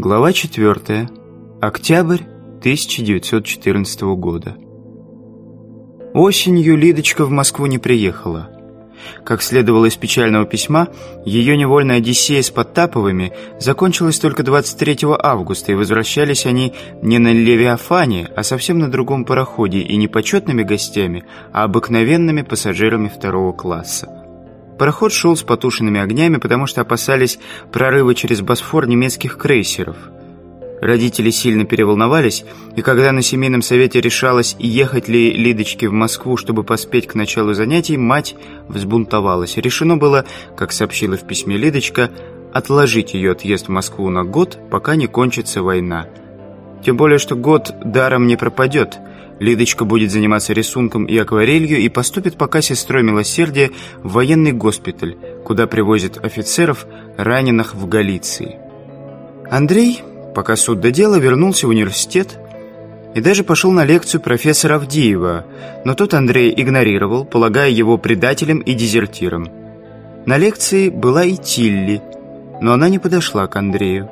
Глава 4. Октябрь 1914 года. Осенью Лидочка в Москву не приехала. Как следовало из печального письма, ее невольная Одиссея с Подтаповыми закончилась только 23 августа, и возвращались они не на Левиафане, а совсем на другом пароходе, и не почетными гостями, а обыкновенными пассажирами второго класса. Пароход шел с потушенными огнями, потому что опасались прорыва через Босфор немецких крейсеров. Родители сильно переволновались, и когда на семейном совете решалось, ехать ли Лидочке в Москву, чтобы поспеть к началу занятий, мать взбунтовалась. Решено было, как сообщила в письме Лидочка, отложить ее отъезд в Москву на год, пока не кончится война. Тем более, что год даром не пропадет – Лидочка будет заниматься рисунком и акварелью и поступит пока сестрой милосердия в военный госпиталь, куда привозят офицеров, раненых в Галиции. Андрей, пока суд до дела, вернулся в университет и даже пошел на лекцию профессора Авдеева, но тот Андрей игнорировал, полагая его предателем и дезертиром. На лекции была и Тилли, но она не подошла к Андрею.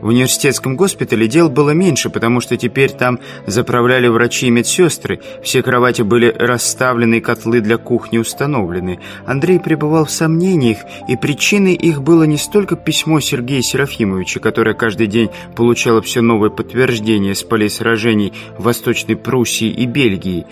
В университетском госпитале дел было меньше, потому что теперь там заправляли врачи и медсестры, все кровати были расставлены и котлы для кухни установлены. Андрей пребывал в сомнениях, и причиной их было не столько письмо Сергея Серафимовича, которое каждый день получало все новое подтверждение с полей сражений в Восточной Пруссии и Бельгии,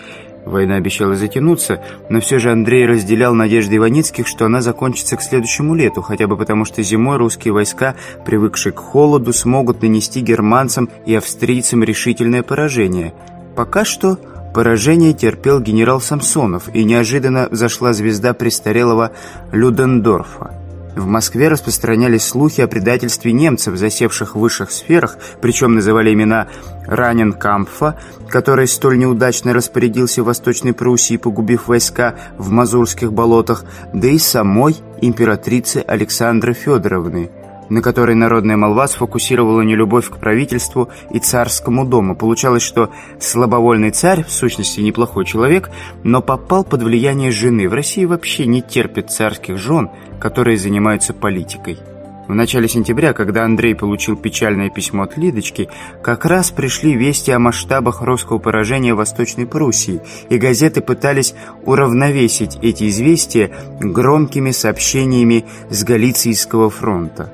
Война обещала затянуться, но все же Андрей разделял надежды Иваницких, что она закончится к следующему лету, хотя бы потому, что зимой русские войска, привыкшие к холоду, смогут нанести германцам и австрийцам решительное поражение. Пока что поражение терпел генерал Самсонов, и неожиданно зашла звезда престарелого Людендорфа. В Москве распространялись слухи о предательстве немцев, засевших в высших сферах, причем называли имена Раненкампфа, который столь неудачно распорядился в Восточной Пруссии, погубив войска в Мазурских болотах, да и самой императрицы Александры Федоровны – на которой народная молва сфокусировала нелюбовь к правительству и царскому дому. Получалось, что слабовольный царь, в сущности неплохой человек, но попал под влияние жены. В России вообще не терпят царских жен, которые занимаются политикой. В начале сентября, когда Андрей получил печальное письмо от Лидочки, как раз пришли вести о масштабах русского поражения в Восточной Пруссии, и газеты пытались уравновесить эти известия громкими сообщениями с Галицийского фронта.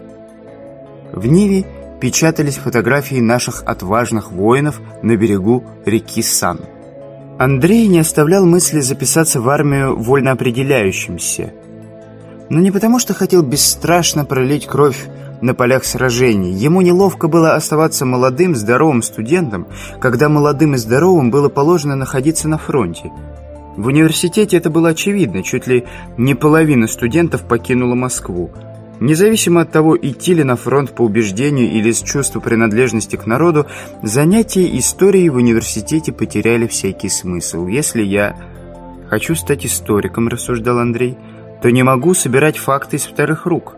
В Ниве печатались фотографии наших отважных воинов на берегу реки Сан. Андрей не оставлял мысли записаться в армию вольноопределяющимся. Но не потому, что хотел бесстрашно пролить кровь на полях сражений. Ему неловко было оставаться молодым, здоровым студентом, когда молодым и здоровым было положено находиться на фронте. В университете это было очевидно, чуть ли не половина студентов покинула Москву. Независимо от того, идти ли на фронт по убеждению или с чувства принадлежности к народу, занятия историей в университете потеряли всякий смысл. Если я хочу стать историком, рассуждал Андрей, то не могу собирать факты из вторых рук.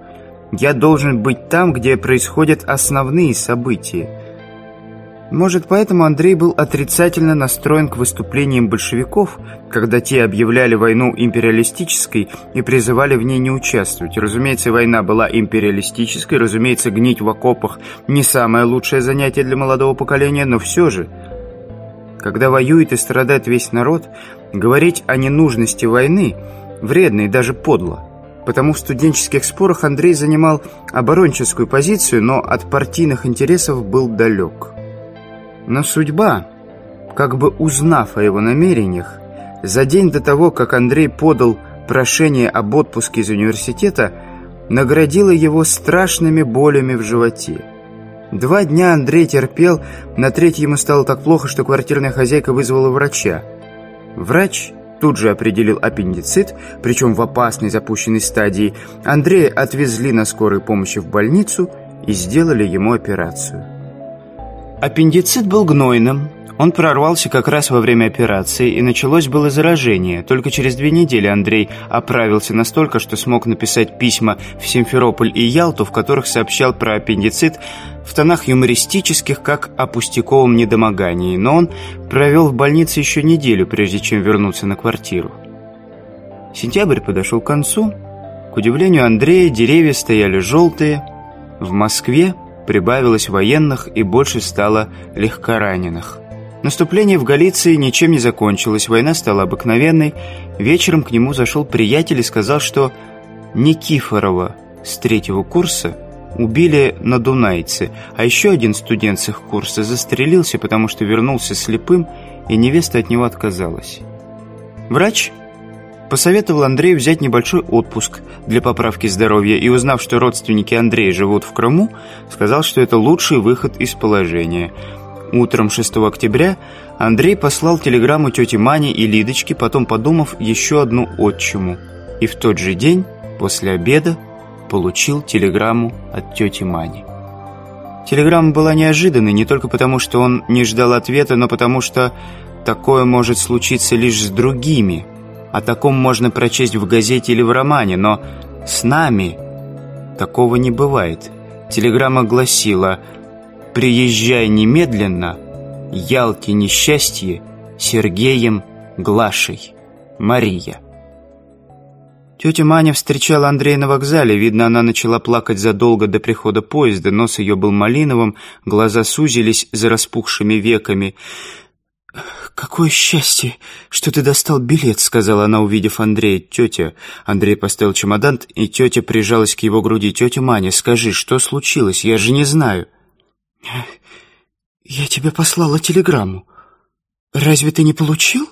Я должен быть там, где происходят основные события. Может, поэтому Андрей был отрицательно настроен к выступлениям большевиков, когда те объявляли войну империалистической и призывали в ней не участвовать. Разумеется, война была империалистической, разумеется, гнить в окопах не самое лучшее занятие для молодого поколения, но все же, когда воюет и страдает весь народ, говорить о ненужности войны вредно и даже подло. Потому в студенческих спорах Андрей занимал оборонческую позицию, но от партийных интересов был далек. Но судьба, как бы узнав о его намерениях, за день до того, как Андрей подал прошение об отпуске из университета, наградила его страшными болями в животе. Два дня Андрей терпел, на третий ему стало так плохо, что квартирная хозяйка вызвала врача. Врач тут же определил аппендицит, причем в опасной запущенной стадии. Андрея отвезли на скорой помощи в больницу и сделали ему операцию. Аппендицит был гнойным. Он прорвался как раз во время операции, и началось было заражение. Только через две недели Андрей оправился настолько, что смог написать письма в Симферополь и Ялту, в которых сообщал про аппендицит в тонах юмористических, как о пустяковом недомогании. Но он провел в больнице еще неделю, прежде чем вернуться на квартиру. Сентябрь подошел к концу. К удивлению Андрея, деревья стояли желтые. В Москве прибавилось военных и больше стало легкораненых. Наступление в Галиции ничем не закончилось, война стала обыкновенной. Вечером к нему зашел приятель и сказал, что Никифорова с третьего курса убили на Дунайце, а еще один студент с их курса застрелился, потому что вернулся слепым, и невеста от него отказалась. Врач посоветовал Андрею взять небольшой отпуск для поправки здоровья и, узнав, что родственники Андрея живут в Крыму, сказал, что это лучший выход из положения. Утром 6 октября Андрей послал телеграмму тете Мане и Лидочке, потом подумав еще одну отчиму. И в тот же день, после обеда, получил телеграмму от тети Мани. Телеграмма была неожиданной не только потому, что он не ждал ответа, но потому что такое может случиться лишь с другими – о таком можно прочесть в газете или в романе, но с нами такого не бывает. Телеграмма гласила «Приезжай немедленно, Ялте несчастье, Сергеем Глашей, Мария». Тетя Маня встречала Андрея на вокзале. Видно, она начала плакать задолго до прихода поезда. Нос ее был малиновым, глаза сузились за распухшими веками. «Какое счастье, что ты достал билет», — сказала она, увидев Андрея. «Тетя...» Андрей поставил чемодан, и тетя прижалась к его груди. «Тетя Маня, скажи, что случилось? Я же не знаю». «Я тебе послала телеграмму. Разве ты не получил?»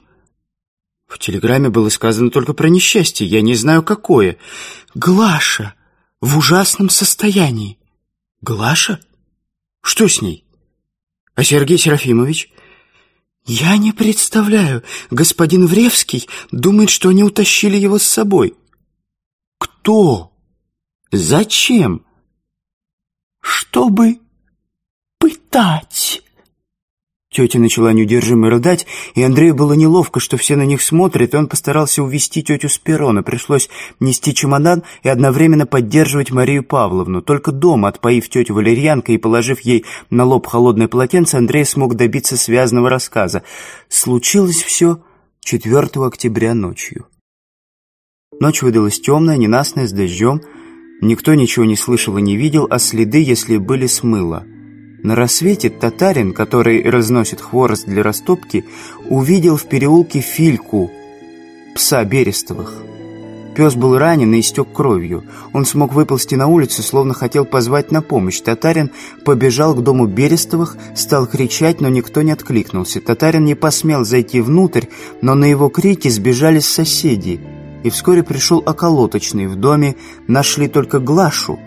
«В телеграмме было сказано только про несчастье. Я не знаю, какое». «Глаша в ужасном состоянии». «Глаша? Что с ней?» «А Сергей Серафимович?» «Я не представляю. Господин Вревский думает, что они утащили его с собой». «Кто? Зачем?» «Чтобы пытать». Тетя начала неудержимо рыдать, и Андрею было неловко, что все на них смотрят, и он постарался увести тетю с перона. Пришлось нести чемодан и одновременно поддерживать Марию Павловну. Только дома, отпоив тетю валерьянкой и положив ей на лоб холодное полотенце, Андрей смог добиться связанного рассказа. Случилось все 4 октября ночью. Ночь выдалась темная, ненастная, с дождем. Никто ничего не слышал и не видел, а следы, если были, смыло. На рассвете татарин, который разносит хворост для растопки, увидел в переулке Фильку, пса Берестовых. Пес был ранен и истек кровью. Он смог выползти на улицу, словно хотел позвать на помощь. Татарин побежал к дому Берестовых, стал кричать, но никто не откликнулся. Татарин не посмел зайти внутрь, но на его крики сбежались соседи. И вскоре пришел околоточный. В доме нашли только Глашу.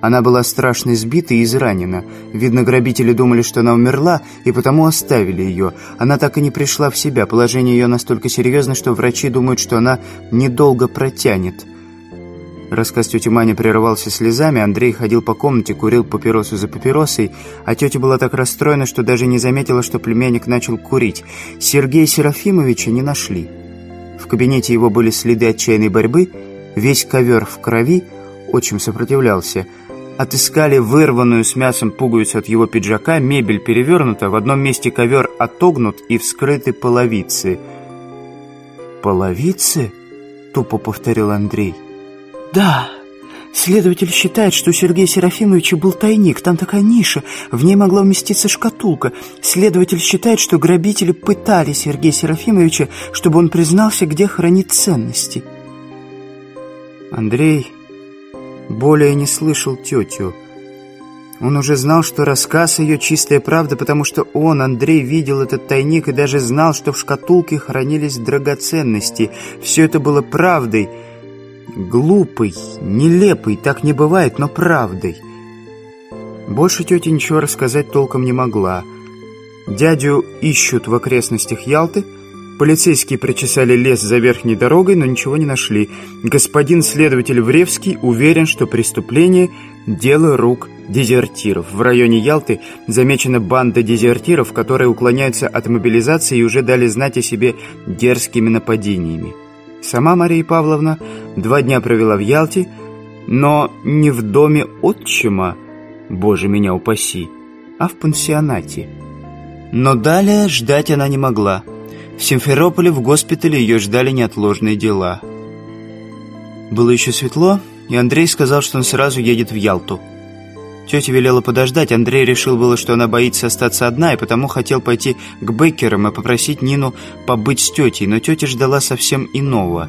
Она была страшно сбита и изранена. Видно, грабители думали, что она умерла, и потому оставили ее. Она так и не пришла в себя. Положение ее настолько серьезно, что врачи думают, что она недолго протянет. Рассказ тети Мани прерывался слезами, Андрей ходил по комнате, курил папиросу за папиросой, а тетя была так расстроена, что даже не заметила, что племянник начал курить. Сергея Серафимовича не нашли. В кабинете его были следы отчаянной борьбы, весь ковер в крови, отчим сопротивлялся – отыскали вырванную с мясом пуговицу от его пиджака, мебель перевернута, в одном месте ковер отогнут и вскрыты половицы. «Половицы?» — тупо повторил Андрей. «Да, следователь считает, что у Сергея Серафимовича был тайник, там такая ниша, в ней могла уместиться шкатулка. Следователь считает, что грабители пытали Сергея Серафимовича, чтобы он признался, где хранит ценности». Андрей более не слышал тетю. Он уже знал, что рассказ ее чистая правда, потому что он, Андрей, видел этот тайник и даже знал, что в шкатулке хранились драгоценности. Все это было правдой. Глупой, нелепой, так не бывает, но правдой. Больше тетя ничего рассказать толком не могла. Дядю ищут в окрестностях Ялты — Полицейские прочесали лес за верхней дорогой, но ничего не нашли. Господин следователь Вревский уверен, что преступление – дело рук дезертиров. В районе Ялты замечена банда дезертиров, которые уклоняются от мобилизации и уже дали знать о себе дерзкими нападениями. Сама Мария Павловна два дня провела в Ялте, но не в доме отчима, боже меня упаси, а в пансионате. Но далее ждать она не могла – в Симферополе в госпитале ее ждали неотложные дела. Было еще светло, и Андрей сказал, что он сразу едет в Ялту. Тетя велела подождать, Андрей решил было, что она боится остаться одна, и потому хотел пойти к Беккерам и попросить Нину побыть с тетей, но тетя ждала совсем иного.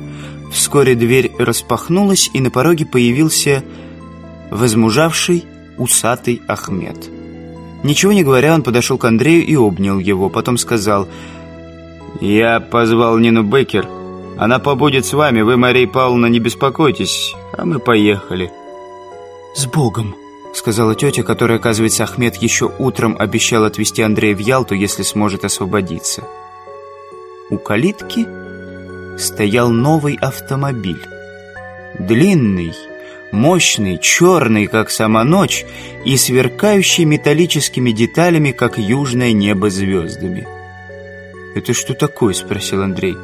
Вскоре дверь распахнулась, и на пороге появился возмужавший усатый Ахмед. Ничего не говоря, он подошел к Андрею и обнял его, потом сказал «Я позвал Нину Бекер. Она побудет с вами. Вы, Мария Павловна, не беспокойтесь. А мы поехали». «С Богом!» — сказала тетя, которая, оказывается, Ахмед еще утром обещал отвезти Андрея в Ялту, если сможет освободиться. У калитки стоял новый автомобиль. Длинный, мощный, черный, как сама ночь, и сверкающий металлическими деталями, как южное небо звездами. «Это что такое?» – спросил Андрей.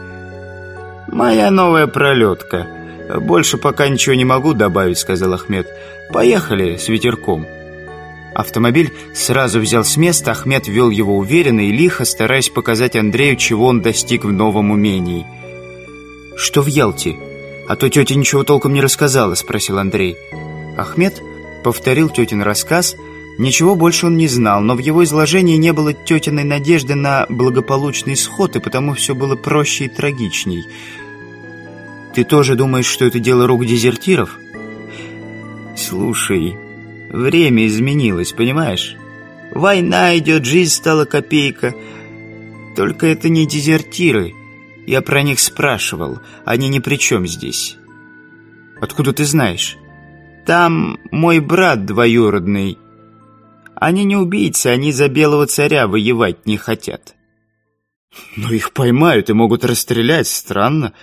«Моя новая пролетка. Больше пока ничего не могу добавить», – сказал Ахмед. «Поехали с ветерком». Автомобиль сразу взял с места, Ахмед вел его уверенно и лихо, стараясь показать Андрею, чего он достиг в новом умении. «Что в Ялте? А то тетя ничего толком не рассказала», – спросил Андрей. Ахмед повторил тетин рассказ – Ничего больше он не знал, но в его изложении не было тетиной надежды на благополучный сход, и потому все было проще и трагичней. «Ты тоже думаешь, что это дело рук дезертиров?» «Слушай, время изменилось, понимаешь? Война идет, жизнь стала копейка. Только это не дезертиры. Я про них спрашивал, они ни при чем здесь». «Откуда ты знаешь?» «Там мой брат двоюродный». Они не убийцы, они за белого царя воевать не хотят. Но их поймают и могут расстрелять, странно.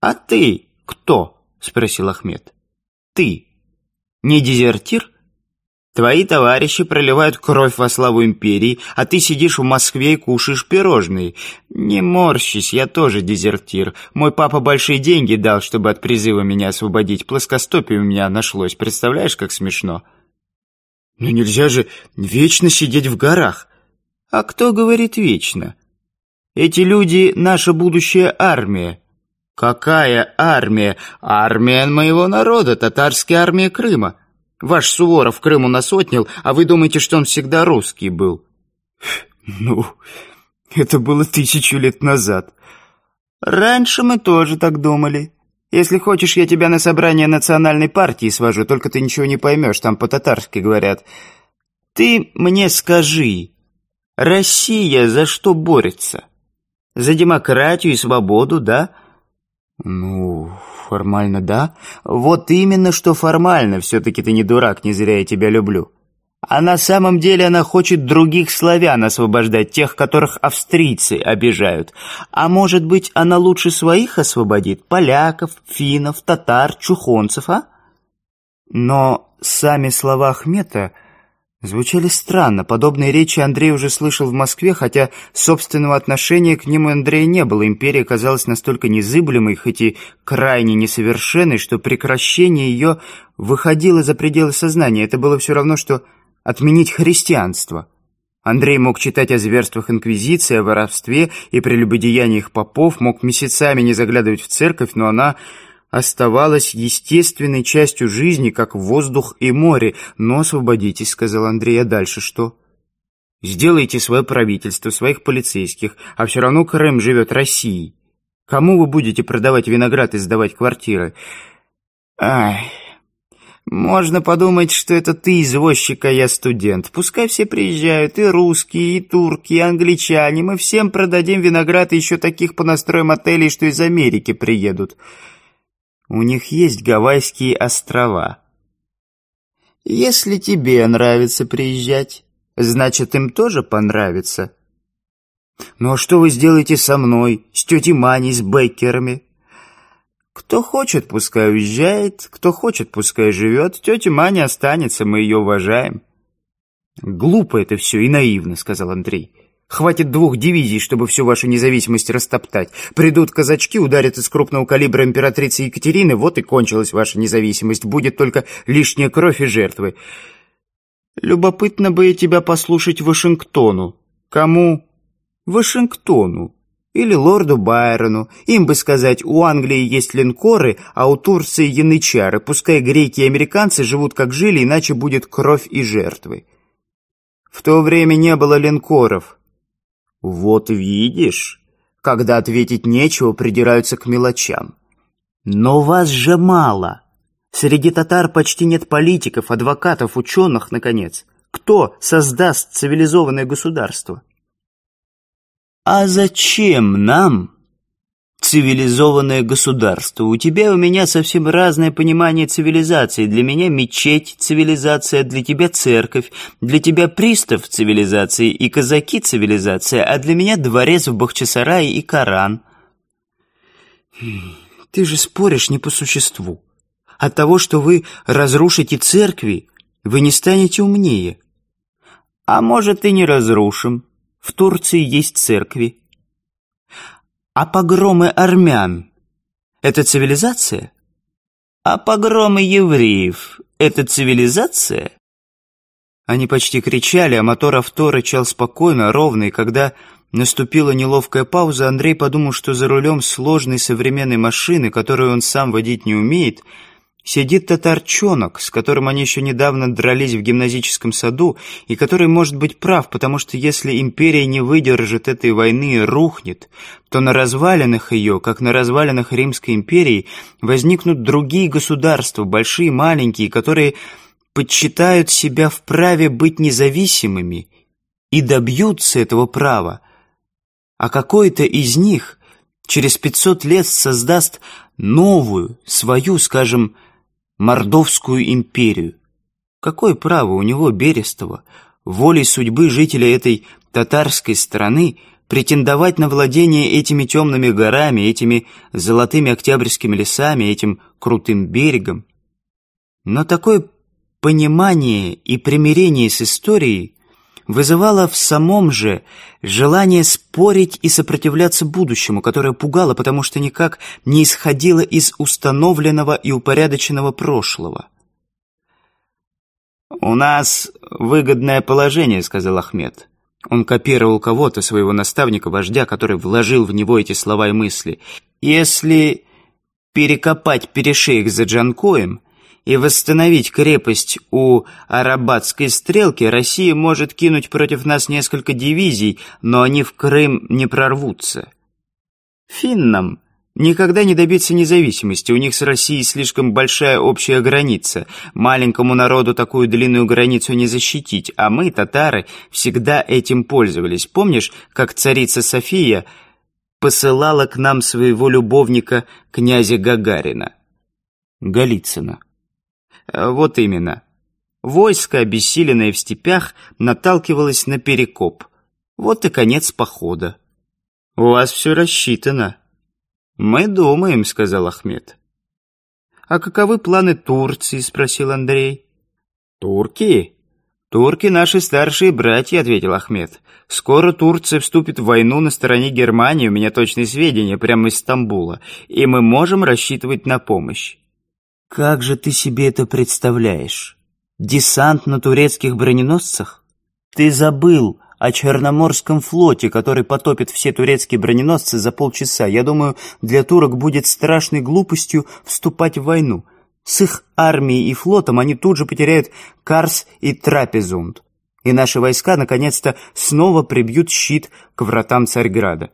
А ты кто? Спросил Ахмед. Ты не дезертир? Твои товарищи проливают кровь во славу империи, а ты сидишь в Москве и кушаешь пирожные. Не морщись, я тоже дезертир. Мой папа большие деньги дал, чтобы от призыва меня освободить. Плоскостопие у меня нашлось, представляешь, как смешно?» Но нельзя же вечно сидеть в горах. А кто говорит вечно? Эти люди — наша будущая армия. Какая армия? Армия моего народа, татарская армия Крыма. Ваш Суворов Крыму насотнил, а вы думаете, что он всегда русский был? Ну, это было тысячу лет назад. Раньше мы тоже так думали. Если хочешь, я тебя на собрание национальной партии свожу, только ты ничего не поймешь, там по-татарски говорят. Ты мне скажи, Россия за что борется? За демократию и свободу, да?» «Ну, формально, да. Вот именно, что формально. Все-таки ты не дурак, не зря я тебя люблю». А на самом деле она хочет других славян освобождать, тех, которых австрийцы обижают. А может быть, она лучше своих освободит? Поляков, финнов, татар, чухонцев, а? Но сами слова Ахмета звучали странно. Подобные речи Андрей уже слышал в Москве, хотя собственного отношения к нему у Андрея не было. Империя казалась настолько незыблемой, хоть и крайне несовершенной, что прекращение ее выходило за пределы сознания. Это было все равно, что отменить христианство. Андрей мог читать о зверствах Инквизиции, о воровстве и прелюбодеяниях попов, мог месяцами не заглядывать в церковь, но она оставалась естественной частью жизни, как воздух и море. «Но освободитесь», — сказал Андрей, — «а дальше что?» «Сделайте свое правительство, своих полицейских, а все равно Крым живет Россией. Кому вы будете продавать виноград и сдавать квартиры?» «Ай...» Можно подумать, что это ты извозчик, а я студент. Пускай все приезжают, и русские, и турки, и англичане. Мы всем продадим виноград и еще таких понастроим отелей, что из Америки приедут. У них есть Гавайские острова. Если тебе нравится приезжать, значит, им тоже понравится. Ну а что вы сделаете со мной, с тетей Маней, с Беккерами? Кто хочет, пускай уезжает, кто хочет, пускай живет. Тетя Маня останется, мы ее уважаем». «Глупо это все и наивно», — сказал Андрей. «Хватит двух дивизий, чтобы всю вашу независимость растоптать. Придут казачки, ударят из крупного калибра императрицы Екатерины, вот и кончилась ваша независимость. Будет только лишняя кровь и жертвы». «Любопытно бы я тебя послушать Вашингтону». «Кому?» «Вашингтону». Или лорду Байрону. Им бы сказать, у Англии есть линкоры, а у Турции янычары. Пускай греки и американцы живут как жили, иначе будет кровь и жертвы. В то время не было линкоров. Вот видишь, когда ответить нечего, придираются к мелочам. Но вас же мало. Среди татар почти нет политиков, адвокатов, ученых, наконец. Кто создаст цивилизованное государство? А зачем нам цивилизованное государство? У тебя и у меня совсем разное понимание цивилизации. Для меня мечеть – цивилизация, для тебя церковь, для тебя пристав цивилизации и казаки – цивилизация, а для меня дворец в Бахчисарае и Коран. Ты же споришь не по существу. От того, что вы разрушите церкви, вы не станете умнее. А может, и не разрушим. В Турции есть церкви. А погромы армян — это цивилизация? А погромы евреев — это цивилизация? Они почти кричали, а мотор авто рычал спокойно, ровно, и когда наступила неловкая пауза, Андрей подумал, что за рулем сложной современной машины, которую он сам водить не умеет — Сидит татарчонок, с которым они еще недавно дрались в гимназическом саду, и который может быть прав, потому что если империя не выдержит этой войны и рухнет, то на развалинах ее, как на развалинах Римской империи, возникнут другие государства, большие, маленькие, которые подсчитают себя вправе быть независимыми и добьются этого права. А какой-то из них через 500 лет создаст новую, свою, скажем, Мордовскую империю. Какое право у него, Берестова, волей судьбы жителя этой татарской страны претендовать на владение этими темными горами, этими золотыми октябрьскими лесами, этим крутым берегом? Но такое понимание и примирение с историей вызывало в самом же желание спорить и сопротивляться будущему, которое пугало, потому что никак не исходило из установленного и упорядоченного прошлого. «У нас выгодное положение», — сказал Ахмед. Он копировал кого-то, своего наставника, вождя, который вложил в него эти слова и мысли. «Если перекопать перешеек за Джанкоем...» и восстановить крепость у Арабатской стрелки, Россия может кинуть против нас несколько дивизий, но они в Крым не прорвутся. Финнам никогда не добиться независимости, у них с Россией слишком большая общая граница. Маленькому народу такую длинную границу не защитить, а мы, татары, всегда этим пользовались. Помнишь, как царица София посылала к нам своего любовника, князя Гагарина? Голицына. Э, вот именно. Войско, обессиленное в степях, наталкивалось на перекоп. Вот и конец похода. «У вас все рассчитано». «Мы думаем», — сказал Ахмед. «А каковы планы Турции?» — спросил Андрей. «Турки?» «Турки — наши старшие братья», — ответил Ахмед. «Скоро Турция вступит в войну на стороне Германии, у меня точные сведения, прямо из Стамбула, и мы можем рассчитывать на помощь». Как же ты себе это представляешь? Десант на турецких броненосцах? Ты забыл о Черноморском флоте, который потопит все турецкие броненосцы за полчаса. Я думаю, для турок будет страшной глупостью вступать в войну. С их армией и флотом они тут же потеряют Карс и Трапезунд. И наши войска, наконец-то, снова прибьют щит к вратам Царьграда.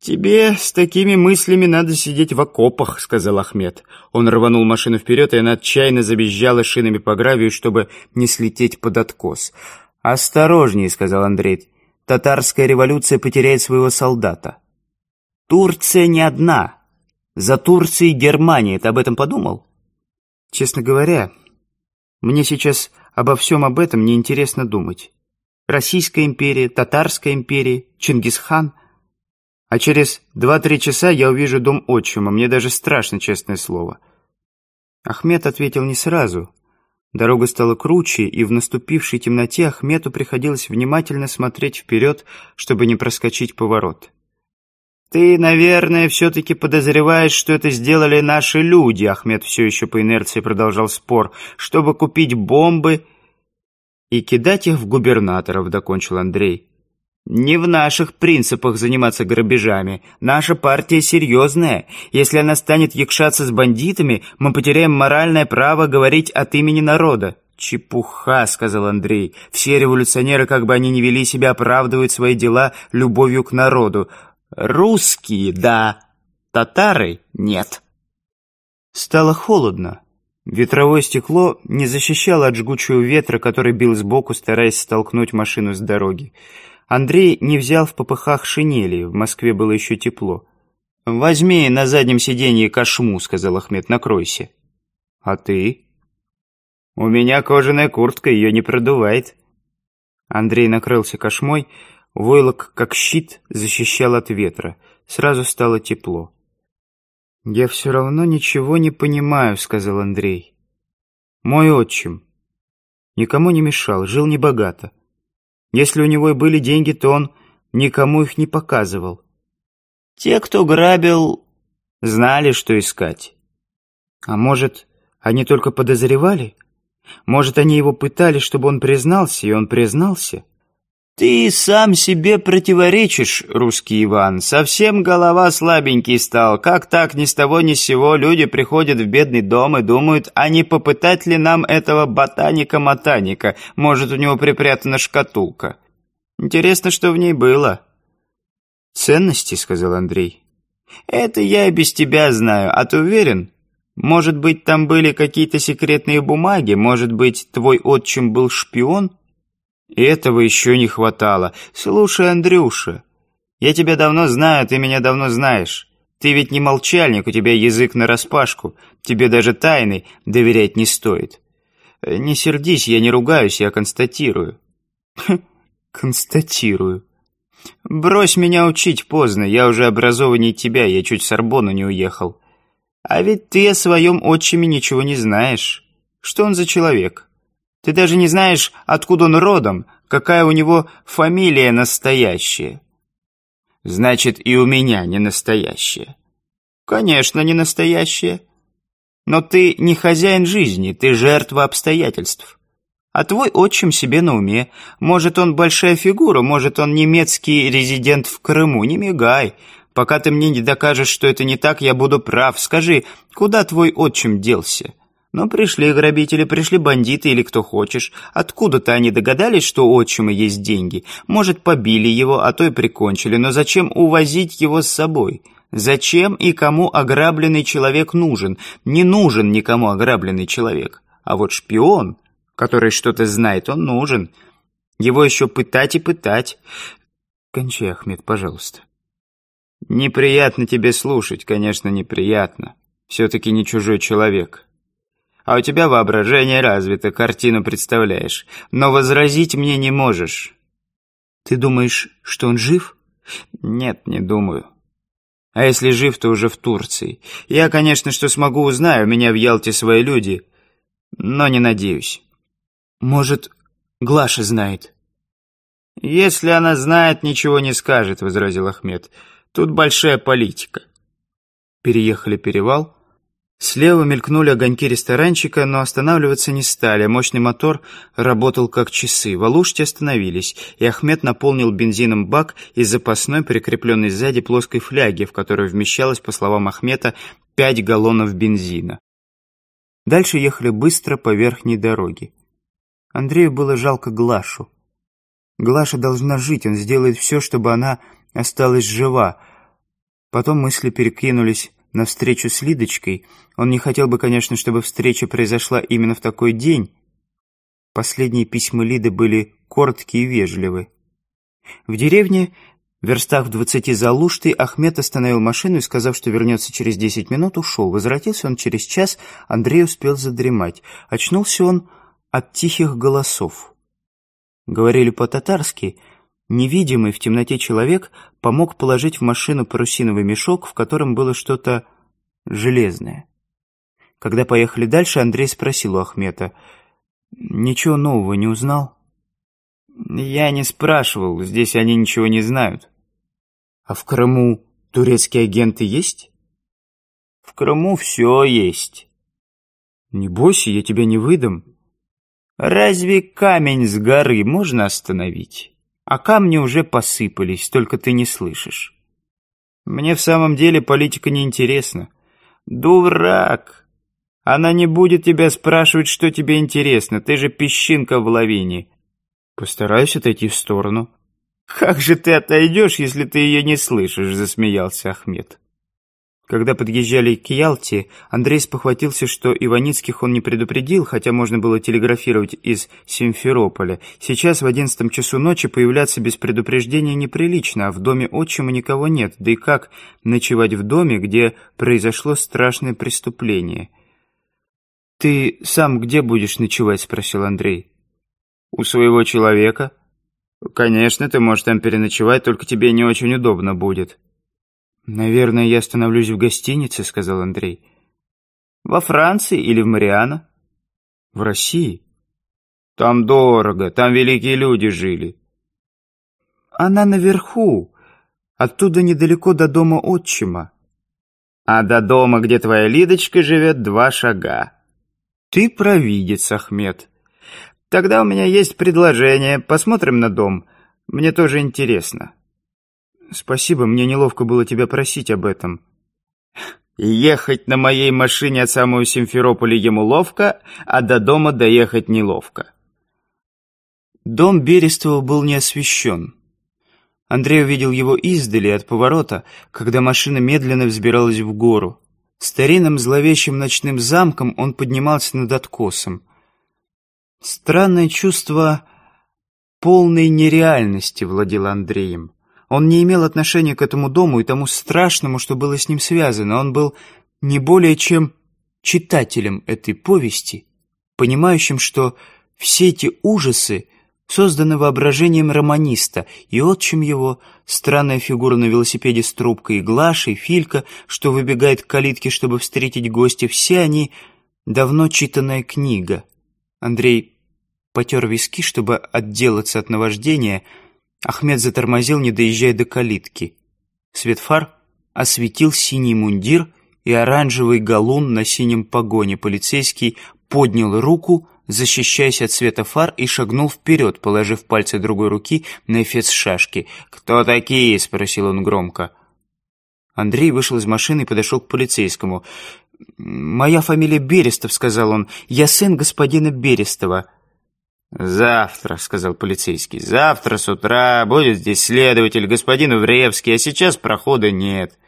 «Тебе с такими мыслями надо сидеть в окопах», — сказал Ахмед. Он рванул машину вперед, и она отчаянно забежала шинами по гравию, чтобы не слететь под откос. «Осторожнее», — сказал Андрей. «Татарская революция потеряет своего солдата». «Турция не одна. За Турцией Германия. Ты об этом подумал?» «Честно говоря, мне сейчас обо всем об этом неинтересно думать. Российская империя, Татарская империя, Чингисхан — а через 2-3 часа я увижу дом отчима. Мне даже страшно, честное слово». Ахмед ответил не сразу. Дорога стала круче, и в наступившей темноте Ахмеду приходилось внимательно смотреть вперед, чтобы не проскочить поворот. «Ты, наверное, все-таки подозреваешь, что это сделали наши люди», Ахмед все еще по инерции продолжал спор, «чтобы купить бомбы и кидать их в губернаторов», — докончил Андрей. Не в наших принципах заниматься грабежами. Наша партия серьезная. Если она станет якшаться с бандитами, мы потеряем моральное право говорить от имени народа». «Чепуха», — сказал Андрей. «Все революционеры, как бы они ни вели себя, оправдывают свои дела любовью к народу. Русские — да, татары — нет». Стало холодно. Ветровое стекло не защищало от жгучего ветра, который бил сбоку, стараясь столкнуть машину с дороги. Андрей не взял в попыхах шинели, в Москве было еще тепло. «Возьми на заднем сиденье кошму», — сказал Ахмед, — «накройся». «А ты?» «У меня кожаная куртка, ее не продувает». Андрей накрылся кошмой, войлок, как щит, защищал от ветра. Сразу стало тепло. «Я все равно ничего не понимаю», — сказал Андрей. «Мой отчим. Никому не мешал, жил небогато. Если у него и были деньги, то он никому их не показывал. Те, кто грабил, знали, что искать. А может, они только подозревали? Может, они его пытали, чтобы он признался, и он признался? «Ты сам себе противоречишь, русский Иван. Совсем голова слабенький стал. Как так ни с того ни с сего люди приходят в бедный дом и думают, а не попытать ли нам этого ботаника-ботаника? Может, у него припрятана шкатулка? Интересно, что в ней было?» «Ценности», — сказал Андрей. «Это я и без тебя знаю. А ты уверен?» «Может быть, там были какие-то секретные бумаги? Может быть, твой отчим был шпион?» Этого еще не хватало. Слушай, Андрюша, я тебя давно знаю, ты меня давно знаешь. Ты ведь не молчальник, у тебя язык нараспашку. Тебе даже тайны доверять не стоит. Э, не сердись, я не ругаюсь, я констатирую. Хм, констатирую. Брось меня учить поздно, я уже образованнее тебя, я чуть Сорбону не уехал. А ведь ты о своем отчиме ничего не знаешь. Что он за человек? Ты даже не знаешь, откуда он родом, какая у него фамилия настоящая. Значит, и у меня не настоящая. Конечно, не настоящая. Но ты не хозяин жизни, ты жертва обстоятельств. А твой отчим себе на уме. Может, он большая фигура, может, он немецкий резидент в Крыму. Не мигай. Пока ты мне не докажешь, что это не так, я буду прав. Скажи, куда твой отчим делся?» Но пришли грабители, пришли бандиты или кто хочешь. Откуда-то они догадались, что у отчима есть деньги. Может, побили его, а то и прикончили. Но зачем увозить его с собой? Зачем и кому ограбленный человек нужен? Не нужен никому ограбленный человек. А вот шпион, который что-то знает, он нужен. Его еще пытать и пытать. Кончай, Ахмед, пожалуйста. Неприятно тебе слушать, конечно, неприятно. Все-таки не чужой человек а у тебя воображение развито, картину представляешь, но возразить мне не можешь». «Ты думаешь, что он жив?» «Нет, не думаю». «А если жив, то уже в Турции. Я, конечно, что смогу, узнаю, меня в Ялте свои люди, но не надеюсь». «Может, Глаша знает?» «Если она знает, ничего не скажет», — возразил Ахмед. «Тут большая политика». Переехали перевал — Слева мелькнули огоньки ресторанчика, но останавливаться не стали. Мощный мотор работал как часы. В Алуште остановились, и Ахмед наполнил бензином бак из запасной, прикрепленной сзади плоской фляги, в которой вмещалось, по словам Ахмета, пять галлонов бензина. Дальше ехали быстро по верхней дороге. Андрею было жалко Глашу. Глаша должна жить, он сделает все, чтобы она осталась жива. Потом мысли перекинулись на встречу с Лидочкой. Он не хотел бы, конечно, чтобы встреча произошла именно в такой день. Последние письма Лиды были короткие и вежливы. В деревне, в верстах в двадцати за Луштой, Ахмед остановил машину и, сказав, что вернется через десять минут, ушел. Возвратился он через час, Андрей успел задремать. Очнулся он от тихих голосов. Говорили по-татарски, Невидимый в темноте человек помог положить в машину парусиновый мешок, в котором было что-то железное. Когда поехали дальше, Андрей спросил у Ахмета, «Ничего нового не узнал?» «Я не спрашивал, здесь они ничего не знают». «А в Крыму турецкие агенты есть?» «В Крыму все есть». «Не бойся, я тебя не выдам». «Разве камень с горы можно остановить?» а камни уже посыпались, только ты не слышишь. Мне в самом деле политика не интересна. Дурак! Она не будет тебя спрашивать, что тебе интересно, ты же песчинка в лавине. Постараюсь отойти в сторону. «Как же ты отойдешь, если ты ее не слышишь?» — засмеялся Ахмед. Когда подъезжали к Ялте, Андрей спохватился, что Иваницких он не предупредил, хотя можно было телеграфировать из Симферополя. Сейчас в одиннадцатом часу ночи появляться без предупреждения неприлично, а в доме отчима никого нет. Да и как ночевать в доме, где произошло страшное преступление? «Ты сам где будешь ночевать?» — спросил Андрей. «У своего человека». «Конечно, ты можешь там переночевать, только тебе не очень удобно будет». «Наверное, я остановлюсь в гостинице», — сказал Андрей. «Во Франции или в Мариано?» «В России». «Там дорого, там великие люди жили». «Она наверху, оттуда недалеко до дома отчима». «А до дома, где твоя Лидочка живет, два шага». «Ты провидец, Ахмед». «Тогда у меня есть предложение. Посмотрим на дом. Мне тоже интересно». «Спасибо, мне неловко было тебя просить об этом». «Ехать на моей машине от самого Симферополя ему ловко, а до дома доехать неловко». Дом Берестова был не освещен. Андрей увидел его издали от поворота, когда машина медленно взбиралась в гору. Старинным зловещим ночным замком он поднимался над откосом. Странное чувство полной нереальности владело Андреем. Он не имел отношения к этому дому и тому страшному, что было с ним связано. Он был не более чем читателем этой повести, понимающим, что все эти ужасы созданы воображением романиста, и отчим его, странная фигура на велосипеде с трубкой, Глаша и Филька, что выбегает к калитке, чтобы встретить гостя, все они давно читанная книга. Андрей потер виски, чтобы отделаться от наваждения – Ахмед затормозил, не доезжая до калитки. Свет фар осветил синий мундир и оранжевый галун на синем погоне. Полицейский поднял руку, защищаясь от света фар, и шагнул вперед, положив пальцы другой руки на эфес шашки. «Кто такие?» — спросил он громко. Андрей вышел из машины и подошел к полицейскому. «Моя фамилия Берестов», — сказал он. «Я сын господина Берестова». «Завтра», — сказал полицейский, — «завтра с утра будет здесь следователь, господин Увревский, а сейчас прохода нет».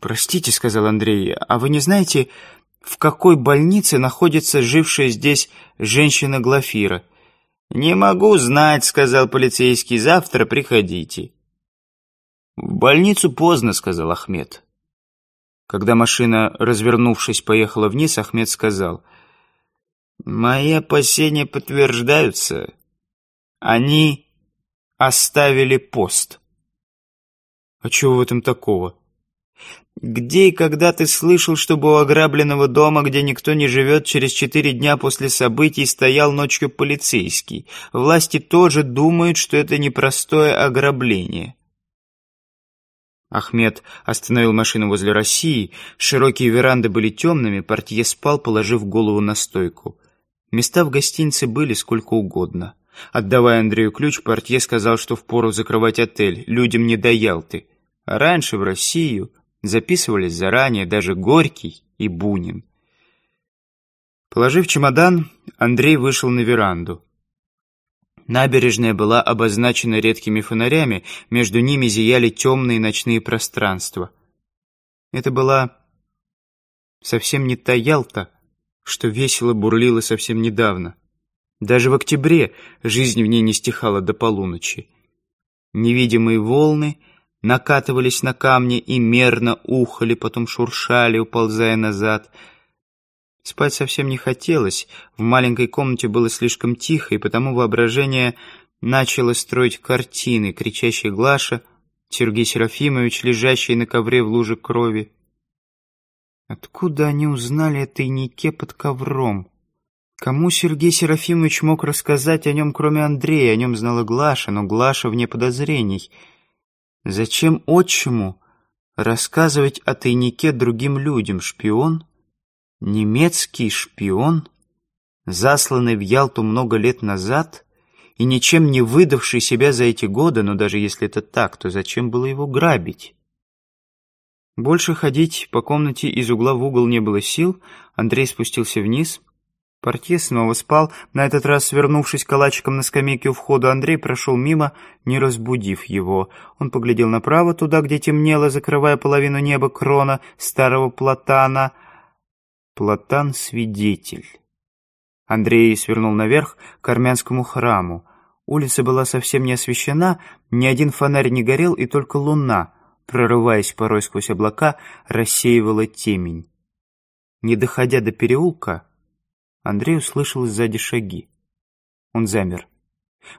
«Простите», — сказал Андрей, — «а вы не знаете, в какой больнице находится жившая здесь женщина Глафира?» «Не могу знать», — сказал полицейский, — «завтра приходите». «В больницу поздно», — сказал Ахмед. Когда машина, развернувшись, поехала вниз, Ахмед сказал — Мои опасения подтверждаются. Они оставили пост. А чего в этом такого? Где и когда ты слышал, что у ограбленного дома, где никто не живет, через четыре дня после событий стоял ночью полицейский? Власти тоже думают, что это непростое ограбление. Ахмед остановил машину возле России. Широкие веранды были темными, портье спал, положив голову на стойку. Места в гостинице были сколько угодно. Отдавая Андрею ключ, портье сказал, что впору закрывать отель, людям не до Ялты. А раньше в Россию записывались заранее даже Горький и Бунин. Положив чемодан, Андрей вышел на веранду. Набережная была обозначена редкими фонарями, между ними зияли темные ночные пространства. Это была совсем не та Ялта, что весело бурлила совсем недавно. Даже в октябре жизнь в ней не стихала до полуночи. Невидимые волны накатывались на камни и мерно ухали, потом шуршали, уползая назад. Спать совсем не хотелось, в маленькой комнате было слишком тихо, и потому воображение начало строить картины, кричащий Глаша, Сергей Серафимович, лежащий на ковре в луже крови. Откуда они узнали о тайнике под ковром? Кому Сергей Серафимович мог рассказать о нем, кроме Андрея? О нем знала Глаша, но Глаша вне подозрений. Зачем отчиму рассказывать о тайнике другим людям? Шпион? Немецкий шпион? Засланный в Ялту много лет назад? И ничем не выдавший себя за эти годы, но даже если это так, то зачем было его грабить? Больше ходить по комнате из угла в угол не было сил, Андрей спустился вниз. Портье снова спал, на этот раз, свернувшись калачиком на скамейке у входа, Андрей прошел мимо, не разбудив его. Он поглядел направо, туда, где темнело, закрывая половину неба крона старого платана. Платан-свидетель. Андрей свернул наверх к армянскому храму. Улица была совсем не освещена, ни один фонарь не горел, и только луна — прорываясь порой сквозь облака, рассеивала темень. Не доходя до переулка, Андрей услышал сзади шаги. Он замер.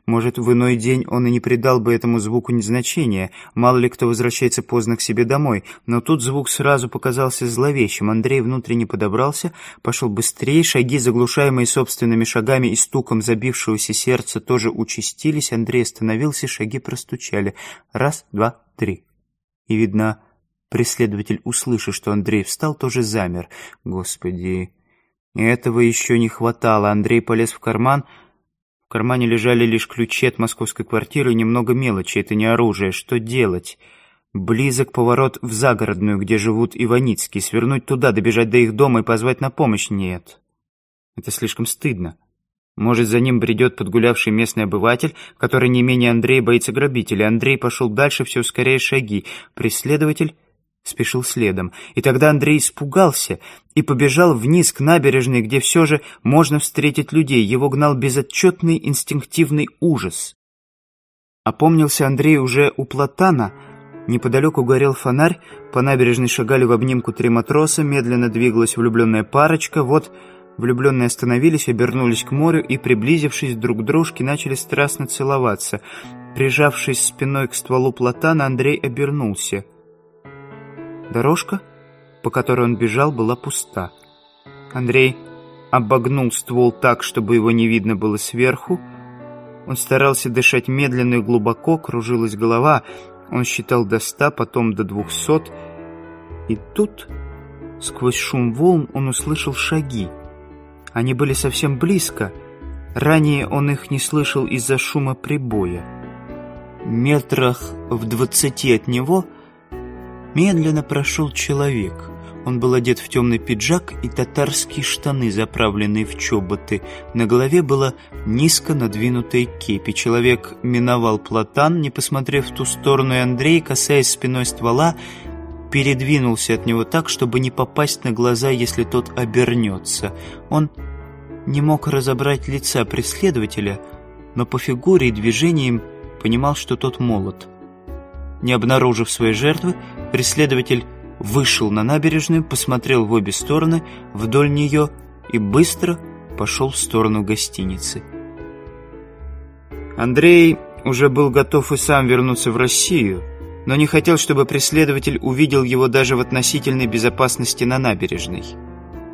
Может, в иной день он и не придал бы этому звуку незначения, мало ли кто возвращается поздно к себе домой, но тут звук сразу показался зловещим. Андрей внутренне подобрался, пошел быстрее, шаги, заглушаемые собственными шагами и стуком забившегося сердца, тоже участились. Андрей остановился, шаги простучали. Раз, два, три. И, видно, преследователь, услышав, что Андрей встал, тоже замер. Господи, этого еще не хватало. Андрей полез в карман. В кармане лежали лишь ключи от московской квартиры и немного мелочи. Это не оружие. Что делать? Близок поворот в загородную, где живут Иваницкие. Свернуть туда, добежать до их дома и позвать на помощь? Нет. Это слишком стыдно. Может, за ним бредет подгулявший местный обыватель, который не менее Андрей боится грабителя. Андрей пошел дальше, все скорее шаги. Преследователь спешил следом. И тогда Андрей испугался и побежал вниз к набережной, где все же можно встретить людей. Его гнал безотчетный инстинктивный ужас. Опомнился Андрей уже у Платана. Неподалеку горел фонарь, по набережной шагали в обнимку три матроса, медленно двигалась влюбленная парочка. Вот... Влюбленные остановились, обернулись к морю и, приблизившись друг к дружке, начали страстно целоваться. Прижавшись спиной к стволу платана, Андрей обернулся. Дорожка, по которой он бежал, была пуста. Андрей обогнул ствол так, чтобы его не видно было сверху. Он старался дышать медленно и глубоко, кружилась голова. Он считал до ста, потом до двухсот. И тут, сквозь шум волн, он услышал шаги. Они были совсем близко. Ранее он их не слышал из-за шума прибоя. Метрах в двадцати от него медленно прошел человек. Он был одет в темный пиджак и татарские штаны, заправленные в чоботы. На голове была низко надвинутая кепи. Человек миновал платан, не посмотрев в ту сторону, и Андрей, касаясь спиной ствола, передвинулся от него так, чтобы не попасть на глаза, если тот обернется. Он не мог разобрать лица преследователя, но по фигуре и движениям понимал, что тот молод. Не обнаружив своей жертвы, преследователь вышел на набережную, посмотрел в обе стороны, вдоль нее и быстро пошел в сторону гостиницы. Андрей уже был готов и сам вернуться в Россию, но не хотел, чтобы преследователь увидел его даже в относительной безопасности на набережной.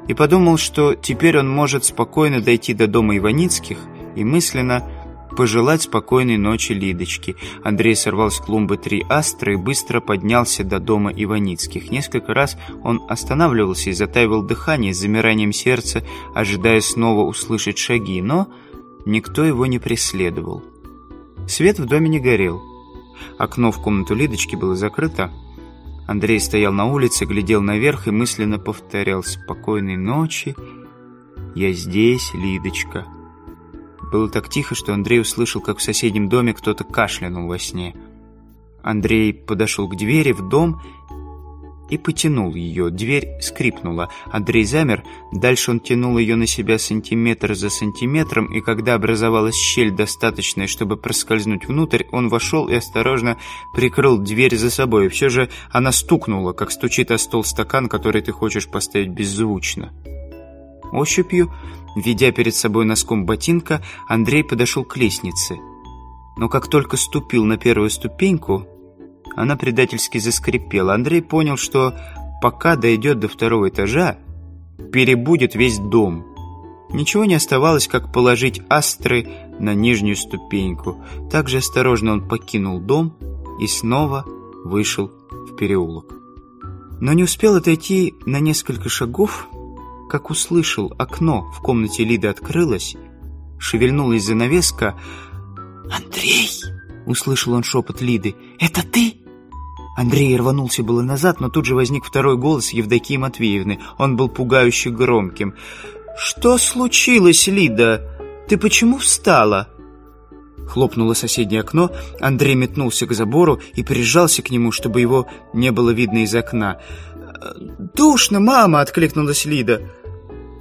И подумал, что теперь он может спокойно дойти до дома Иваницких и мысленно пожелать спокойной ночи Лидочке. Андрей сорвал с клумбы три астры и быстро поднялся до дома Иваницких. Несколько раз он останавливался и затаивал дыхание с замиранием сердца, ожидая снова услышать шаги, но никто его не преследовал. Свет в доме не горел. Окно в комнату Лидочки было закрыто. Андрей стоял на улице, глядел наверх и мысленно повторял «Спокойной ночи, я здесь, Лидочка». Было так тихо, что Андрей услышал, как в соседнем доме кто-то кашлянул во сне. Андрей подошел к двери в дом и и потянул ее. Дверь скрипнула. Андрей замер. Дальше он тянул ее на себя сантиметр за сантиметром, и когда образовалась щель достаточная, чтобы проскользнуть внутрь, он вошел и осторожно прикрыл дверь за собой. Все же она стукнула, как стучит о стол стакан, который ты хочешь поставить беззвучно. Ощупью, ведя перед собой носком ботинка, Андрей подошел к лестнице. Но как только ступил на первую ступеньку, она предательски заскрипела. Андрей понял, что пока дойдет до второго этажа, перебудет весь дом. Ничего не оставалось, как положить астры на нижнюю ступеньку. Также осторожно он покинул дом и снова вышел в переулок. Но не успел отойти на несколько шагов, как услышал окно в комнате Лиды открылось, шевельнулась занавеска. «Андрей!» — услышал он шепот Лиды. «Это ты?» Андрей рванулся было назад, но тут же возник второй голос Евдокии Матвеевны. Он был пугающе громким. «Что случилось, Лида? Ты почему встала?» Хлопнуло соседнее окно, Андрей метнулся к забору и прижался к нему, чтобы его не было видно из окна. «Душно, мама!» — откликнулась Лида.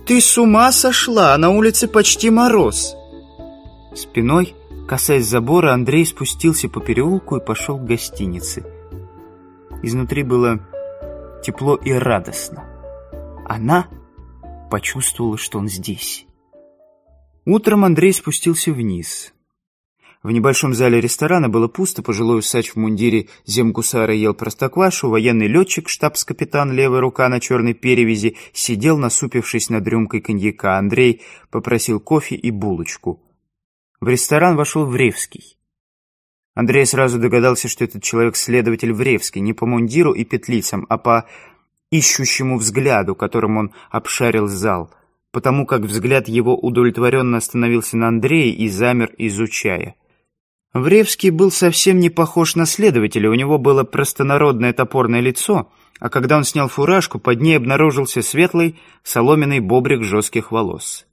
«Ты с ума сошла! На улице почти мороз!» Спиной, касаясь забора, Андрей спустился по переулку и пошел к гостинице. Изнутри было тепло и радостно. Она почувствовала, что он здесь. Утром Андрей спустился вниз. В небольшом зале ресторана было пусто, пожилой усач в мундире земгусара ел простоквашу, военный летчик, штабс-капитан, левая рука на черной перевязи, сидел, насупившись над рюмкой коньяка. Андрей попросил кофе и булочку. В ресторан вошел Вревский. Андрей сразу догадался, что этот человек следователь Вревский, не по мундиру и петлицам, а по ищущему взгляду, которым он обшарил зал, потому как взгляд его удовлетворенно остановился на Андрее и замер, изучая. Вревский был совсем не похож на следователя, у него было простонародное топорное лицо, а когда он снял фуражку, под ней обнаружился светлый соломенный бобрик жестких волос.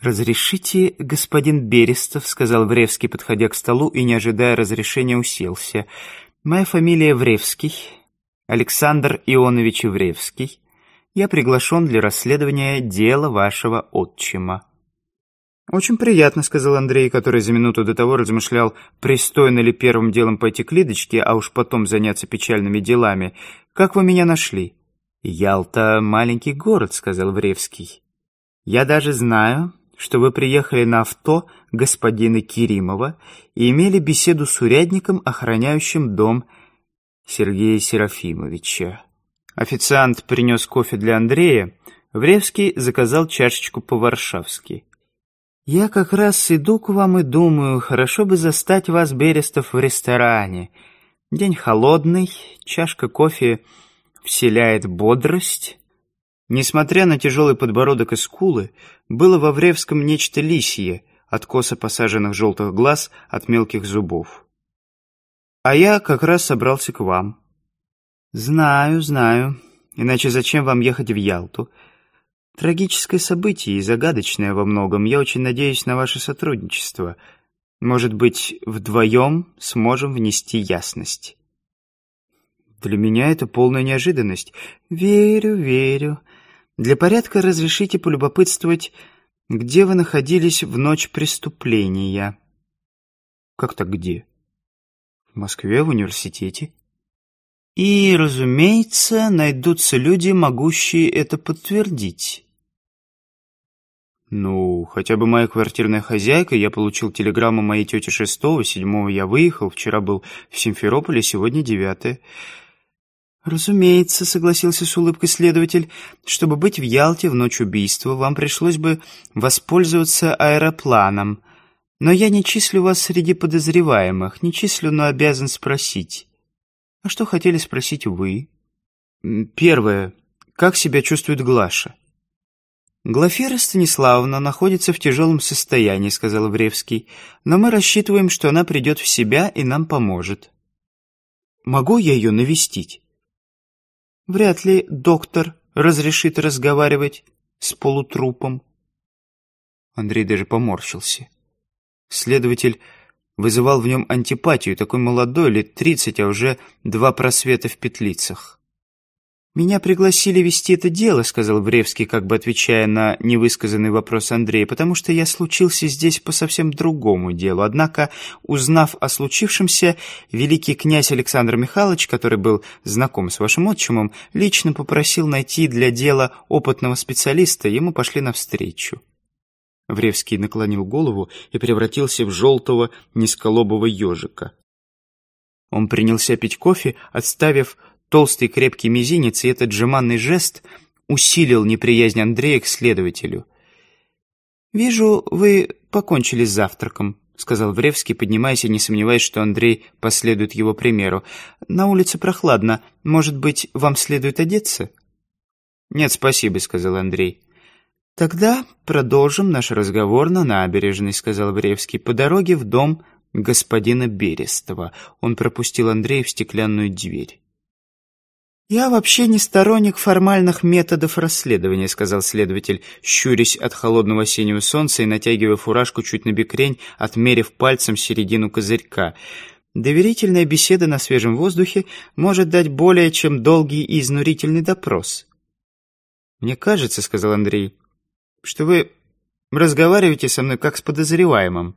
«Разрешите, господин Берестов», — сказал Вревский, подходя к столу и, не ожидая разрешения, уселся. «Моя фамилия Вревский, Александр Ионович Вревский. Я приглашен для расследования дела вашего отчима». «Очень приятно», — сказал Андрей, который за минуту до того размышлял, пристойно ли первым делом пойти к Лидочке, а уж потом заняться печальными делами. «Как вы меня нашли?» «Ялта — маленький город», — сказал Вревский. «Я даже знаю, что вы приехали на авто господина Керимова и имели беседу с урядником, охраняющим дом Сергея Серафимовича. Официант принес кофе для Андрея. Вревский заказал чашечку по-варшавски. «Я как раз иду к вам и думаю, хорошо бы застать вас, Берестов, в ресторане. День холодный, чашка кофе вселяет бодрость». Несмотря на тяжелый подбородок и скулы, было во Вревском нечто лисье, от косо посаженных желтых глаз, от мелких зубов. «А я как раз собрался к вам». «Знаю, знаю. Иначе зачем вам ехать в Ялту? Трагическое событие и загадочное во многом. Я очень надеюсь на ваше сотрудничество. Может быть, вдвоем сможем внести ясность». «Для меня это полная неожиданность. Верю, верю». Для порядка разрешите полюбопытствовать, где вы находились в ночь преступления. Как-то где? В Москве, в университете. И, разумеется, найдутся люди, могущие это подтвердить. Ну, хотя бы моя квартирная хозяйка, я получил телеграмму моей тети шестого, седьмого я выехал, вчера был в Симферополе, сегодня девятое. «Разумеется», — согласился с улыбкой следователь, — «чтобы быть в Ялте в ночь убийства, вам пришлось бы воспользоваться аэропланом. Но я не числю вас среди подозреваемых, не числю, но обязан спросить». «А что хотели спросить вы?» «Первое. Как себя чувствует Глаша?» «Глафира Станиславовна находится в тяжелом состоянии», — сказал Вревский, «но мы рассчитываем, что она придет в себя и нам поможет». «Могу я ее навестить?» Вряд ли доктор разрешит разговаривать с полутрупом. Андрей даже поморщился. Следователь вызывал в нем антипатию, такой молодой, лет тридцать, а уже два просвета в петлицах. «Меня пригласили вести это дело», — сказал Вревский, как бы отвечая на невысказанный вопрос Андрея, «потому что я случился здесь по совсем другому делу. Однако, узнав о случившемся, великий князь Александр Михайлович, который был знаком с вашим отчимом, лично попросил найти для дела опытного специалиста, ему пошли навстречу». Вревский наклонил голову и превратился в желтого низколобого ежика. Он принялся пить кофе, отставив Толстый крепкий мизинец и этот жеманный жест усилил неприязнь Андрея к следователю. «Вижу, вы покончили с завтраком», — сказал Вревский, поднимаясь и не сомневаясь, что Андрей последует его примеру. «На улице прохладно. Может быть, вам следует одеться?» «Нет, спасибо», — сказал Андрей. «Тогда продолжим наш разговор на набережной», — сказал Вревский, — «по дороге в дом господина Берестова». Он пропустил Андрея в стеклянную дверь. «Я вообще не сторонник формальных методов расследования», — сказал следователь, щурясь от холодного синего солнца и натягивая фуражку чуть на бекрень, отмерив пальцем середину козырька. «Доверительная беседа на свежем воздухе может дать более чем долгий и изнурительный допрос». «Мне кажется», — сказал Андрей, — «что вы разговариваете со мной как с подозреваемым»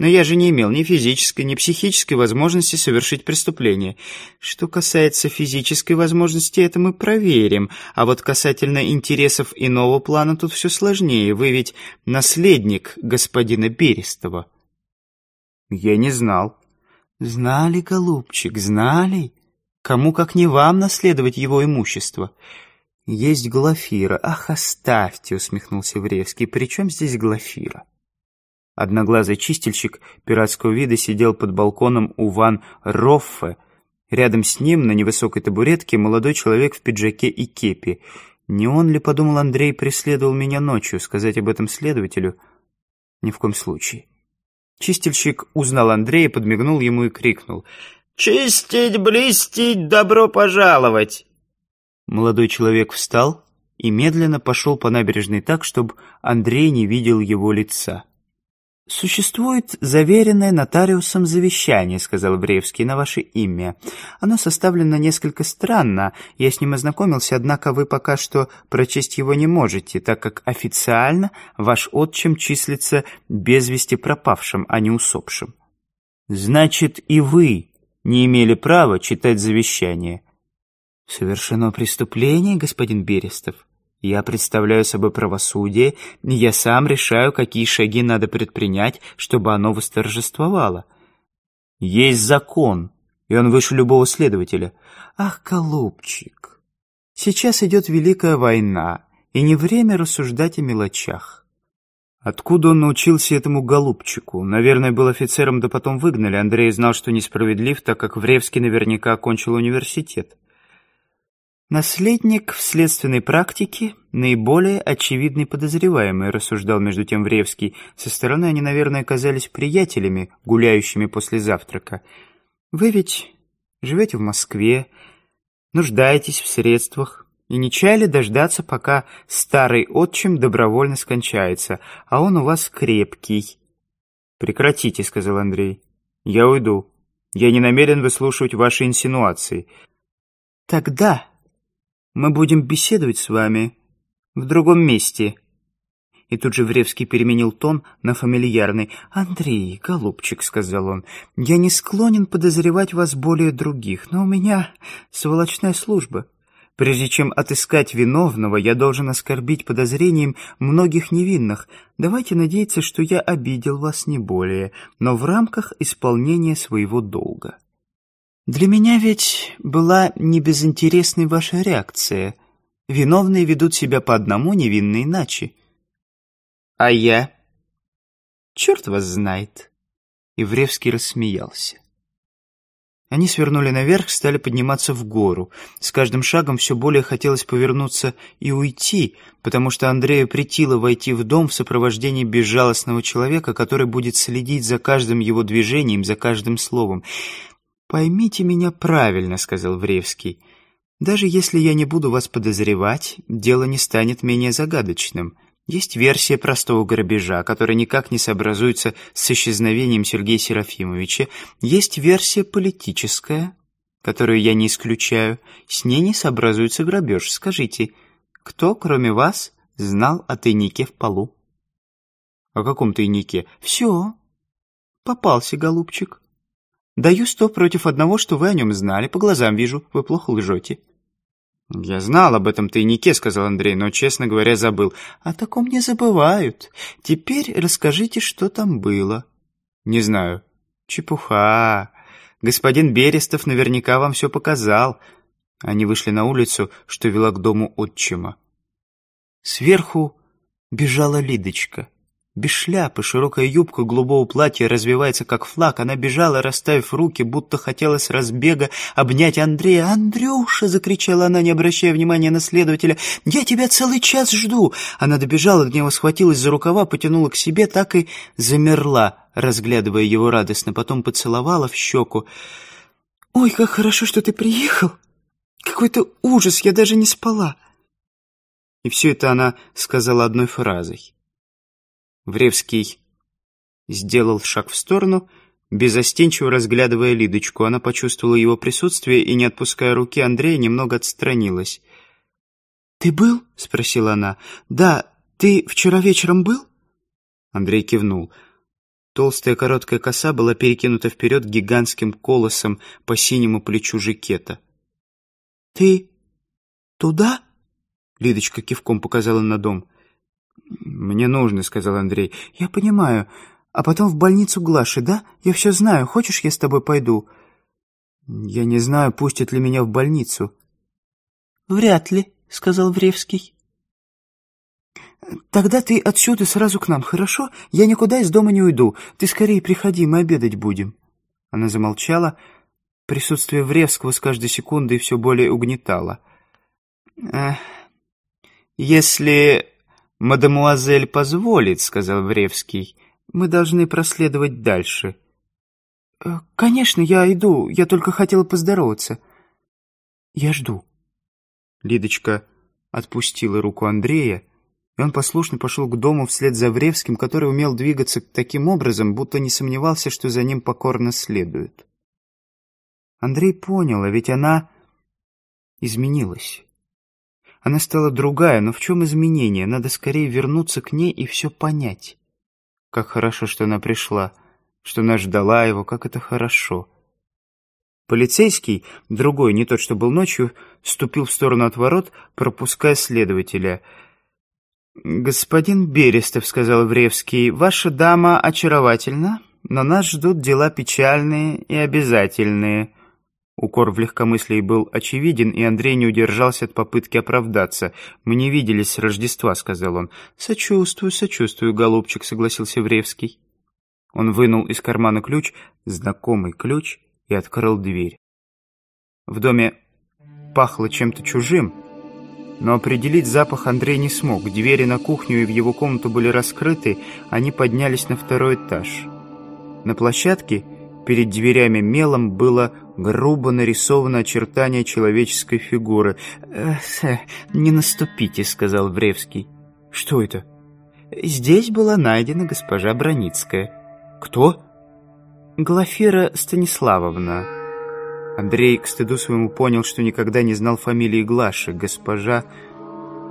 но я же не имел ни физической, ни психической возможности совершить преступление. Что касается физической возможности, это мы проверим, а вот касательно интересов иного плана тут все сложнее. Вы ведь наследник господина Берестова». «Я не знал». «Знали, голубчик, знали. Кому как не вам наследовать его имущество?» «Есть Глафира. Ах, оставьте!» — усмехнулся Вревский. «При чем здесь Глафира?» Одноглазый чистильщик пиратского вида сидел под балконом у Ван Роффе. Рядом с ним, на невысокой табуретке, молодой человек в пиджаке и кепи. Не он ли, подумал Андрей, преследовал меня ночью? Сказать об этом следователю? Ни в коем случае. Чистильщик узнал Андрея, подмигнул ему и крикнул. «Чистить, блестить, добро пожаловать!» Молодой человек встал и медленно пошел по набережной так, чтобы Андрей не видел его лица. «Существует заверенное нотариусом завещание», — сказал Вреевский, — «на ваше имя. Оно составлено несколько странно. Я с ним ознакомился, однако вы пока что прочесть его не можете, так как официально ваш отчим числится без вести пропавшим, а не усопшим». «Значит, и вы не имели права читать завещание». «Совершено преступление, господин Берестов». Я представляю собой правосудие, и я сам решаю, какие шаги надо предпринять, чтобы оно восторжествовало. Есть закон, и он выше любого следователя. Ах, голубчик, сейчас идет Великая война, и не время рассуждать о мелочах. Откуда он научился этому голубчику? Наверное, был офицером, да потом выгнали. Андрей знал, что несправедлив, так как Вревский наверняка окончил университет. Наследник в следственной практике наиболее очевидный подозреваемый, рассуждал между тем Вревский. Со стороны они, наверное, казались приятелями, гуляющими после завтрака. Вы ведь живете в Москве, нуждаетесь в средствах и не чаяли дождаться, пока старый отчим добровольно скончается, а он у вас крепкий. «Прекратите», — сказал Андрей. «Я уйду. Я не намерен выслушивать ваши инсинуации». «Тогда», мы будем беседовать с вами в другом месте». И тут же Вревский переменил тон на фамильярный. «Андрей, голубчик», — сказал он, — «я не склонен подозревать вас более других, но у меня сволочная служба. Прежде чем отыскать виновного, я должен оскорбить подозрением многих невинных. Давайте надеяться, что я обидел вас не более, но в рамках исполнения своего долга». Для меня ведь была небезынтересной ваша реакция. Виновные ведут себя по одному, невинно иначе. А я? Черт вас знает. Ивревский рассмеялся. Они свернули наверх, стали подниматься в гору. С каждым шагом все более хотелось повернуться и уйти, потому что Андрею притило войти в дом в сопровождении безжалостного человека, который будет следить за каждым его движением, за каждым словом. «Поймите меня правильно», — сказал Вревский. «Даже если я не буду вас подозревать, дело не станет менее загадочным. Есть версия простого грабежа, которая никак не сообразуется с исчезновением Сергея Серафимовича. Есть версия политическая, которую я не исключаю. С ней не сообразуется грабеж. Скажите, кто, кроме вас, знал о тайнике в полу?» «О каком тайнике?» «Все. Попался, голубчик. Даю сто против одного, что вы о нем знали. По глазам вижу, вы плохо лжете». «Я знал об этом тайнике», — сказал Андрей, но, честно говоря, забыл. «О таком не забывают. Теперь расскажите, что там было». «Не знаю». «Чепуха. Господин Берестов наверняка вам все показал». Они вышли на улицу, что вела к дому отчима. Сверху бежала Лидочка без шляпы, широкая юбка голубого платья развивается как флаг. Она бежала, расставив руки, будто хотелось разбега обнять Андрея. «Андрюша!» — закричала она, не обращая внимания на следователя. «Я тебя целый час жду!» Она добежала к нему, схватилась за рукава, потянула к себе, так и замерла, разглядывая его радостно. Потом поцеловала в щеку. «Ой, как хорошо, что ты приехал! Какой-то ужас, я даже не спала!» И все это она сказала одной фразой. Вревский сделал шаг в сторону, безостенчиво разглядывая Лидочку. Она почувствовала его присутствие и, не отпуская руки Андрея, немного отстранилась. «Ты был?» — спросила она. «Да, ты вчера вечером был?» Андрей кивнул. Толстая короткая коса была перекинута вперед гигантским колосом по синему плечу жакета. «Ты туда?» — Лидочка кивком показала на дом. «Мне нужно», — сказал Андрей. «Я понимаю. А потом в больницу Глаши, да? Я все знаю. Хочешь, я с тобой пойду?» «Я не знаю, пустят ли меня в больницу». «Вряд ли», — сказал Вревский. «Тогда ты отсюда сразу к нам, хорошо? Я никуда из дома не уйду. Ты скорее приходи, мы обедать будем». Она замолчала. Присутствие Вревского с каждой секундой все более угнетало. «Если «Мадемуазель позволит», — сказал Вревский. «Мы должны проследовать дальше». «Э, «Конечно, я иду. Я только хотела поздороваться. Я жду». Лидочка отпустила руку Андрея, и он послушно пошел к дому вслед за Вревским, который умел двигаться таким образом, будто не сомневался, что за ним покорно следует. Андрей понял, а ведь она изменилась. Она стала другая, но в чем изменение? Надо скорее вернуться к ней и все понять. Как хорошо, что она пришла, что она ждала его, как это хорошо. Полицейский, другой, не тот, что был ночью, ступил в сторону от ворот, пропуская следователя. «Господин Берестов», — сказал Вревский, — «ваша дама очаровательна, но нас ждут дела печальные и обязательные». Укор в легкомыслии был очевиден, и Андрей не удержался от попытки оправдаться. «Мы не виделись с Рождества», — сказал он. «Сочувствую, сочувствую, голубчик», — согласился Вревский. Он вынул из кармана ключ, знакомый ключ, и открыл дверь. В доме пахло чем-то чужим, но определить запах Андрей не смог. Двери на кухню и в его комнату были раскрыты, они поднялись на второй этаж. На площадке перед дверями мелом было грубо нарисовано очертание человеческой фигуры. «Э, сэ, «Не наступите», — сказал Вревский. «Что это?» «Здесь была найдена госпожа Броницкая». «Кто?» «Глафира Станиславовна». Андрей к стыду своему понял, что никогда не знал фамилии Глаши. «Госпожа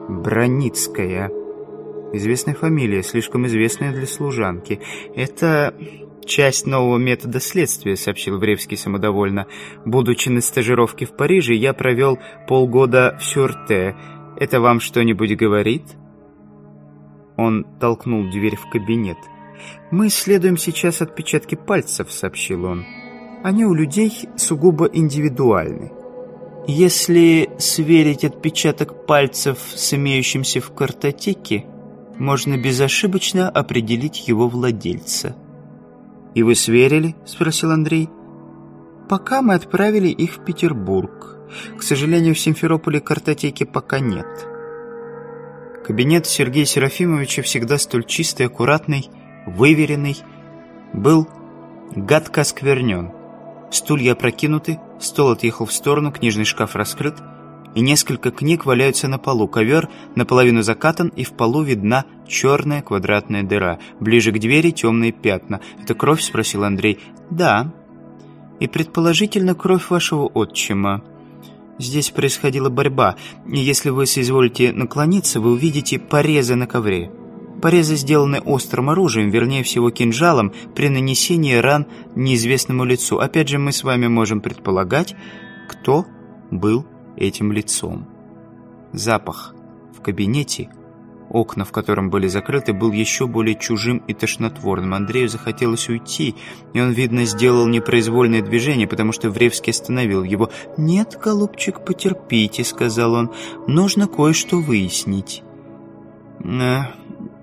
Броницкая». Известная фамилия, слишком известная для служанки. Это часть нового метода следствия», — сообщил Вревский самодовольно. «Будучи на стажировке в Париже, я провел полгода в Сюрте. Это вам что-нибудь говорит?» Он толкнул дверь в кабинет. «Мы исследуем сейчас отпечатки пальцев», — сообщил он. «Они у людей сугубо индивидуальны». «Если сверить отпечаток пальцев с имеющимся в картотеке», можно безошибочно определить его владельца – «И вы сверили?» — спросил Андрей. «Пока мы отправили их в Петербург. К сожалению, в Симферополе картотеки пока нет». Кабинет Сергея Серафимовича, всегда столь чистый, аккуратный, выверенный, был гадко осквернен. Стулья опрокинуты, стол отъехал в сторону, книжный шкаф раскрыт — и несколько книг валяются на полу. Ковер наполовину закатан, и в полу видна черная квадратная дыра. Ближе к двери темные пятна. «Это кровь?» — спросил Андрей. «Да. И предположительно кровь вашего отчима». Здесь происходила борьба, и если вы соизволите наклониться, вы увидите порезы на ковре. Порезы сделаны острым оружием, вернее всего кинжалом, при нанесении ран неизвестному лицу. Опять же, мы с вами можем предполагать, кто был этим лицом. Запах в кабинете, окна в котором были закрыты, был еще более чужим и тошнотворным. Андрею захотелось уйти, и он, видно, сделал непроизвольное движение, потому что Вревский остановил его. «Нет, голубчик, потерпите», — сказал он, — «нужно кое-что выяснить». «Э,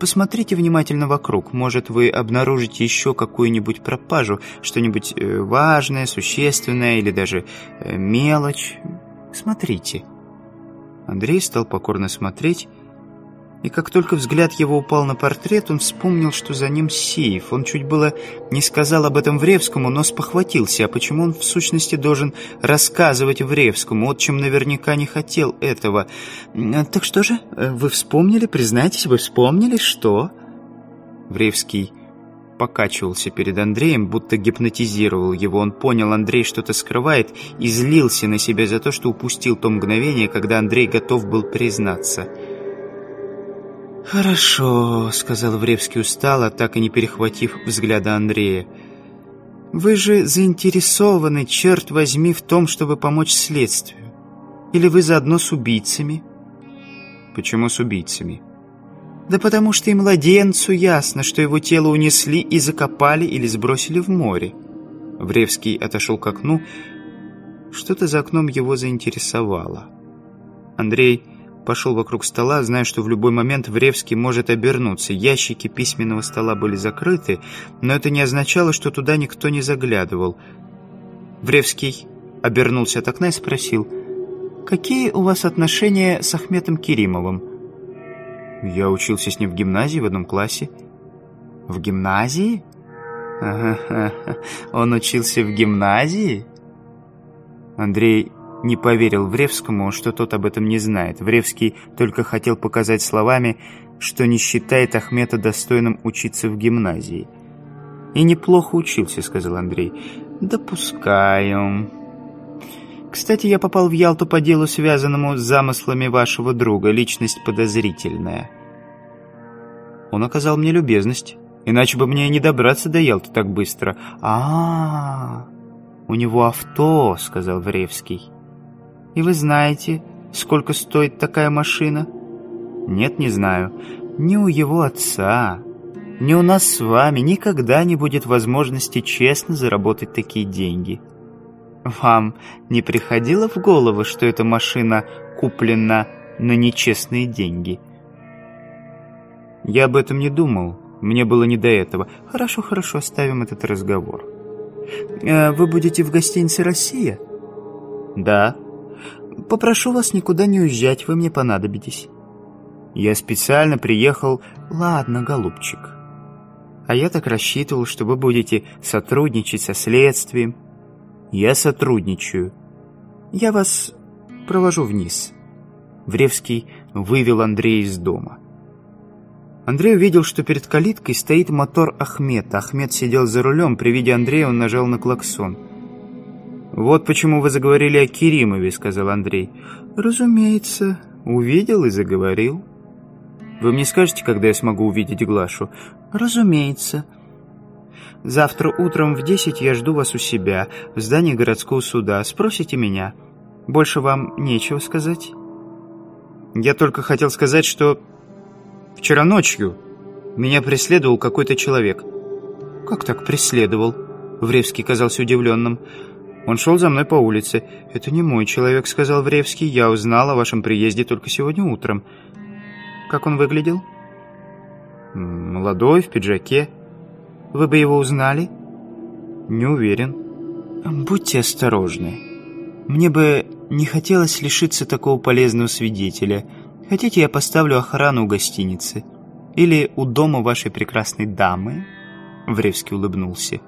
посмотрите внимательно вокруг. Может, вы обнаружите еще какую-нибудь пропажу, что-нибудь э, важное, существенное или даже э, мелочь. Смотрите». Андрей стал покорно смотреть, и как только взгляд его упал на портрет, он вспомнил, что за ним сейф. Он чуть было не сказал об этом Вревскому, но спохватился. А почему он, в сущности, должен рассказывать Вревскому? Отчим наверняка не хотел этого. Э, «Так что же? Э, вы вспомнили? Признайтесь, вы вспомнили? Что?» Вревский покачивался перед Андреем, будто гипнотизировал его. Он понял, Андрей что-то скрывает, и злился на себя за то, что упустил то мгновение, когда Андрей готов был признаться. «Хорошо», — сказал Вревский устало, так и не перехватив взгляда Андрея. «Вы же заинтересованы, черт возьми, в том, чтобы помочь следствию. Или вы заодно с убийцами?» «Почему с убийцами?» Да потому что и младенцу ясно, что его тело унесли и закопали или сбросили в море. Вревский отошел к окну. Что-то за окном его заинтересовало. Андрей пошел вокруг стола, зная, что в любой момент Вревский может обернуться. Ящики письменного стола были закрыты, но это не означало, что туда никто не заглядывал. Вревский обернулся от окна и спросил, «Какие у вас отношения с Ахметом Керимовым?» Я учился с ним в гимназии в одном классе». «В гимназии?» Он учился в гимназии?» Андрей не поверил Вревскому, что тот об этом не знает. Вревский только хотел показать словами, что не считает Ахмета достойным учиться в гимназии. «И неплохо учился», — сказал Андрей. Допускаем. Кстати, я попал в Ялту по делу, связанному с замыслами вашего друга, личность подозрительная. Он оказал мне любезность, иначе бы мне не добраться до Ялты так быстро. а, -а, -а у него авто», — сказал Вревский. «И вы знаете, сколько стоит такая машина?» «Нет, не знаю. Ни у его отца, ни у нас с вами никогда не будет возможности честно заработать такие деньги». Вам не приходило в голову, что эта машина куплена на нечестные деньги? Я об этом не думал. Мне было не до этого. Хорошо, хорошо, оставим этот разговор. Э, вы будете в гостинице «Россия»? Да. Попрошу вас никуда не уезжать, вы мне понадобитесь. Я специально приехал... Ладно, голубчик. А я так рассчитывал, что вы будете сотрудничать со следствием, я сотрудничаю. Я вас провожу вниз». Вревский вывел Андрея из дома. Андрей увидел, что перед калиткой стоит мотор Ахмета. Ахмед сидел за рулем. При виде Андрея он нажал на клаксон. «Вот почему вы заговорили о Керимове», — сказал Андрей. «Разумеется. Увидел и заговорил». «Вы мне скажете, когда я смогу увидеть Глашу?» «Разумеется. Завтра утром в десять я жду вас у себя, в здании городского суда. Спросите меня. Больше вам нечего сказать?» «Я только хотел сказать, что вчера ночью меня преследовал какой-то человек». «Как так преследовал?» Вревский казался удивленным. «Он шел за мной по улице. Это не мой человек», — сказал Вревский. «Я узнал о вашем приезде только сегодня утром». «Как он выглядел?» «Молодой, в пиджаке». Вы бы его узнали?» «Не уверен». «Будьте осторожны. Мне бы не хотелось лишиться такого полезного свидетеля. Хотите, я поставлю охрану у гостиницы? Или у дома вашей прекрасной дамы?» Вревский улыбнулся.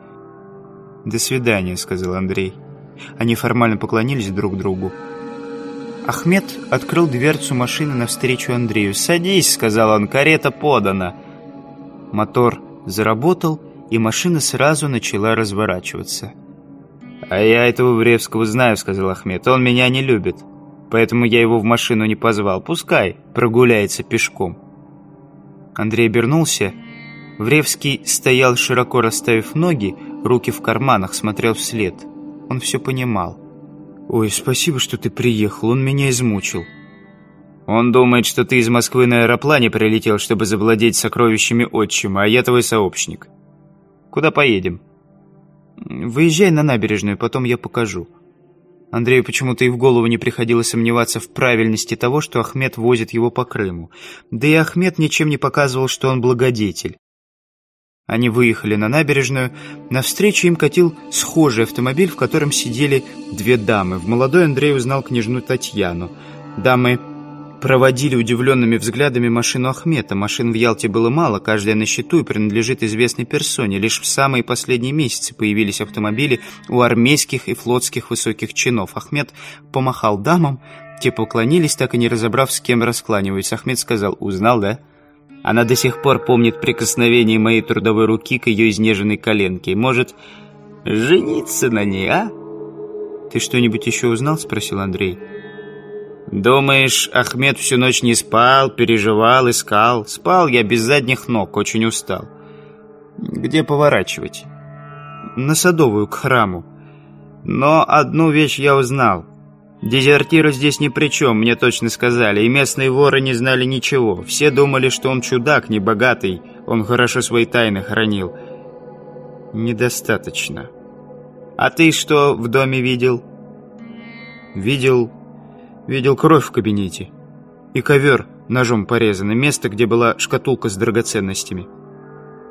«До свидания», — сказал Андрей. Они формально поклонились друг другу. Ахмед открыл дверцу машины навстречу Андрею. «Садись», — сказал он, — «карета подана». Мотор заработал, и машина сразу начала разворачиваться. «А я этого Вревского знаю», — сказал Ахмед. «Он меня не любит, поэтому я его в машину не позвал. Пускай прогуляется пешком». Андрей обернулся. Вревский стоял, широко расставив ноги, руки в карманах, смотрел вслед. Он все понимал. «Ой, спасибо, что ты приехал, он меня измучил». «Он думает, что ты из Москвы на аэроплане прилетел, чтобы завладеть сокровищами отчима, а я твой сообщник». Куда поедем?» «Выезжай на набережную, потом я покажу». Андрею почему-то и в голову не приходило сомневаться в правильности того, что Ахмед возит его по Крыму. Да и Ахмед ничем не показывал, что он благодетель. Они выехали на набережную. Навстречу им катил схожий автомобиль, в котором сидели две дамы. В молодой Андрей узнал княжну Татьяну. Дамы проводили удивленными взглядами машину Ахмета. Машин в Ялте было мало, каждая на счету и принадлежит известной персоне. Лишь в самые последние месяцы появились автомобили у армейских и флотских высоких чинов. Ахмед помахал дамам, те поклонились, так и не разобрав, с кем раскланиваются. Ахмед сказал «Узнал, да?» Она до сих пор помнит прикосновение моей трудовой руки к ее изнеженной коленке. Может, жениться на ней, а? «Ты что-нибудь еще узнал?» – спросил Андрей. «Андрей». «Думаешь, Ахмед всю ночь не спал, переживал, искал? Спал я без задних ног, очень устал. Где поворачивать?» «На Садовую, к храму. Но одну вещь я узнал. Дезертиру здесь ни при чем, мне точно сказали, и местные воры не знали ничего. Все думали, что он чудак, небогатый, он хорошо свои тайны хранил. Недостаточно. А ты что в доме видел? Видел видел кровь в кабинете и ковер, ножом порезано, место, где была шкатулка с драгоценностями.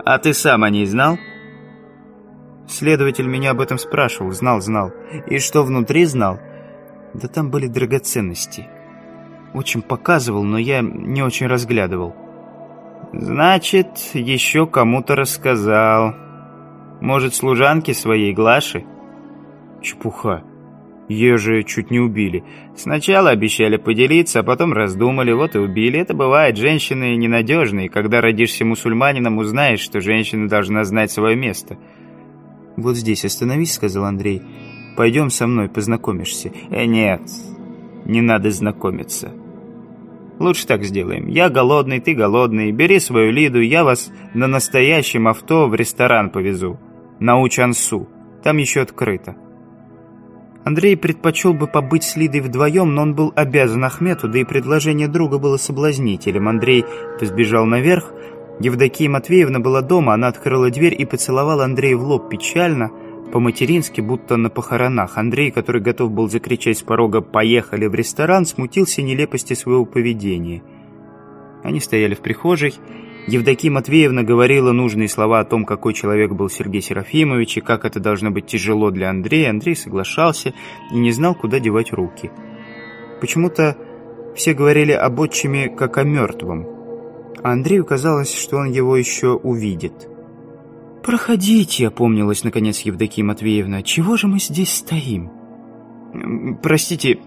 А ты сам о ней знал? Следователь меня об этом спрашивал, знал, знал. И что внутри знал? Да там были драгоценности. Очень показывал, но я не очень разглядывал. Значит, еще кому-то рассказал. Может, служанке своей Глаши? Чепуха. Ее же чуть не убили. Сначала обещали поделиться, а потом раздумали, вот и убили. Это бывает, женщины ненадежные. Когда родишься мусульманином, узнаешь, что женщина должна знать свое место. «Вот здесь остановись», — сказал Андрей. «Пойдем со мной, познакомишься». «Э, нет, не надо знакомиться». «Лучше так сделаем. Я голодный, ты голодный. Бери свою Лиду, я вас на настоящем авто в ресторан повезу. На Учансу. Там еще открыто». Андрей предпочел бы побыть с Лидой вдвоем, но он был обязан Ахмету, да и предложение друга было соблазнителем. Андрей сбежал наверх. Евдокия Матвеевна была дома, она открыла дверь и поцеловала Андрея в лоб печально, по-матерински, будто на похоронах. Андрей, который готов был закричать с порога «Поехали в ресторан», смутился нелепости своего поведения. Они стояли в прихожей, Евдокия Матвеевна говорила нужные слова о том, какой человек был Сергей Серафимович и как это должно быть тяжело для Андрея. Андрей соглашался и не знал, куда девать руки. Почему-то все говорили об отчиме как о мертвом, а Андрею казалось, что он его еще увидит. «Проходите», — опомнилась наконец Евдокия Матвеевна, — «чего же мы здесь стоим?» «Простите,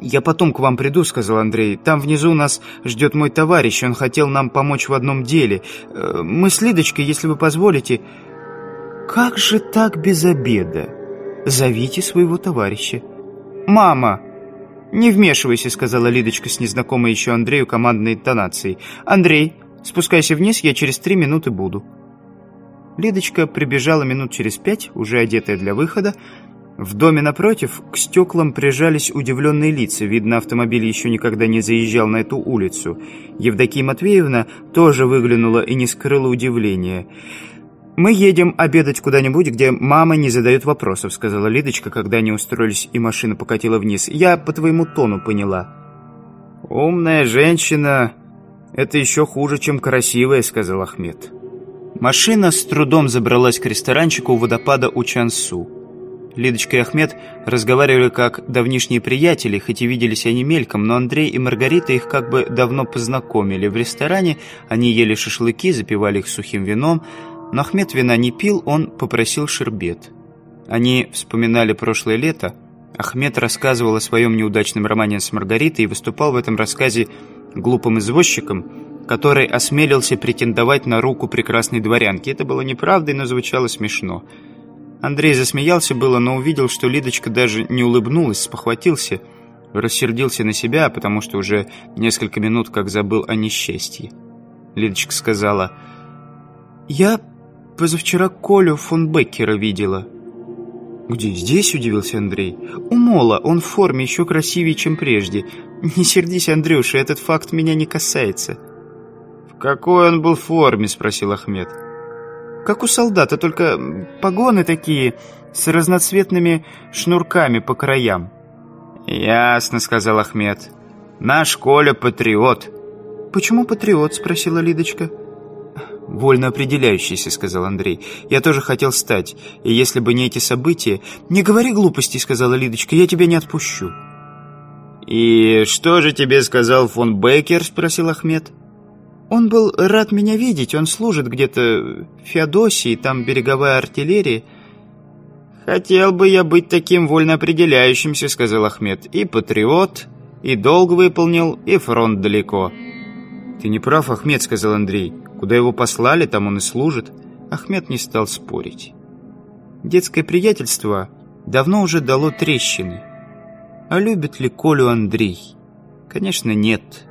«Я потом к вам приду», — сказал Андрей. «Там внизу нас ждет мой товарищ. Он хотел нам помочь в одном деле. Э, мы с Лидочкой, если вы позволите...» «Как же так без обеда? Зовите своего товарища». «Мама!» «Не вмешивайся», — сказала Лидочка с незнакомой еще Андрею командной интонацией. «Андрей, спускайся вниз, я через три минуты буду». Лидочка прибежала минут через пять, уже одетая для выхода, в доме напротив к стеклам прижались удивленные лица. Видно, автомобиль еще никогда не заезжал на эту улицу. Евдокия Матвеевна тоже выглянула и не скрыла удивления. «Мы едем обедать куда-нибудь, где мама не задает вопросов», — сказала Лидочка, когда они устроились, и машина покатила вниз. «Я по твоему тону поняла». «Умная женщина — это еще хуже, чем красивая», — сказал Ахмед. Машина с трудом забралась к ресторанчику у водопада у Чансу. Лидочка и Ахмед разговаривали как давнишние приятели, хоть и виделись они мельком, но Андрей и Маргарита их как бы давно познакомили. В ресторане они ели шашлыки, запивали их сухим вином, но Ахмед вина не пил, он попросил шербет. Они вспоминали прошлое лето. Ахмед рассказывал о своем неудачном романе с Маргаритой и выступал в этом рассказе глупым извозчиком, который осмелился претендовать на руку прекрасной дворянки. Это было неправдой, но звучало смешно. Андрей засмеялся было, но увидел, что Лидочка даже не улыбнулась, спохватился, рассердился на себя, потому что уже несколько минут как забыл о несчастье. Лидочка сказала, «Я позавчера Колю фон Беккера видела». «Где здесь?» – удивился Андрей. «У Мола, он в форме еще красивее, чем прежде. Не сердись, Андрюша, этот факт меня не касается». «В какой он был форме?» – спросил Ахмед. «Ахмед» как у солдата, только погоны такие, с разноцветными шнурками по краям». «Ясно», — сказал Ахмед. «Наш Коля патриот». «Почему патриот?» — спросила Лидочка. «Вольно определяющийся», — сказал Андрей. «Я тоже хотел стать, и если бы не эти события...» «Не говори глупостей», — сказала Лидочка, — «я тебя не отпущу». «И что же тебе сказал фон Бейкер? — спросил Ахмед. Он был рад меня видеть, он служит где-то в Феодосии, там береговая артиллерия. «Хотел бы я быть таким вольноопределяющимся, сказал Ахмед. «И патриот, и долг выполнил, и фронт далеко». «Ты не прав, Ахмед», — сказал Андрей. «Куда его послали, там он и служит». Ахмед не стал спорить. Детское приятельство давно уже дало трещины. А любит ли Колю Андрей? Конечно, нет.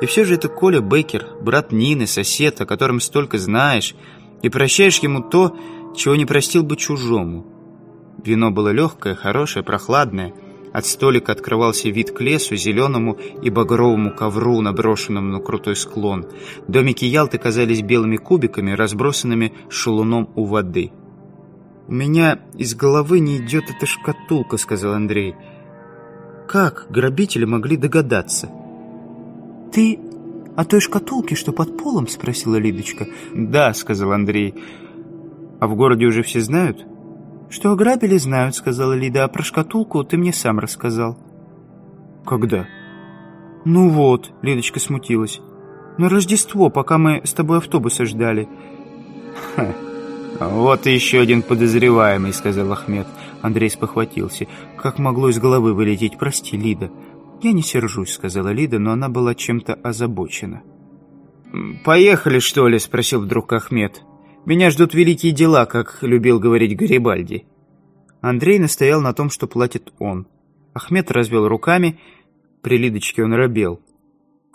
И все же это Коля Бейкер, брат Нины, сосед, о котором столько знаешь, и прощаешь ему то, чего не простил бы чужому. Вино было легкое, хорошее, прохладное. От столика открывался вид к лесу, зеленому и багровому ковру, наброшенному на крутой склон. Домики Ялты казались белыми кубиками, разбросанными шалуном у воды. «У меня из головы не идет эта шкатулка», — сказал Андрей. «Как грабители могли догадаться?» «Ты а о той шкатулке, что под полом?» — спросила Лидочка. «Да», — сказал Андрей. «А в городе уже все знают?» «Что ограбили, знают», — сказала Лида. «А про шкатулку ты мне сам рассказал». «Когда?» «Ну вот», — Лидочка смутилась. «На Рождество, пока мы с тобой автобуса ждали». «Ха, вот и еще один подозреваемый», — сказал Ахмед. Андрей спохватился. «Как могло из головы вылететь? Прости, Лида». «Я не сержусь», — сказала Лида, но она была чем-то озабочена. «Поехали, что ли?» — спросил вдруг Ахмед. «Меня ждут великие дела», — как любил говорить Гарибальди. Андрей настоял на том, что платит он. Ахмед развел руками, при Лидочке он робел.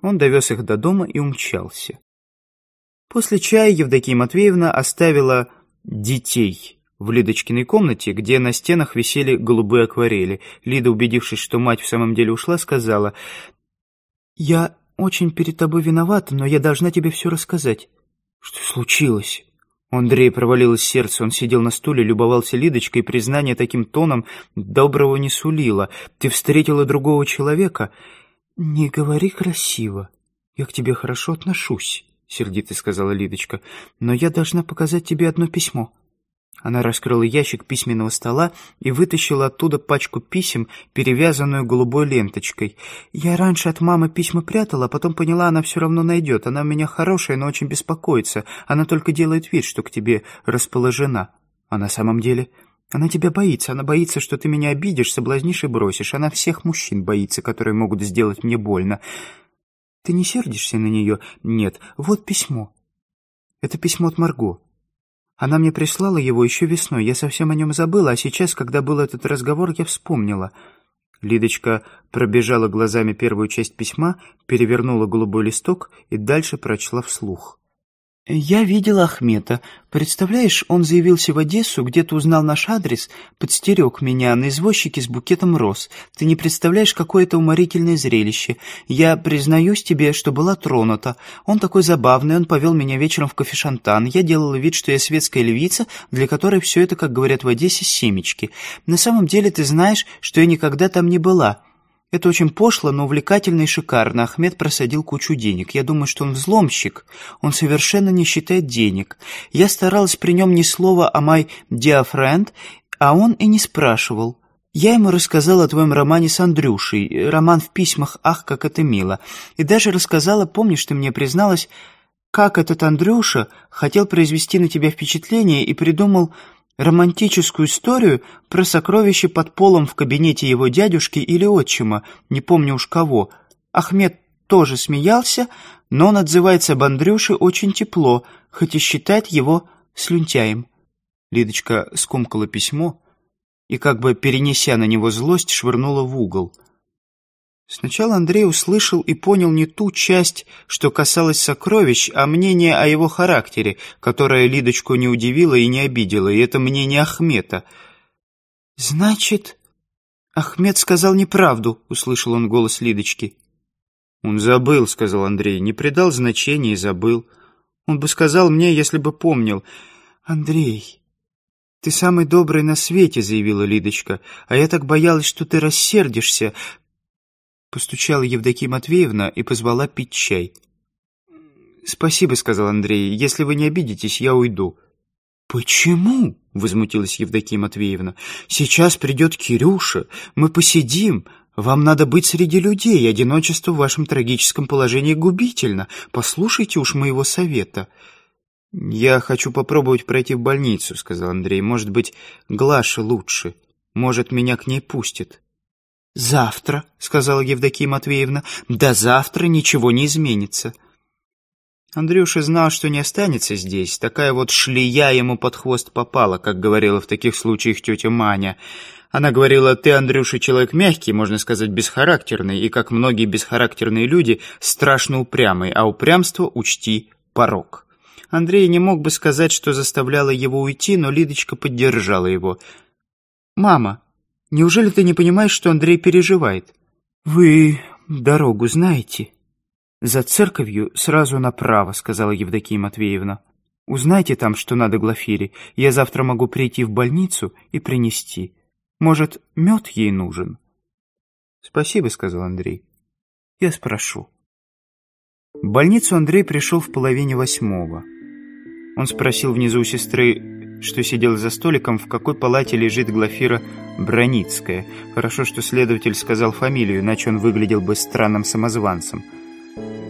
Он довез их до дома и умчался. После чая Евдокия Матвеевна оставила детей в Лидочкиной комнате, где на стенах висели голубые акварели. Лида, убедившись, что мать в самом деле ушла, сказала, «Я очень перед тобой виновата, но я должна тебе все рассказать». «Что случилось?» У Андрея провалилось сердце, он сидел на стуле, любовался Лидочкой, и признание таким тоном доброго не сулило. «Ты встретила другого человека?» «Не говори красиво. Я к тебе хорошо отношусь», — сердито сказала Лидочка. «Но я должна показать тебе одно письмо». Она раскрыла ящик письменного стола и вытащила оттуда пачку писем, перевязанную голубой ленточкой. «Я раньше от мамы письма прятала, а потом поняла, она все равно найдет. Она у меня хорошая, но очень беспокоится. Она только делает вид, что к тебе расположена. А на самом деле...» Она тебя боится, она боится, что ты меня обидишь, соблазнишь и бросишь. Она всех мужчин боится, которые могут сделать мне больно. Ты не сердишься на нее? Нет. Вот письмо. Это письмо от Марго. Она мне прислала его еще весной, я совсем о нем забыла, а сейчас, когда был этот разговор, я вспомнила». Лидочка пробежала глазами первую часть письма, перевернула голубой листок и дальше прочла вслух. «Я видел Ахмета. Представляешь, он заявился в Одессу, где-то узнал наш адрес, подстерег меня на извозчике с букетом роз. Ты не представляешь, какое это уморительное зрелище. Я признаюсь тебе, что была тронута. Он такой забавный, он повел меня вечером в кофешантан. Я делала вид, что я светская львица, для которой все это, как говорят в Одессе, семечки. На самом деле ты знаешь, что я никогда там не была». Это очень пошло, но увлекательно и шикарно. Ахмед просадил кучу денег. Я думаю, что он взломщик. Он совершенно не считает денег. Я старалась при нем ни слова о my dear friend, а он и не спрашивал. Я ему рассказала о твоем романе с Андрюшей. Роман в письмах, ах, как это мило. И даже рассказала, помнишь, ты мне призналась, как этот Андрюша хотел произвести на тебя впечатление и придумал романтическую историю про сокровище под полом в кабинете его дядюшки или отчима, не помню уж кого. Ахмед тоже смеялся, но он отзывается об Андрюше очень тепло, хоть и считает его слюнтяем. Лидочка скомкала письмо и, как бы перенеся на него злость, швырнула в угол. Сначала Андрей услышал и понял не ту часть, что касалась сокровищ, а мнение о его характере, которое Лидочку не удивило и не обидело, и это мнение Ахмета. «Значит, Ахмед сказал неправду», — услышал он голос Лидочки. «Он забыл», — сказал Андрей, — «не придал значения и забыл. Он бы сказал мне, если бы помнил. Андрей...» «Ты самый добрый на свете», — заявила Лидочка. «А я так боялась, что ты рассердишься. Постучала Евдокия Матвеевна и позвала пить чай. «Спасибо», — сказал Андрей. «Если вы не обидитесь, я уйду». «Почему?» — возмутилась Евдокия Матвеевна. «Сейчас придет Кирюша, мы посидим. Вам надо быть среди людей, одиночество в вашем трагическом положении губительно. Послушайте уж моего совета». «Я хочу попробовать пройти в больницу», — сказал Андрей. «Может быть, Глаша лучше. Может, меня к ней пустят. «Завтра», — сказала Евдокия Матвеевна, — «до завтра ничего не изменится». Андрюша знал, что не останется здесь. Такая вот шлея ему под хвост попала, как говорила в таких случаях тетя Маня. Она говорила, ты, Андрюша, человек мягкий, можно сказать, бесхарактерный, и, как многие бесхарактерные люди, страшно упрямый, а упрямство, учти, порог. Андрей не мог бы сказать, что заставляло его уйти, но Лидочка поддержала его. «Мама», Неужели ты не понимаешь, что Андрей переживает? Вы дорогу знаете? За церковью сразу направо, сказала Евдокия Матвеевна. Узнайте там, что надо Глафире. Я завтра могу прийти в больницу и принести. Может, мед ей нужен? Спасибо, сказал Андрей. Я спрошу. В больницу Андрей пришел в половине восьмого. Он спросил внизу у сестры, что сидел за столиком, в какой палате лежит Глафира Броницкая. Хорошо, что следователь сказал фамилию, иначе он выглядел бы странным самозванцем.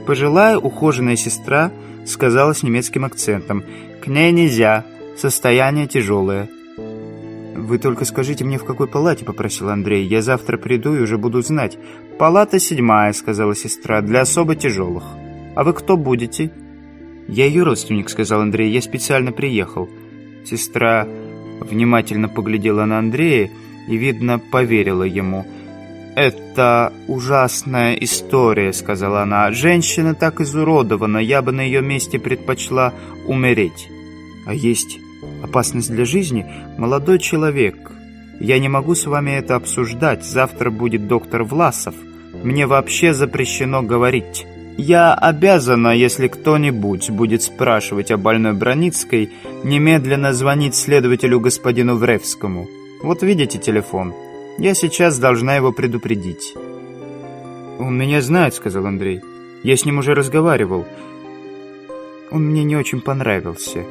Пожилая ухоженная сестра сказала с немецким акцентом «К ней нельзя, состояние тяжелое». «Вы только скажите мне, в какой палате?» – попросил Андрей. «Я завтра приду и уже буду знать». «Палата седьмая», – сказала сестра, – «для особо тяжелых». «А вы кто будете?» «Я ее родственник», — сказал Андрей. «Я специально приехал». Сестра внимательно поглядела на Андрея и, видно, поверила ему. «Это ужасная история», — сказала она. «Женщина так изуродована, я бы на ее месте предпочла умереть». «А есть опасность для жизни? Молодой человек, я не могу с вами это обсуждать. Завтра будет доктор Власов. Мне вообще запрещено говорить». Я обязана, если кто-нибудь будет спрашивать о больной Броницкой, немедленно звонить следователю господину Вревскому. Вот видите телефон. Я сейчас должна его предупредить». «Он меня знает», — сказал Андрей. «Я с ним уже разговаривал. Он мне не очень понравился».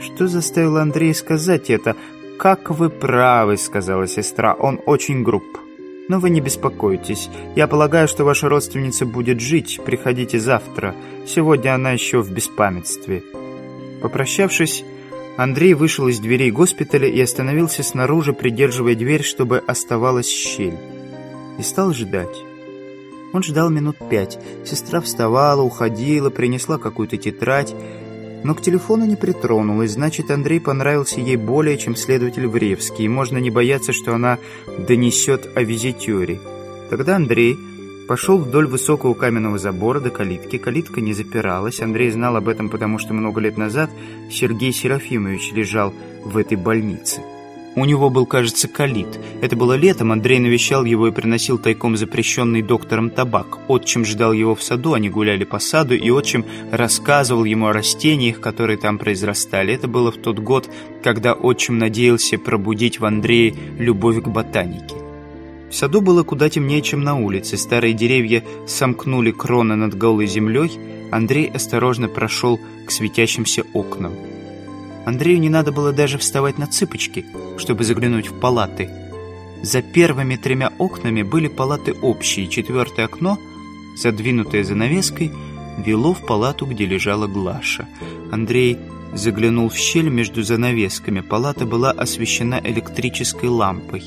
Что заставило Андрея сказать это? «Как вы правы», — сказала сестра. «Он очень груб». Но вы не беспокойтесь. Я полагаю, что ваша родственница будет жить. Приходите завтра. Сегодня она еще в беспамятстве». Попрощавшись, Андрей вышел из дверей госпиталя и остановился снаружи, придерживая дверь, чтобы оставалась щель. И стал ждать. Он ждал минут пять. Сестра вставала, уходила, принесла какую-то тетрадь но к телефону не притронулась, значит, Андрей понравился ей более, чем следователь Вревский, и можно не бояться, что она донесет о визитере. Тогда Андрей пошел вдоль высокого каменного забора до калитки. Калитка не запиралась, Андрей знал об этом, потому что много лет назад Сергей Серафимович лежал в этой больнице. У него был, кажется, калит. Это было летом, Андрей навещал его и приносил тайком запрещенный доктором табак. Отчим ждал его в саду, они гуляли по саду, и отчим рассказывал ему о растениях, которые там произрастали. Это было в тот год, когда отчим надеялся пробудить в Андрее любовь к ботанике. В саду было куда темнее, чем на улице. Старые деревья сомкнули кроны над голой землей. Андрей осторожно прошел к светящимся окнам. Андрею не надо было даже вставать на цыпочки, чтобы заглянуть в палаты. За первыми тремя окнами были палаты общие, четвертое окно, задвинутое занавеской, вело в палату, где лежала Глаша. Андрей заглянул в щель между занавесками. Палата была освещена электрической лампой.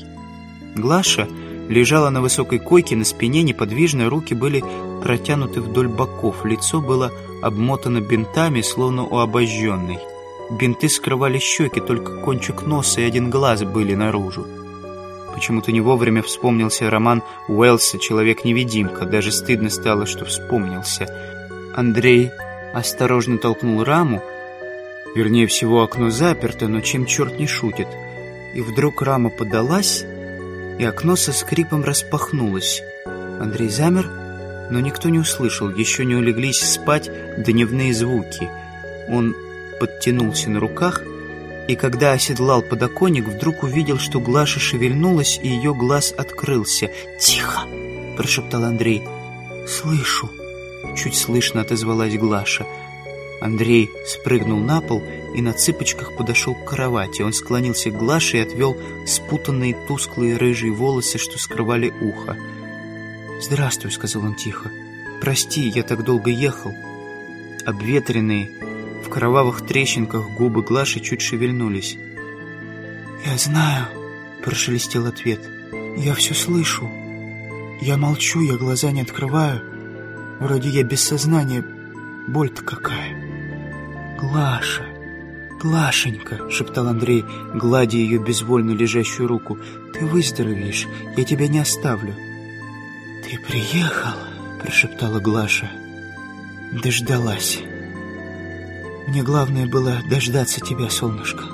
Глаша лежала на высокой койке, на спине неподвижно, руки были протянуты вдоль боков, лицо было обмотано бинтами, словно у обожженной. Бинты скрывали щеки, только кончик носа и один глаз были наружу. Почему-то не вовремя вспомнился роман Уэллса «Человек-невидимка». Даже стыдно стало, что вспомнился. Андрей осторожно толкнул раму. Вернее всего, окно заперто, но чем черт не шутит. И вдруг рама подалась, и окно со скрипом распахнулось. Андрей замер, но никто не услышал. Еще не улеглись спать дневные звуки. Он подтянулся на руках, и когда оседлал подоконник, вдруг увидел, что Глаша шевельнулась, и ее глаз открылся. «Тихо!» — прошептал Андрей. «Слышу!» — чуть слышно отозвалась Глаша. Андрей спрыгнул на пол и на цыпочках подошел к кровати. Он склонился к Глаше и отвел спутанные тусклые рыжие волосы, что скрывали ухо. «Здравствуй», — сказал он тихо. «Прости, я так долго ехал». Обветренные, в кровавых трещинках губы Глаши чуть шевельнулись. «Я знаю», — прошелестел ответ. «Я все слышу. Я молчу, я глаза не открываю. Вроде я без сознания. Боль-то какая». «Глаша! Глашенька!» — шептал Андрей, гладя ее безвольно лежащую руку. «Ты выздоровеешь, я тебя не оставлю». «Ты приехал?» — прошептала Глаша. «Дождалась». Мне главное было дождаться тебя, солнышко.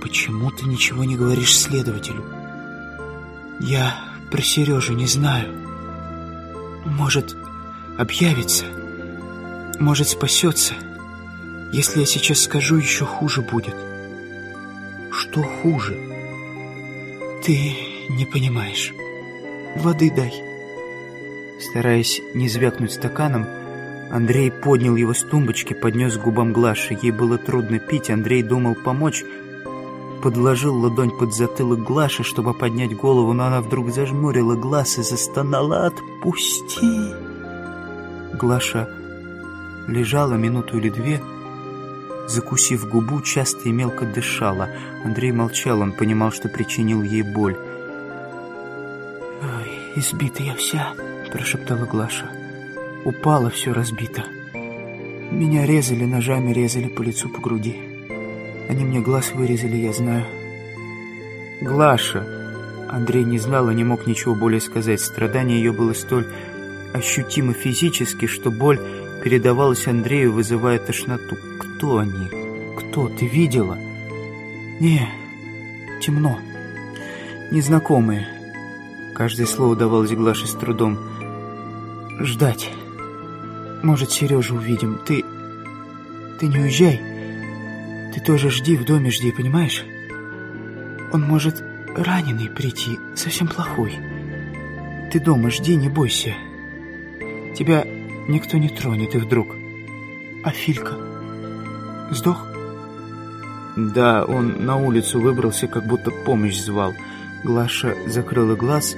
Почему ты ничего не говоришь следователю? Я про Сережу не знаю. Может, объявится. Может, спасется. Если я сейчас скажу, еще хуже будет. Что хуже? Ты не понимаешь. Воды дай. Стараясь не звякнуть стаканом, Андрей поднял его с тумбочки, поднес к губам Глаши. Ей было трудно пить, Андрей думал помочь. Подложил ладонь под затылок Глаши, чтобы поднять голову, но она вдруг зажмурила глаз и застонала «Отпусти!». Глаша лежала минуту или две, закусив губу, часто и мелко дышала. Андрей молчал, он понимал, что причинил ей боль. «Ой, избита я вся», — прошептала Глаша. Упало все разбито. Меня резали, ножами резали по лицу, по груди. Они мне глаз вырезали, я знаю. Глаша. Андрей не знал и не мог ничего более сказать. Страдание ее было столь ощутимо физически, что боль передавалась Андрею, вызывая тошноту. Кто они? Кто? Ты видела? Не, темно. Незнакомые. Каждое слово давалось Глаше с трудом. Ждать. Может, Сережу увидим. Ты... ты не уезжай. Ты тоже жди, в доме жди, понимаешь? Он может раненый прийти, совсем плохой. Ты дома жди, не бойся. Тебя никто не тронет, их друг. А Филька? Сдох? Да, он на улицу выбрался, как будто помощь звал. Глаша закрыла глаз,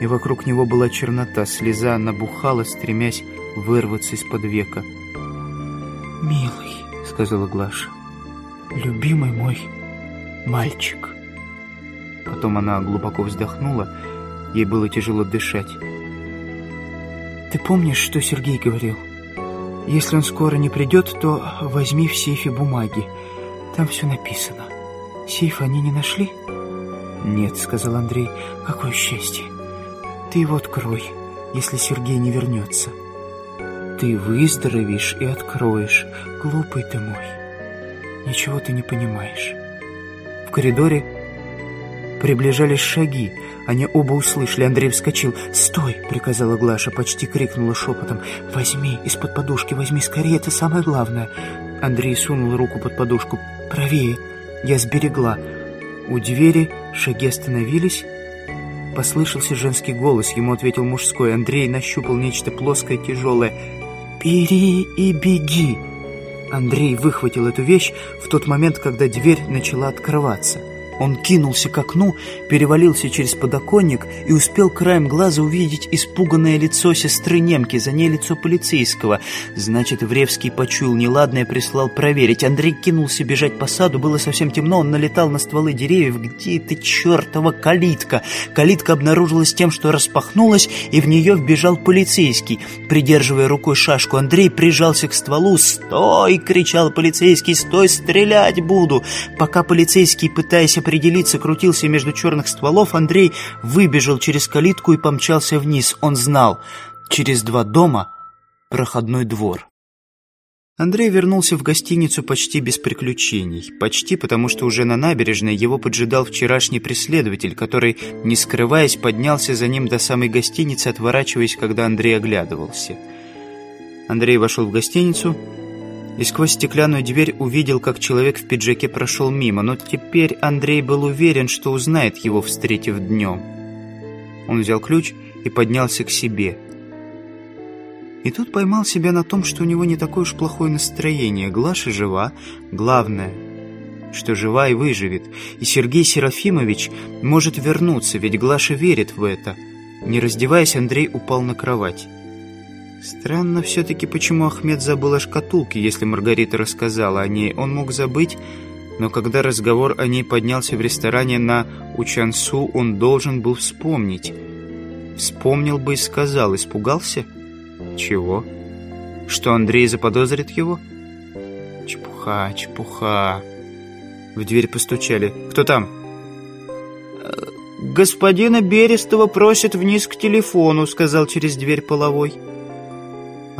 и вокруг него была чернота, слеза набухала, стремясь вырваться из-под века. «Милый», — сказала Глаша, — «любимый мой мальчик». Потом она глубоко вздохнула, ей было тяжело дышать. «Ты помнишь, что Сергей говорил? Если он скоро не придет, то возьми в сейфе бумаги. Там все написано. Сейф они не нашли?» «Нет», — сказал Андрей, — «какое счастье! Ты его открой, если Сергей не вернется» ты выздоровеешь и откроешь. Глупый ты мой, ничего ты не понимаешь. В коридоре приближались шаги. Они оба услышали. Андрей вскочил. «Стой!» — приказала Глаша, почти крикнула шепотом. «Возьми из-под подушки, возьми скорее, это самое главное!» Андрей сунул руку под подушку. «Правее! Я сберегла!» У двери шаги остановились. Послышался женский голос. Ему ответил мужской. Андрей нащупал нечто плоское, тяжелое. «Бери и беги!» Андрей выхватил эту вещь в тот момент, когда дверь начала открываться. Он кинулся к окну, перевалился через подоконник и успел краем глаза увидеть испуганное лицо сестры немки, за ней лицо полицейского. Значит, Вревский почуял неладное, прислал проверить. Андрей кинулся бежать по саду, было совсем темно, он налетал на стволы деревьев. Где эта чертова калитка? Калитка обнаружилась тем, что распахнулась, и в нее вбежал полицейский. Придерживая рукой шашку, Андрей прижался к стволу. «Стой!» — кричал полицейский. «Стой, стрелять буду!» Пока полицейский, пытаясь определиться, крутился между черных стволов, Андрей выбежал через калитку и помчался вниз. Он знал, через два дома проходной двор. Андрей вернулся в гостиницу почти без приключений. Почти потому, что уже на набережной его поджидал вчерашний преследователь, который, не скрываясь, поднялся за ним до самой гостиницы, отворачиваясь, когда Андрей оглядывался. Андрей вошел в гостиницу и сквозь стеклянную дверь увидел, как человек в пиджаке прошел мимо, но теперь Андрей был уверен, что узнает его, встретив днем. Он взял ключ и поднялся к себе. И тут поймал себя на том, что у него не такое уж плохое настроение. Глаша жива, главное, что жива и выживет. И Сергей Серафимович может вернуться, ведь Глаша верит в это. Не раздеваясь, Андрей упал на кровать. Странно все-таки, почему Ахмед забыл о шкатулке, если Маргарита рассказала о ней. Он мог забыть, но когда разговор о ней поднялся в ресторане на Учансу, он должен был вспомнить. Вспомнил бы и сказал, испугался? Чего? Что Андрей заподозрит его? Чепуха, чепуха. В дверь постучали. «Кто там?» «Господина Берестова просят вниз к телефону», — сказал через дверь половой.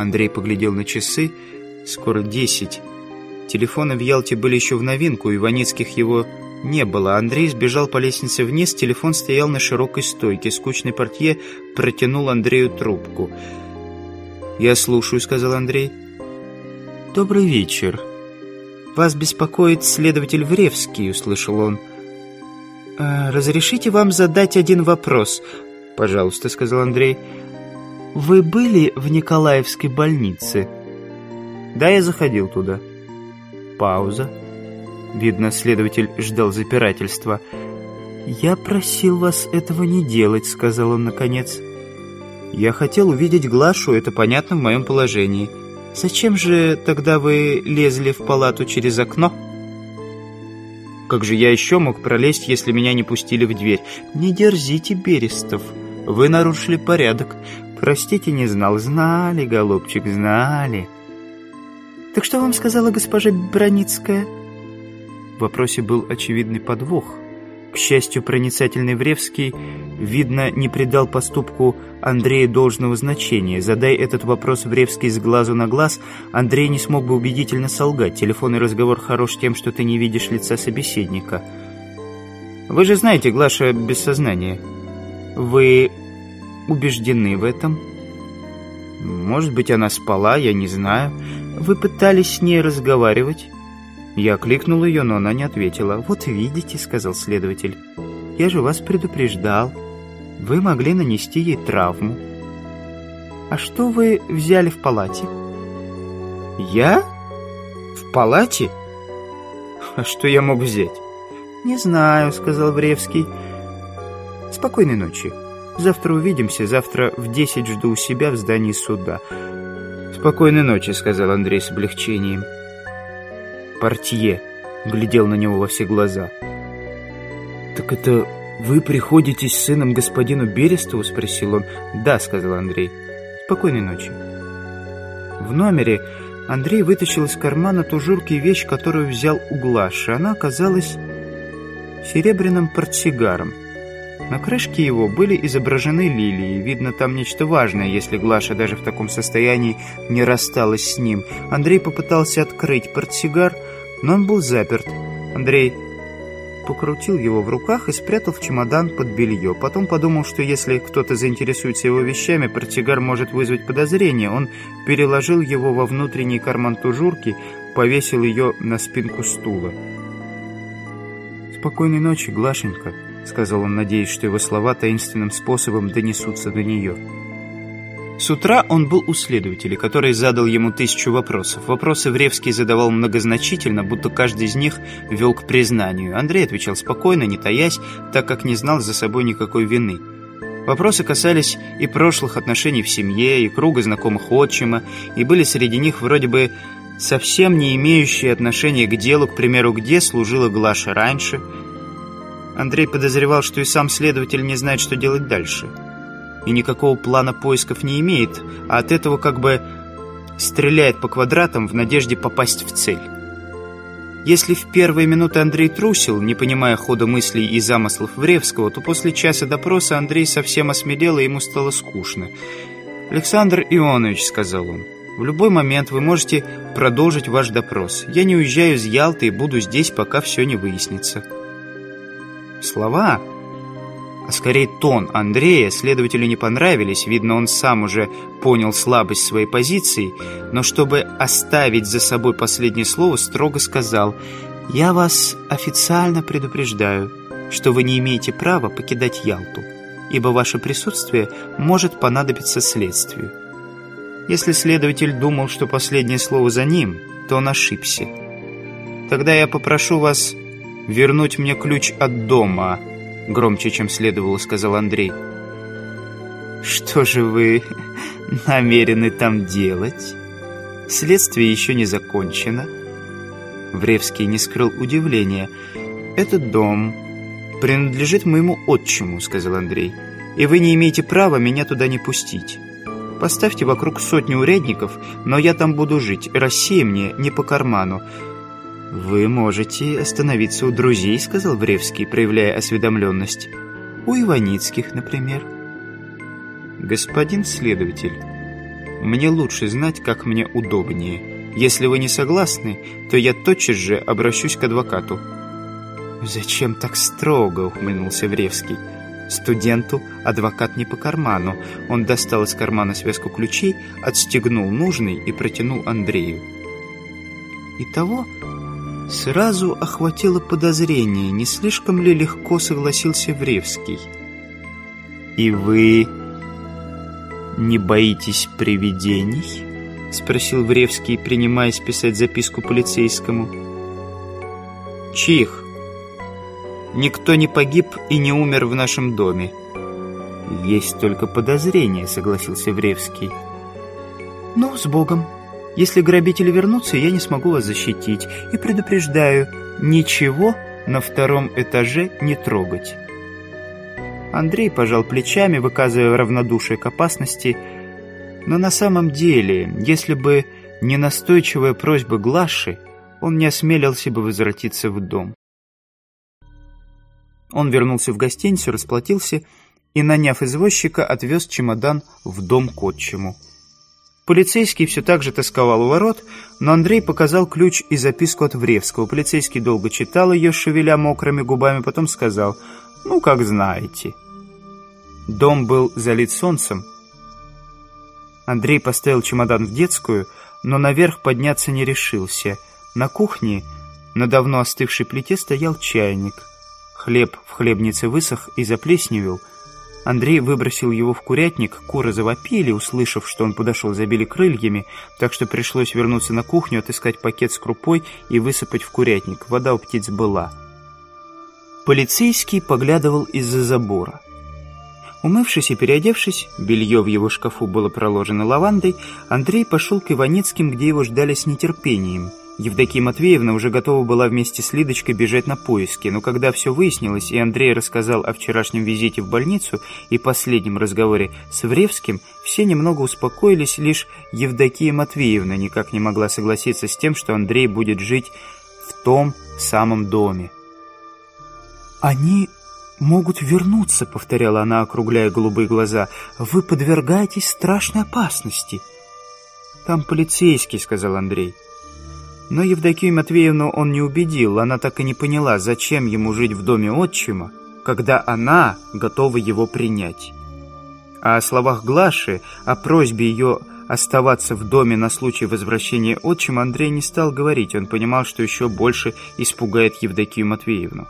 Андрей поглядел на часы. Скоро десять. Телефоны в Ялте были еще в новинку, и Ваницких его не было. Андрей сбежал по лестнице вниз, телефон стоял на широкой стойке. Скучный портье протянул Андрею трубку. «Я слушаю», — сказал Андрей. «Добрый вечер. Вас беспокоит следователь Вревский», — услышал он. «Э, «Разрешите вам задать один вопрос?» «Пожалуйста», — сказал Андрей. «Андрей». «Вы были в Николаевской больнице?» «Да, я заходил туда». Пауза. Видно, следователь ждал запирательства. «Я просил вас этого не делать», — сказал он наконец. «Я хотел увидеть Глашу, это понятно в моем положении. Зачем же тогда вы лезли в палату через окно?» «Как же я еще мог пролезть, если меня не пустили в дверь?» «Не дерзите, Берестов. Вы нарушили порядок. Простите, не знал. Знали, голубчик, знали. Так что вам сказала госпожа Броницкая? В вопросе был очевидный подвох. К счастью, проницательный Вревский, видно, не придал поступку Андрея должного значения. Задай этот вопрос Вревский с глазу на глаз, Андрей не смог бы убедительно солгать. Телефонный разговор хорош тем, что ты не видишь лица собеседника. «Вы же знаете, Глаша без сознания. Вы убеждены в этом. Может быть, она спала, я не знаю. Вы пытались с ней разговаривать?» Я кликнул ее, но она не ответила. «Вот видите», — сказал следователь, — «я же вас предупреждал. Вы могли нанести ей травму». «А что вы взяли в палате?» «Я? В палате? А что я мог взять?» «Не знаю», — сказал Вревский. «Спокойной ночи». Завтра увидимся, завтра в десять жду у себя в здании суда». «Спокойной ночи», — сказал Андрей с облегчением. Портье глядел на него во все глаза. «Так это вы приходите с сыном господину Берестову?» — спросил он. «Да», — сказал Андрей. «Спокойной ночи». В номере Андрей вытащил из кармана ту журкую вещь, которую взял у Глаши. Она оказалась серебряным портсигаром. На крышке его были изображены лилии. Видно, там нечто важное, если Глаша даже в таком состоянии не рассталась с ним. Андрей попытался открыть портсигар, но он был заперт. Андрей покрутил его в руках и спрятал в чемодан под белье. Потом подумал, что если кто-то заинтересуется его вещами, портсигар может вызвать подозрение. Он переложил его во внутренний карман тужурки, повесил ее на спинку стула. «Спокойной ночи, Глашенька!» — сказал он, надеясь, что его слова таинственным способом донесутся до нее. С утра он был у следователя, который задал ему тысячу вопросов. Вопросы Вревский задавал многозначительно, будто каждый из них вел к признанию. Андрей отвечал спокойно, не таясь, так как не знал за собой никакой вины. Вопросы касались и прошлых отношений в семье, и круга знакомых отчима, и были среди них вроде бы совсем не имеющие отношения к делу, к примеру, где служила Глаша раньше – Андрей подозревал, что и сам следователь не знает, что делать дальше. И никакого плана поисков не имеет, а от этого как бы стреляет по квадратам в надежде попасть в цель. Если в первые минуты Андрей трусил, не понимая хода мыслей и замыслов Вревского, то после часа допроса Андрей совсем осмелел, и ему стало скучно. «Александр Ионович», — сказал он, — «в любой момент вы можете продолжить ваш допрос. Я не уезжаю из Ялты и буду здесь, пока все не выяснится». Слова, а скорее тон Андрея следователю не понравились, видно, он сам уже понял слабость своей позиции, но чтобы оставить за собой последнее слово, строго сказал «Я вас официально предупреждаю, что вы не имеете права покидать Ялту, ибо ваше присутствие может понадобиться следствию». Если следователь думал, что последнее слово за ним, то он ошибся. Тогда я попрошу вас вернуть мне ключ от дома», — громче, чем следовало, сказал Андрей. «Что же вы намерены там делать? Следствие еще не закончено». Вревский не скрыл удивления. «Этот дом принадлежит моему отчиму», — сказал Андрей. «И вы не имеете права меня туда не пустить. Поставьте вокруг сотни урядников, но я там буду жить. Россия мне не по карману. «Вы можете остановиться у друзей», — сказал Вревский, проявляя осведомленность. «У Иваницких, например». «Господин следователь, мне лучше знать, как мне удобнее. Если вы не согласны, то я тотчас же обращусь к адвокату». «Зачем так строго?» — ухмыльнулся Вревский. Студенту адвокат не по карману. Он достал из кармана связку ключей, отстегнул нужный и протянул Андрею. «Итого Сразу охватило подозрение, не слишком ли легко согласился Вревский. «И вы не боитесь привидений?» — спросил Вревский, принимаясь писать записку полицейскому. Чих. «Никто не погиб и не умер в нашем доме». «Есть только подозрение», — согласился Вревский. «Ну, с Богом». Если грабители вернутся, я не смогу вас защитить. И предупреждаю, ничего на втором этаже не трогать». Андрей пожал плечами, выказывая равнодушие к опасности. Но на самом деле, если бы не настойчивая просьба Глаши, он не осмелился бы возвратиться в дом. Он вернулся в гостиницу, расплатился и, наняв извозчика, отвез чемодан в дом к отчему. Полицейский все так же тосковал у ворот, но Андрей показал ключ и записку от Вревского. Полицейский долго читал ее, шевеля мокрыми губами, потом сказал «Ну, как знаете». Дом был залит солнцем. Андрей поставил чемодан в детскую, но наверх подняться не решился. На кухне на давно остывшей плите стоял чайник. Хлеб в хлебнице высох и заплесневел, Андрей выбросил его в курятник, куры завопили, услышав, что он подошел, забили крыльями, так что пришлось вернуться на кухню, отыскать пакет с крупой и высыпать в курятник. Вода у птиц была. Полицейский поглядывал из-за забора. Умывшись и переодевшись, белье в его шкафу было проложено лавандой, Андрей пошел к Иваницким, где его ждали с нетерпением – Евдокия Матвеевна уже готова была вместе с Лидочкой бежать на поиски, но когда все выяснилось, и Андрей рассказал о вчерашнем визите в больницу и последнем разговоре с Вревским, все немного успокоились, лишь Евдокия Матвеевна никак не могла согласиться с тем, что Андрей будет жить в том самом доме. «Они могут вернуться», — повторяла она, округляя голубые глаза. «Вы подвергаетесь страшной опасности». «Там полицейский», — сказал Андрей. «Андрей». Но Евдокию Матвеевну он не убедил, она так и не поняла, зачем ему жить в доме отчима, когда она готова его принять. А о словах Глаши, о просьбе ее оставаться в доме на случай возвращения отчима Андрей не стал говорить, он понимал, что еще больше испугает Евдокию Матвеевну.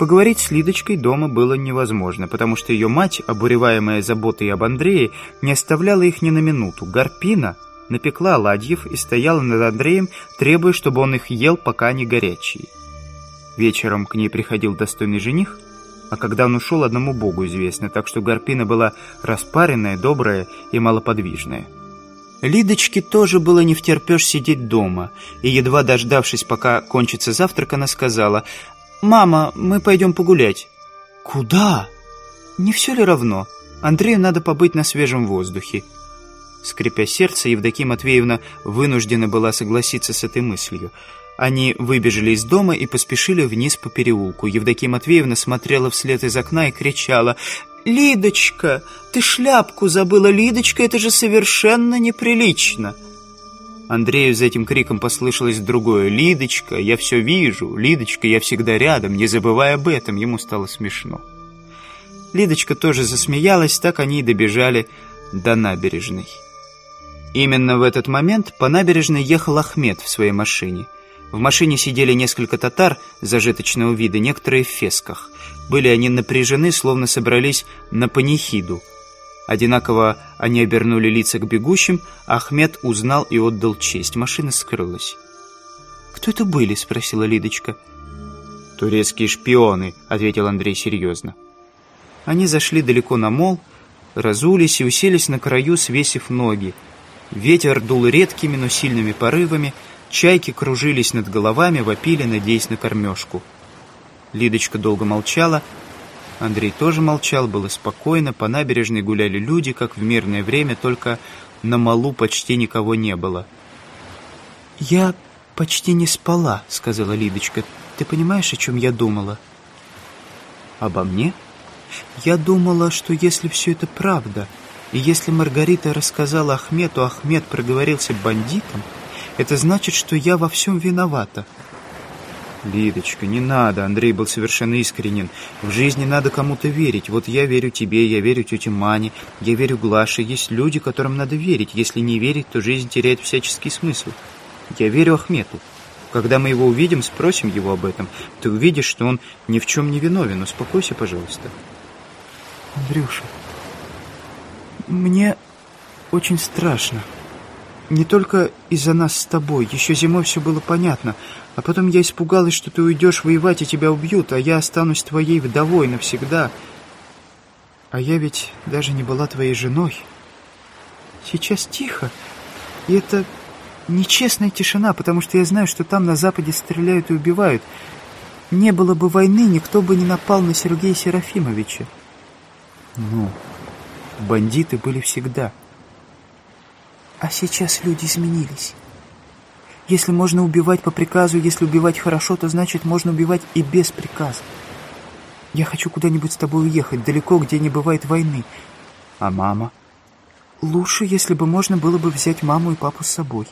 Поговорить с Лидочкой дома было невозможно, потому что ее мать, обуреваемая заботой об Андрее, не оставляла их ни на минуту. Гарпина напекла оладьев и стояла над Андреем, требуя, чтобы он их ел, пока они горячие. Вечером к ней приходил достойный жених, а когда он ушел, одному богу известно, так что Гарпина была распаренная, добрая и малоподвижная. Лидочке тоже было не втерпешь сидеть дома, и, едва дождавшись, пока кончится завтрак, она сказала, «Мама, мы пойдем погулять». «Куда?» «Не все ли равно? Андрею надо побыть на свежем воздухе». Скрипя сердце, Евдокия Матвеевна вынуждена была согласиться с этой мыслью. Они выбежали из дома и поспешили вниз по переулку. Евдокия Матвеевна смотрела вслед из окна и кричала «Лидочка, ты шляпку забыла, Лидочка, это же совершенно неприлично!» Андрею за этим криком послышалось другое «Лидочка, я все вижу, Лидочка, я всегда рядом, не забывай об этом!» Ему стало смешно. Лидочка тоже засмеялась, так они и добежали до набережной. Именно в этот момент по набережной ехал Ахмед в своей машине. В машине сидели несколько татар зажиточного вида, некоторые в фесках. Были они напряжены, словно собрались на панихиду. Одинаково они обернули лица к бегущим, Ахмед узнал и отдал честь. Машина скрылась. «Кто это были?» — спросила Лидочка. «Турецкие шпионы», — ответил Андрей серьезно. Они зашли далеко на мол, разулись и уселись на краю, свесив ноги. Ветер дул редкими, но сильными порывами, чайки кружились над головами, вопили, надеясь на кормежку. Лидочка долго молчала, Андрей тоже молчал, было спокойно, по набережной гуляли люди, как в мирное время, только на малу почти никого не было. «Я почти не спала», — сказала Лидочка. «Ты понимаешь, о чем я думала?» «Обо мне?» «Я думала, что если все это правда...» И если Маргарита рассказала Ахмету, а Ахмед проговорился бандитом, это значит, что я во всем виновата. Лидочка, не надо, Андрей был совершенно искренен. В жизни надо кому-то верить. Вот я верю тебе, я верю тете Мане, я верю Глаше. Есть люди, которым надо верить. Если не верить, то жизнь теряет всяческий смысл. Я верю Ахмету. Когда мы его увидим, спросим его об этом. Ты увидишь, что он ни в чем не виновен. Успокойся, пожалуйста. Андрюша... Мне очень страшно. Не только из-за нас с тобой. Еще зимой все было понятно. А потом я испугалась, что ты уйдешь воевать, и тебя убьют, а я останусь твоей вдовой навсегда. А я ведь даже не была твоей женой. Сейчас тихо. И это нечестная тишина, потому что я знаю, что там на Западе стреляют и убивают. Не было бы войны, никто бы не напал на Сергея Серафимовича. Ну... Бандиты были всегда. А сейчас люди изменились. Если можно убивать по приказу, если убивать хорошо, то значит можно убивать и без приказа. Я хочу куда-нибудь с тобой уехать, далеко, где не бывает войны. А мама? Лучше, если бы можно было бы взять маму и папу с собой.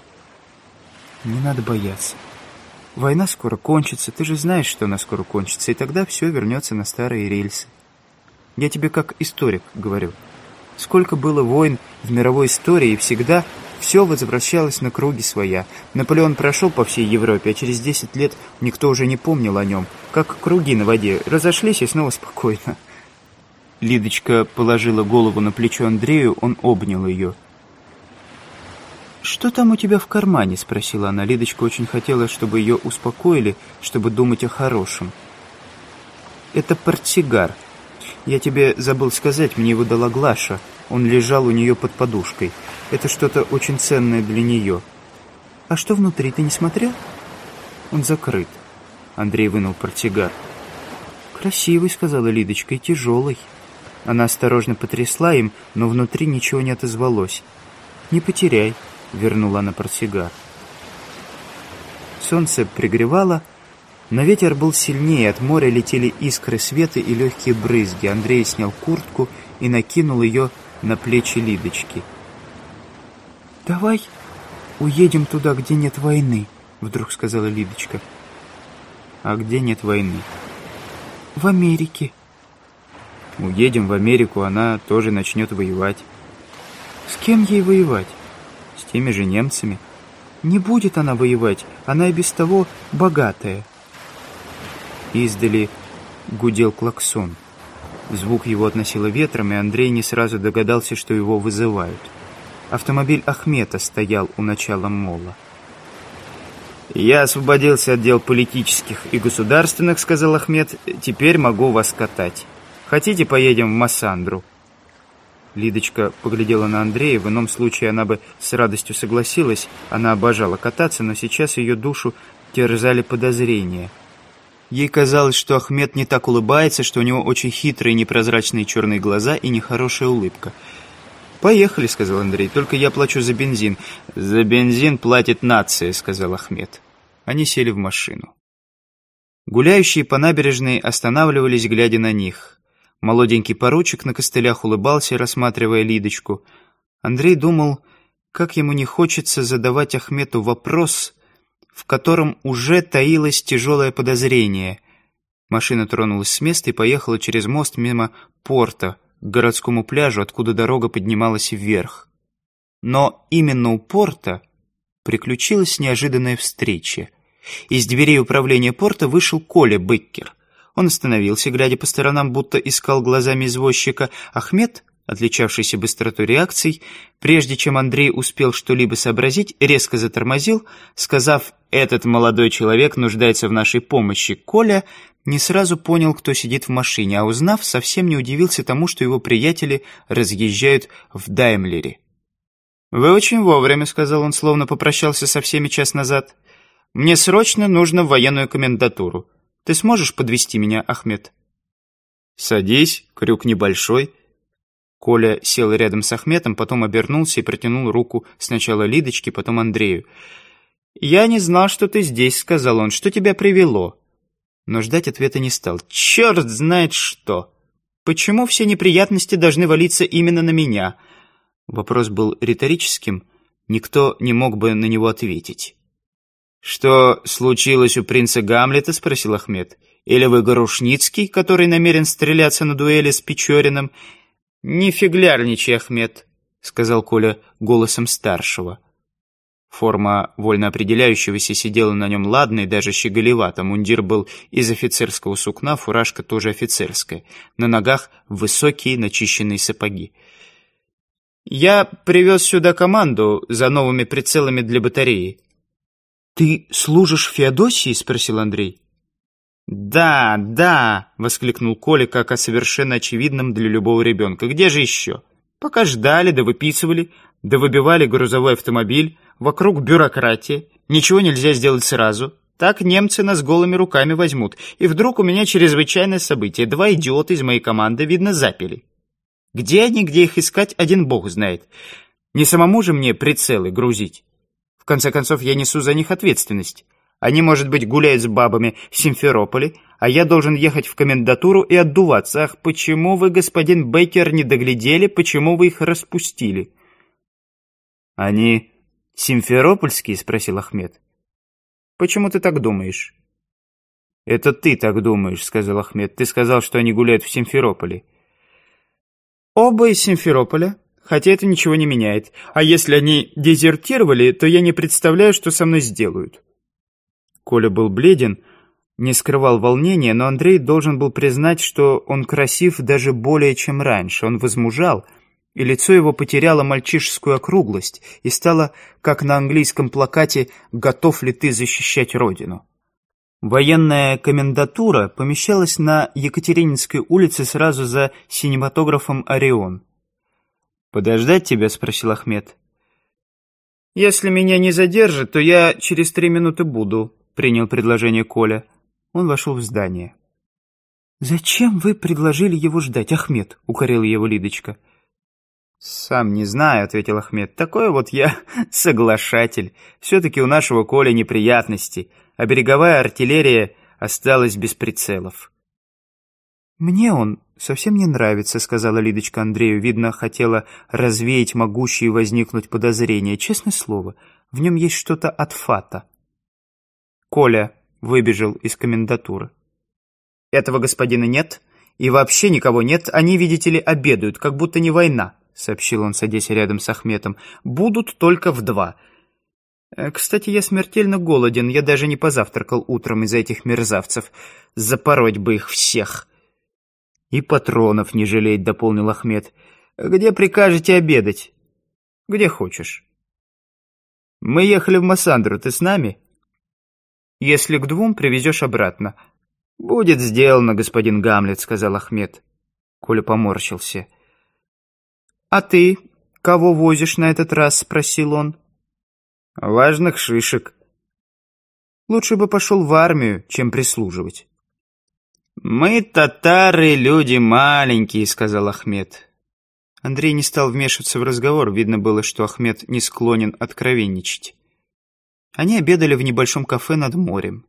Не надо бояться. Война скоро кончится, ты же знаешь, что она скоро кончится, и тогда все вернется на старые рельсы. Я тебе как историк говорю. Сколько было войн в мировой истории, и всегда все возвращалось на круги своя. Наполеон прошел по всей Европе, а через 10 лет никто уже не помнил о нем. Как круги на воде, разошлись и снова спокойно. Лидочка положила голову на плечо Андрею, он обнял ее. «Что там у тебя в кармане?» – спросила она. Лидочка очень хотела, чтобы ее успокоили, чтобы думать о хорошем. «Это портсигар», «Я тебе забыл сказать, мне его дала Глаша. Он лежал у нее под подушкой. Это что-то очень ценное для нее». «А что внутри, ты не смотрел?» «Он закрыт». Андрей вынул портсигар. «Красивый», — сказала Лидочка, — «и тяжелый». Она осторожно потрясла им, но внутри ничего не отозвалось. «Не потеряй», — вернула она портсигар. Солнце пригревало, но ветер был сильнее, от моря летели искры света и легкие брызги. Андрей снял куртку и накинул ее на плечи Лидочки. «Давай уедем туда, где нет войны», — вдруг сказала Лидочка. «А где нет войны?» «В Америке». «Уедем в Америку, она тоже начнет воевать». «С кем ей воевать?» «С теми же немцами». «Не будет она воевать, она и без того богатая». Издали гудел клаксон. Звук его относило ветром, и Андрей не сразу догадался, что его вызывают. Автомобиль Ахмета стоял у начала мола. «Я освободился от дел политических и государственных», — сказал Ахмед. «Теперь могу вас катать. Хотите, поедем в Массандру?» Лидочка поглядела на Андрея, в ином случае она бы с радостью согласилась, она обожала кататься, но сейчас ее душу терзали подозрения — Ей казалось, что Ахмед не так улыбается, что у него очень хитрые непрозрачные черные глаза и нехорошая улыбка. «Поехали», — сказал Андрей, — «только я плачу за бензин». «За бензин платит нация», — сказал Ахмед. Они сели в машину. Гуляющие по набережной останавливались, глядя на них. Молоденький поручик на костылях улыбался, рассматривая Лидочку. Андрей думал, как ему не хочется задавать Ахмету вопрос, в котором уже таилось тяжелое подозрение. Машина тронулась с места и поехала через мост мимо порта к городскому пляжу, откуда дорога поднималась вверх. Но именно у порта приключилась неожиданная встреча. Из дверей управления порта вышел Коля Быккер. Он остановился, глядя по сторонам, будто искал глазами извозчика. Ахмед, отличавшийся быстротой реакций, прежде чем Андрей успел что-либо сообразить, резко затормозил, сказав этот молодой человек нуждается в нашей помощи. Коля не сразу понял, кто сидит в машине, а узнав, совсем не удивился тому, что его приятели разъезжают в Даймлере. «Вы очень вовремя», — сказал он, словно попрощался со всеми час назад. «Мне срочно нужно в военную комендатуру. Ты сможешь подвести меня, Ахмед?» «Садись, крюк небольшой». Коля сел рядом с Ахметом, потом обернулся и протянул руку сначала Лидочке, потом Андрею. «Я не знал, что ты здесь», — сказал он. «Что тебя привело?» Но ждать ответа не стал. «Черт знает что! Почему все неприятности должны валиться именно на меня?» Вопрос был риторическим. Никто не мог бы на него ответить. «Что случилось у принца Гамлета?» — спросил Ахмед. «Или вы Горушницкий, который намерен стреляться на дуэли с Печориным?» «Не фиглярничай, Ахмед», — сказал Коля голосом старшего. Форма вольно определяющегося сидела на нем ладно даже щеголевато. Мундир был из офицерского сукна, фуражка тоже офицерская. На ногах высокие начищенные сапоги. «Я привез сюда команду за новыми прицелами для батареи». «Ты служишь в Феодосии?» — спросил Андрей. «Да, да!» — воскликнул Коля, как о совершенно очевидном для любого ребенка. «Где же еще? Пока ждали, да выписывали, да выбивали грузовой автомобиль». Вокруг бюрократии Ничего нельзя сделать сразу. Так немцы нас голыми руками возьмут. И вдруг у меня чрезвычайное событие. Два идиота из моей команды, видно, запили. Где они, где их искать, один бог знает. Не самому же мне прицелы грузить. В конце концов, я несу за них ответственность. Они, может быть, гуляют с бабами в Симферополе, а я должен ехать в комендатуру и отдуваться. Ах, почему вы, господин Бейкер, не доглядели, почему вы их распустили?» «Они «Симферопольский?» — спросил Ахмед. «Почему ты так думаешь?» «Это ты так думаешь», — сказал Ахмед. «Ты сказал, что они гуляют в Симферополе». «Оба из Симферополя, хотя это ничего не меняет. А если они дезертировали, то я не представляю, что со мной сделают». Коля был бледен, не скрывал волнения, но Андрей должен был признать, что он красив даже более, чем раньше. Он возмужал — и лицо его потеряло мальчишескую округлость и стало, как на английском плакате «Готов ли ты защищать Родину?». Военная комендатура помещалась на Екатерининской улице сразу за синематографом «Орион». «Подождать тебя?» — спросил Ахмед. «Если меня не задержат, то я через три минуты буду», — принял предложение Коля. Он вошел в здание. «Зачем вы предложили его ждать, Ахмед?» — укорила его Лидочка. «Ахмед». «Сам не знаю», — ответил Ахмед. «Такой вот я соглашатель. Все-таки у нашего Коля неприятности, а береговая артиллерия осталась без прицелов». «Мне он совсем не нравится», — сказала Лидочка Андрею. Видно, хотела развеять могущие возникнуть подозрения. Честное слово, в нем есть что-то от фата. Коля выбежал из комендатуры. «Этого господина нет, и вообще никого нет. Они, видите ли, обедают, как будто не война» сообщил он, садясь рядом с Ахметом, — «будут только в два». Э, «Кстати, я смертельно голоден, я даже не позавтракал утром из-за этих мерзавцев. Запороть бы их всех!» «И патронов не жалеть», — дополнил Ахмед. «Где прикажете обедать?» «Где хочешь». «Мы ехали в Массандру, ты с нами?» «Если к двум, привезешь обратно». «Будет сделано, господин Гамлет», — сказал Ахмед. Коля поморщился. «Ахмед». «А ты кого возишь на этот раз?» — спросил он. «Важных шишек». «Лучше бы пошел в армию, чем прислуживать». «Мы татары, люди маленькие», — сказал Ахмед. Андрей не стал вмешиваться в разговор. Видно было, что Ахмед не склонен откровенничать. Они обедали в небольшом кафе над морем.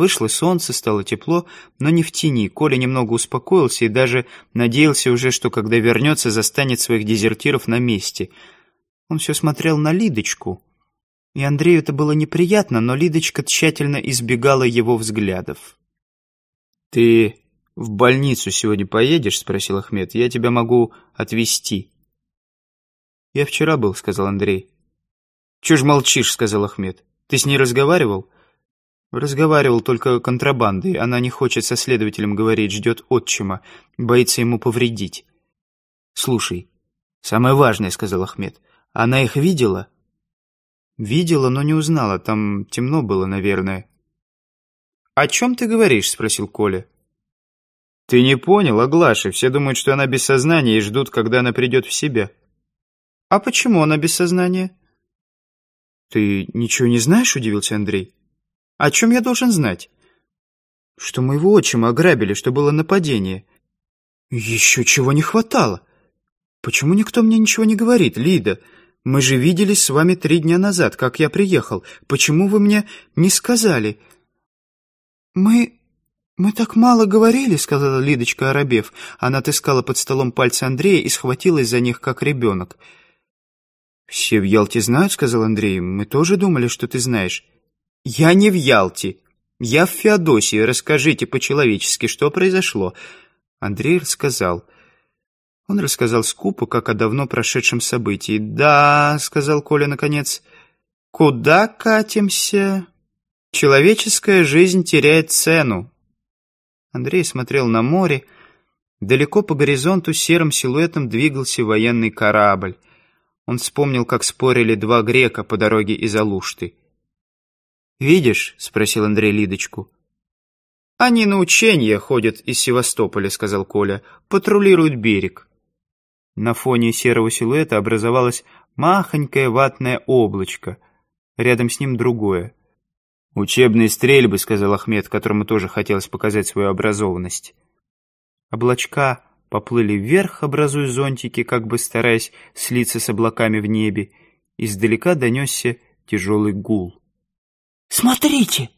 Вышло солнце, стало тепло, но не в тени. Коля немного успокоился и даже надеялся уже, что когда вернется, застанет своих дезертиров на месте. Он все смотрел на Лидочку. И Андрею это было неприятно, но Лидочка тщательно избегала его взглядов. «Ты в больницу сегодня поедешь?» — спросил Ахмед. «Я тебя могу отвезти». «Я вчера был», — сказал Андрей. «Чего ж молчишь?» — сказал Ахмед. «Ты с ней разговаривал?» Разговаривал только контрабандой. Она не хочет со следователем говорить, ждет отчима. Боится ему повредить. «Слушай, самое важное», — сказал Ахмед. «Она их видела?» «Видела, но не узнала. Там темно было, наверное». «О чем ты говоришь?» — спросил Коля. «Ты не понял, Аглаша. Все думают, что она без сознания и ждут, когда она придет в себя». «А почему она без сознания?» «Ты ничего не знаешь?» — удивился Андрей. О чем я должен знать? Что моего отчима ограбили, что было нападение. Еще чего не хватало. Почему никто мне ничего не говорит, Лида? Мы же виделись с вами три дня назад, как я приехал. Почему вы мне не сказали? Мы... «Мы так мало говорили», — сказала Лидочка, оробев. Она отыскала под столом пальцы Андрея и схватилась за них, как ребенок. «Все в Ялте знают», — сказал Андрей. «Мы тоже думали, что ты знаешь». «Я не в Ялте. Я в Феодосии. Расскажите по-человечески, что произошло?» Андрей рассказал. Он рассказал скупо, как о давно прошедшем событии. «Да», — сказал Коля наконец, — «куда катимся?» «Человеческая жизнь теряет цену». Андрей смотрел на море. Далеко по горизонту серым силуэтом двигался военный корабль. Он вспомнил, как спорили два грека по дороге из Алушты. «Видишь?» — спросил Андрей Лидочку. «Они на учения ходят из Севастополя», — сказал Коля. «Патрулируют берег». На фоне серого силуэта образовалось махонькое ватное облачко. Рядом с ним другое. «Учебные стрельбы», — сказал Ахмед, которому тоже хотелось показать свою образованность. Облачка поплыли вверх, образуя зонтики, как бы стараясь слиться с облаками в небе. Издалека донесся тяжелый гул. «Смотрите!»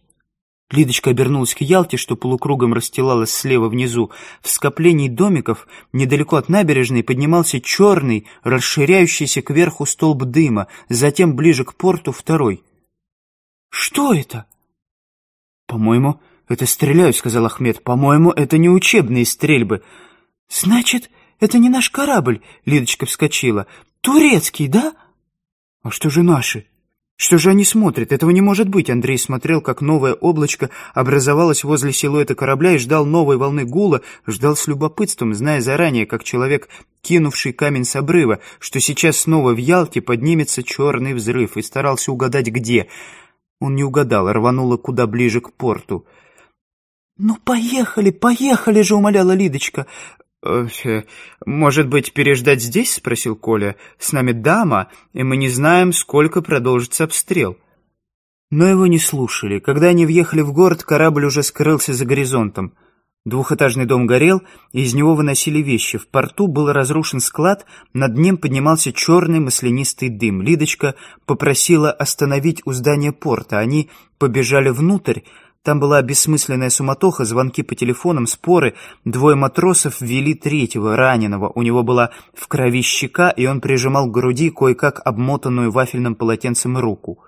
Лидочка обернулась к Ялте, что полукругом расстилалась слева внизу. В скоплении домиков, недалеко от набережной, поднимался черный, расширяющийся кверху столб дыма, затем ближе к порту второй. «Что это?» «По-моему, это стреляют», — сказал Ахмед. «По-моему, это не учебные стрельбы». «Значит, это не наш корабль», — Лидочка вскочила. «Турецкий, да?» «А что же наши?» Что же они смотрят? Этого не может быть. Андрей смотрел, как новое облачко образовалось возле силуэта корабля и ждал новой волны гула, ждал с любопытством, зная заранее, как человек, кинувший камень с обрыва, что сейчас снова в Ялте поднимется черный взрыв, и старался угадать, где. Он не угадал, а рвануло куда ближе к порту. «Ну, поехали, поехали же!» — умоляла Лидочка. Э, «Может быть, переждать здесь?» — спросил Коля. «С нами дама, и мы не знаем, сколько продолжится обстрел». Но его не слушали. Когда они въехали в город, корабль уже скрылся за горизонтом. Двухэтажный дом горел, и из него выносили вещи. В порту был разрушен склад, над ним поднимался черный маслянистый дым. Лидочка попросила остановить у здания порта. Они побежали внутрь, там была бессмысленная суматоха, звонки по телефонам, споры. Двое матросов вели третьего, раненого. У него была в крови щека, и он прижимал к груди кое-как обмотанную вафельным полотенцем руку.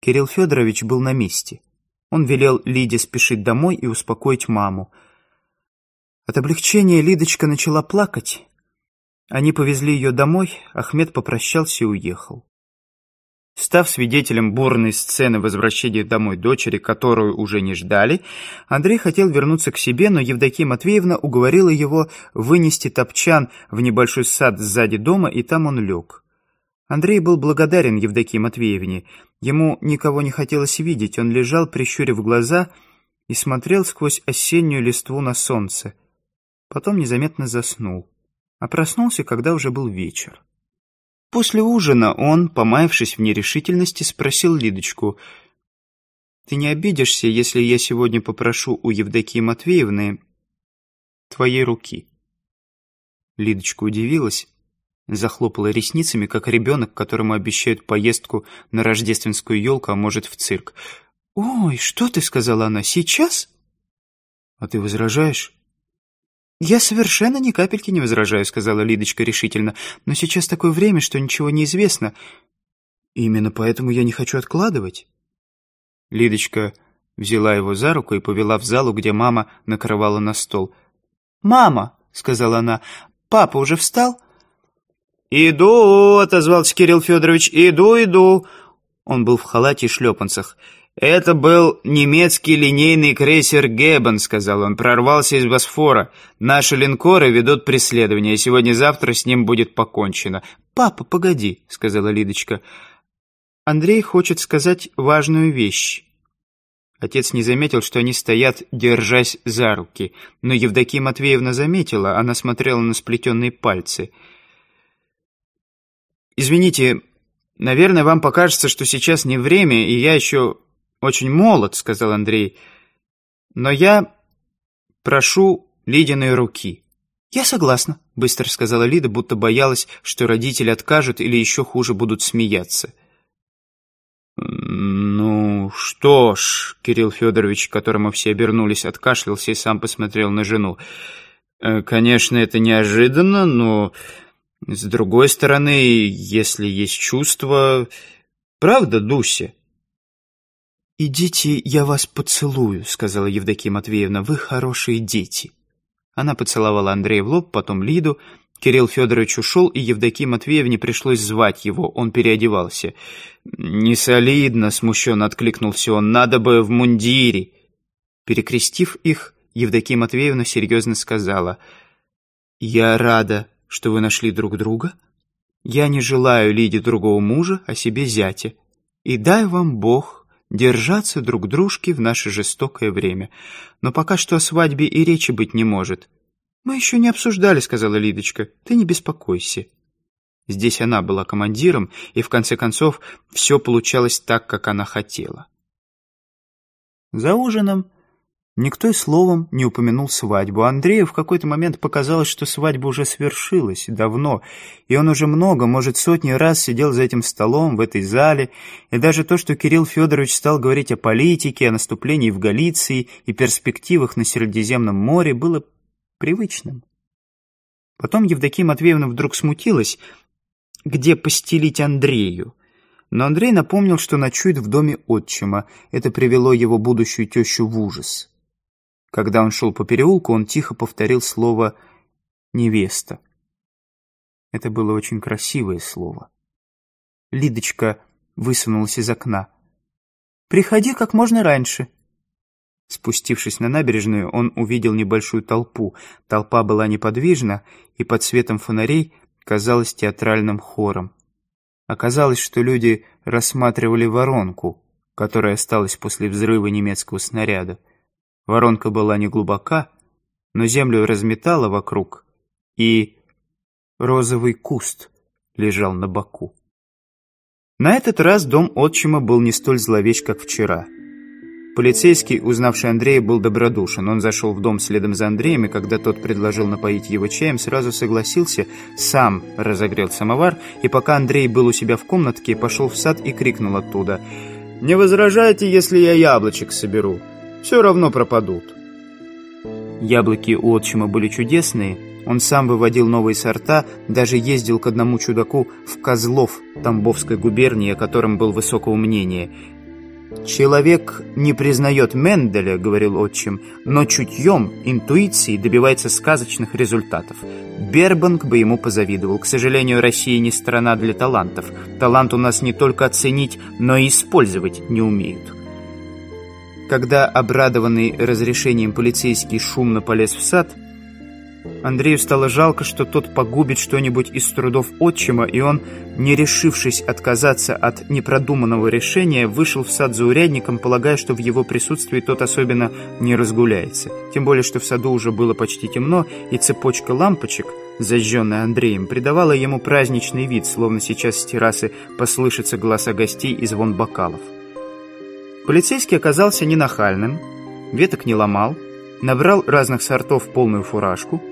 Кирилл Федорович был на месте. Он велел Лиде спешить домой и успокоить маму. От облегчения Лидочка начала плакать. Они повезли ее домой, Ахмед попрощался и уехал. Став свидетелем бурной сцены возвращения домой дочери, которую уже не ждали, Андрей хотел вернуться к себе, но Евдокия Матвеевна уговорила его вынести топчан в небольшой сад сзади дома, и там он лег. Андрей был благодарен Евдокии Матвеевне. Ему никого не хотелось видеть, он лежал, прищурив глаза, и смотрел сквозь осеннюю листву на солнце. Потом незаметно заснул, а проснулся, когда уже был вечер. После ужина он, помаявшись в нерешительности, спросил Лидочку, «Ты не обидишься, если я сегодня попрошу у Евдокии Матвеевны твоей руки?» Лидочка удивилась, захлопала ресницами, как ребенок, которому обещают поездку на рождественскую елку, а может, в цирк. «Ой, что ты?» — сказала она. «Сейчас?» «А ты возражаешь?» «Я совершенно ни капельки не возражаю», — сказала Лидочка решительно. «Но сейчас такое время, что ничего не известно. Именно поэтому я не хочу откладывать». Лидочка взяла его за руку и повела в залу, где мама накрывала на стол. «Мама!» — сказала она. «Папа уже встал?» «Иду!» — отозвался Кирилл Федорович. «Иду, иду!» Он был в халате и шлепанцах. «Это был немецкий линейный крейсер Гебен, — сказал он. «Прорвался из Босфора. Наши линкоры ведут преследование. Сегодня-завтра с ним будет покончено». «Папа, погоди», — сказала Лидочка. «Андрей хочет сказать важную вещь». Отец не заметил, что они стоят, держась за руки. Но Евдокия Матвеевна заметила. Она смотрела на сплетенные пальцы. «Извините, наверное, вам покажется, что сейчас не время, и я еще очень молод», — сказал Андрей. «Но я прошу Лидиной руки». «Я согласна», — быстро сказала Лида, будто боялась, что родители откажут или еще хуже будут смеяться. «Ну что ж», — Кирилл Федорович, к которому все обернулись, откашлялся и сам посмотрел на жену. «Э, «Конечно, это неожиданно, но, с другой стороны, если есть чувство...» «Правда, Дуся?» «Идите, я вас поцелую», — сказала Евдокия Матвеевна. «Вы хорошие дети». Она поцеловала Андрея в лоб, потом Лиду. Кирилл Федорович ушел, и Евдокии Матвеевне пришлось звать его. Он переодевался. Несолидно, смущенно откликнулся он. «Надо бы в мундире». Перекрестив их, Евдокия Матвеевна серьезно сказала. «Я рада, что вы нашли друг друга. Я не желаю Лиде другого мужа, а себе зятя. И дай вам Бог держаться друг дружки в наше жестокое время. Но пока что о свадьбе и речи быть не может. «Мы еще не обсуждали», — сказала Лидочка. «Ты не беспокойся». Здесь она была командиром, и в конце концов все получалось так, как она хотела. За ужином Никто и словом не упомянул свадьбу. Андрею в какой-то момент показалось, что свадьба уже свершилась, давно, и он уже много, может, сотни раз сидел за этим столом, в этой зале, и даже то, что Кирилл Федорович стал говорить о политике, о наступлении в Галиции и перспективах на Средиземном море, было привычным. Потом Евдокия Матвеевна вдруг смутилась, где постелить Андрею. Но Андрей напомнил, что ночует в доме отчима. Это привело его будущую тещу в ужас. Когда он шел по переулку, он тихо повторил слово «невеста». Это было очень красивое слово. Лидочка высунулась из окна. «Приходи как можно раньше». Спустившись на набережную, он увидел небольшую толпу. Толпа была неподвижна, и под светом фонарей казалась театральным хором. Оказалось, что люди рассматривали воронку, которая осталась после взрыва немецкого снаряда. Воронка была не глубока, но землю разметала вокруг, и розовый куст лежал на боку. На этот раз дом отчима был не столь зловещ, как вчера. Полицейский, узнавший Андрея, был добродушен. Он зашел в дом следом за Андреем, и когда тот предложил напоить его чаем, сразу согласился, сам разогрел самовар, и пока Андрей был у себя в комнатке, пошел в сад и крикнул оттуда «Не возражайте, если я яблочек соберу?» все равно пропадут. Яблоки у отчима были чудесные. Он сам выводил новые сорта, даже ездил к одному чудаку в Козлов Тамбовской губернии, о котором был высокого мнения. «Человек не признает Менделя», — говорил отчим, «но чутьем, интуицией добивается сказочных результатов. Бербанк бы ему позавидовал. К сожалению, Россия не страна для талантов. Талант у нас не только оценить, но и использовать не умеют». Когда обрадованный разрешением полицейский шумно полез в сад, Андрею стало жалко, что тот погубит что-нибудь из трудов отчима, и он, не решившись отказаться от непродуманного решения, вышел в сад за урядником, полагая, что в его присутствии тот особенно не разгуляется. Тем более, что в саду уже было почти темно, и цепочка лампочек, зажженная Андреем, придавала ему праздничный вид, словно сейчас с террасы послышатся голоса гостей и звон бокалов. Полицейский оказался не нахальным, веток не ломал, набрал разных сортов полную фуражку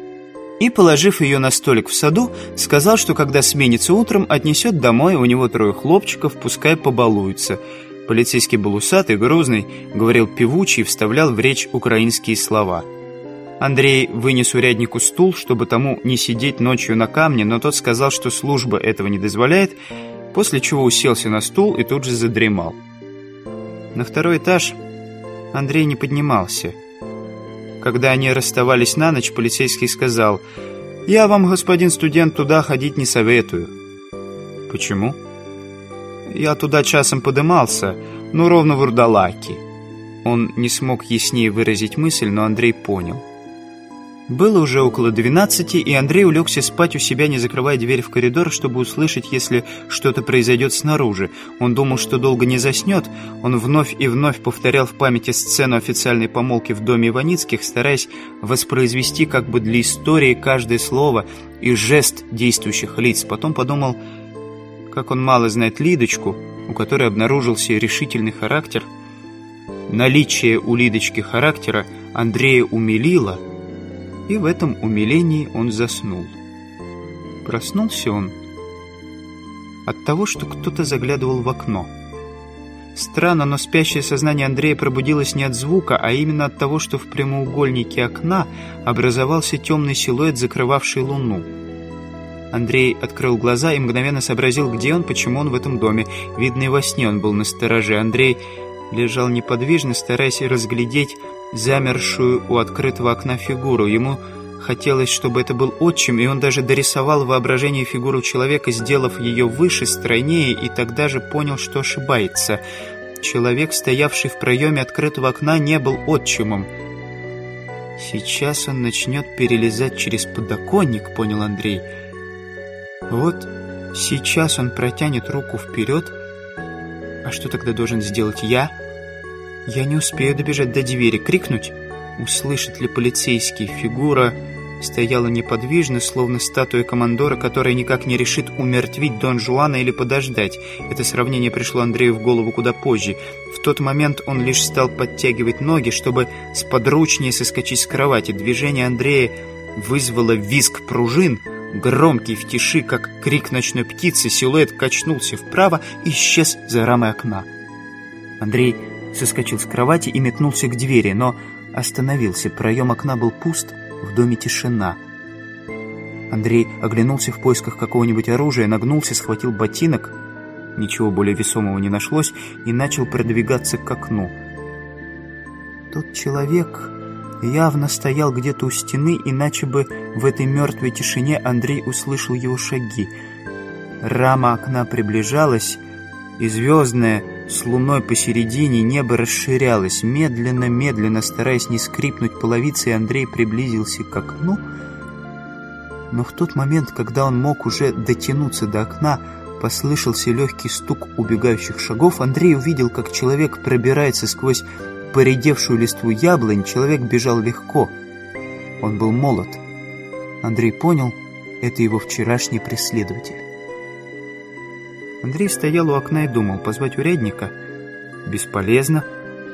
и, положив ее на столик в саду, сказал, что когда сменится утром, отнесет домой, у него трое хлопчиков, пускай побалуются. Полицейский был усатый, грозный, говорил певучий, вставлял в речь украинские слова. Андрей вынес уряднику стул, чтобы тому не сидеть ночью на камне, но тот сказал, что служба этого не дозволяет, после чего уселся на стул и тут же задремал. На второй этаж Андрей не поднимался. Когда они расставались на ночь, полицейский сказал, «Я вам, господин студент, туда ходить не советую». «Почему?» «Я туда часом подымался, но ровно вурдалаки». Он не смог яснее выразить мысль, но Андрей понял – было уже около 12, и Андрей улегся спать у себя, не закрывая дверь в коридор, чтобы услышать, если что-то произойдет снаружи. Он думал, что долго не заснет. Он вновь и вновь повторял в памяти сцену официальной помолвки в доме Иваницких, стараясь воспроизвести как бы для истории каждое слово и жест действующих лиц. Потом подумал, как он мало знает Лидочку, у которой обнаружился решительный характер. Наличие у Лидочки характера Андрея умилило – и в этом умилении он заснул. Проснулся он от того, что кто-то заглядывал в окно. Странно, но спящее сознание Андрея пробудилось не от звука, а именно от того, что в прямоугольнике окна образовался темный силуэт, закрывавший луну. Андрей открыл глаза и мгновенно сообразил, где он, почему он в этом доме. Видно, и во сне он был на стороже. Андрей лежал неподвижно, стараясь разглядеть замершую у открытого окна фигуру. Ему хотелось, чтобы это был отчим, и он даже дорисовал воображение фигуру человека, сделав ее выше, стройнее, и тогда же понял, что ошибается. Человек, стоявший в проеме открытого окна, не был отчимом. «Сейчас он начнет перелезать через подоконник», — понял Андрей. «Вот сейчас он протянет руку вперед», — а что тогда должен сделать я? Я не успею добежать до двери, крикнуть. Услышит ли полицейский фигура? Стояла неподвижно, словно статуя командора, которая никак не решит умертвить Дон Жуана или подождать. Это сравнение пришло Андрею в голову куда позже. В тот момент он лишь стал подтягивать ноги, чтобы сподручнее соскочить с кровати. Движение Андрея вызвало визг пружин — Громкий в тиши, как крик ночной птицы, силуэт качнулся вправо и исчез за рамой окна. Андрей соскочил с кровати и метнулся к двери, но остановился. Проем окна был пуст, в доме тишина. Андрей оглянулся в поисках какого-нибудь оружия, нагнулся, схватил ботинок. Ничего более весомого не нашлось и начал продвигаться к окну. Тот человек явно стоял где-то у стены, иначе бы в этой мертвой тишине Андрей услышал его шаги. Рама окна приближалась, и звездное с луной посередине небо расширялось. Медленно-медленно, стараясь не скрипнуть половицей, Андрей приблизился к окну. Но в тот момент, когда он мог уже дотянуться до окна, послышался легкий стук убегающих шагов. Андрей увидел, как человек пробирается сквозь поредевшую листву яблонь человек бежал легко. Он был молод. Андрей понял, это его вчерашний преследователь. Андрей стоял у окна и думал, позвать урядника? Бесполезно.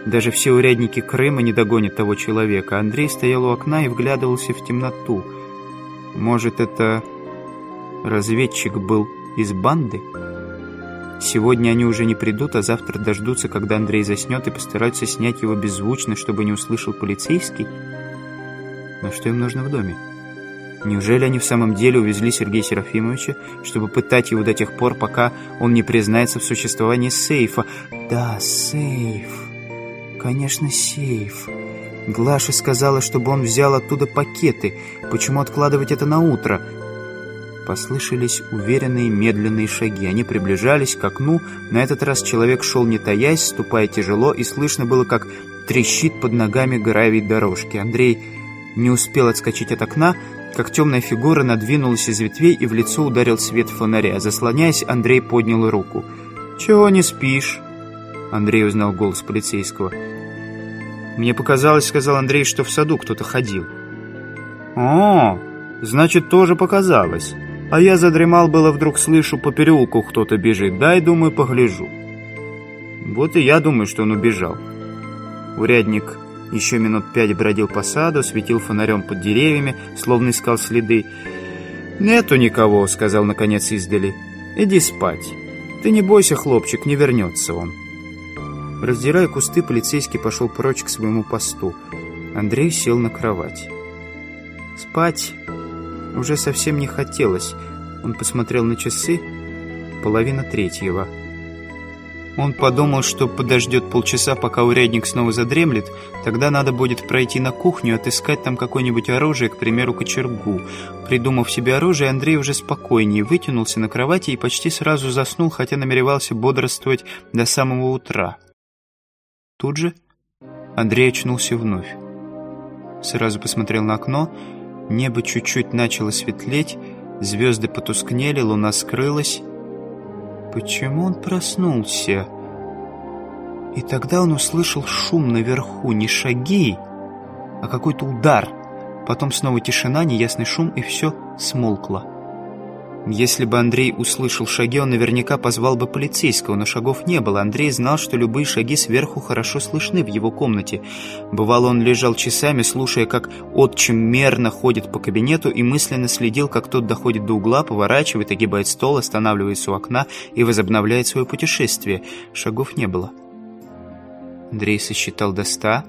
Даже все урядники Крыма не догонят того человека. Андрей стоял у окна и вглядывался в темноту. Может, это разведчик был из банды? Сегодня они уже не придут, а завтра дождутся, когда Андрей заснет, и постараются снять его беззвучно, чтобы не услышал полицейский. Но что им нужно в доме? Неужели они в самом деле увезли Сергея Серафимовича, чтобы пытать его до тех пор, пока он не признается в существовании сейфа? Да, сейф. Конечно, сейф. Глаша сказала, чтобы он взял оттуда пакеты. Почему откладывать это на утро? Послышались уверенные медленные шаги. Они приближались к окну. На этот раз человек шел не таясь, ступая тяжело, и слышно было, как трещит под ногами гравий дорожки. Андрей не успел отскочить от окна, как темная фигура надвинулась из ветвей и в лицо ударил свет фонаря. Заслоняясь, Андрей поднял руку. «Чего не спишь?» Андрей узнал голос полицейского. «Мне показалось, — сказал Андрей, — что в саду кто-то ходил». «О, значит, тоже показалось». А я задремал было, вдруг слышу, по переулку кто-то бежит. Дай, думаю, погляжу. Вот и я думаю, что он убежал. Урядник еще минут пять бродил по саду, светил фонарем под деревьями, словно искал следы. «Нету никого», — сказал наконец издали. «Иди спать. Ты не бойся, хлопчик, не вернется он». Раздирая кусты, полицейский пошел прочь к своему посту. Андрей сел на кровать. «Спать уже совсем не хотелось. Он посмотрел на часы. Половина третьего. Он подумал, что подождет полчаса, пока урядник снова задремлет. Тогда надо будет пройти на кухню, отыскать там какое-нибудь оружие, к примеру, кочергу. Придумав себе оружие, Андрей уже спокойнее вытянулся на кровати и почти сразу заснул, хотя намеревался бодрствовать до самого утра. Тут же Андрей очнулся вновь. Сразу посмотрел на окно Небо чуть-чуть начало светлеть, звезды потускнели, луна скрылась. Почему он проснулся? И тогда он услышал шум наверху, не шаги, а какой-то удар. Потом снова тишина, неясный шум, и все смолкло. Если бы Андрей услышал шаги, он наверняка позвал бы полицейского, но шагов не было. Андрей знал, что любые шаги сверху хорошо слышны в его комнате. Бывало, он лежал часами, слушая, как отчим мерно ходит по кабинету и мысленно следил, как тот доходит до угла, поворачивает, огибает стол, останавливается у окна и возобновляет свое путешествие. Шагов не было. Андрей сосчитал до ста,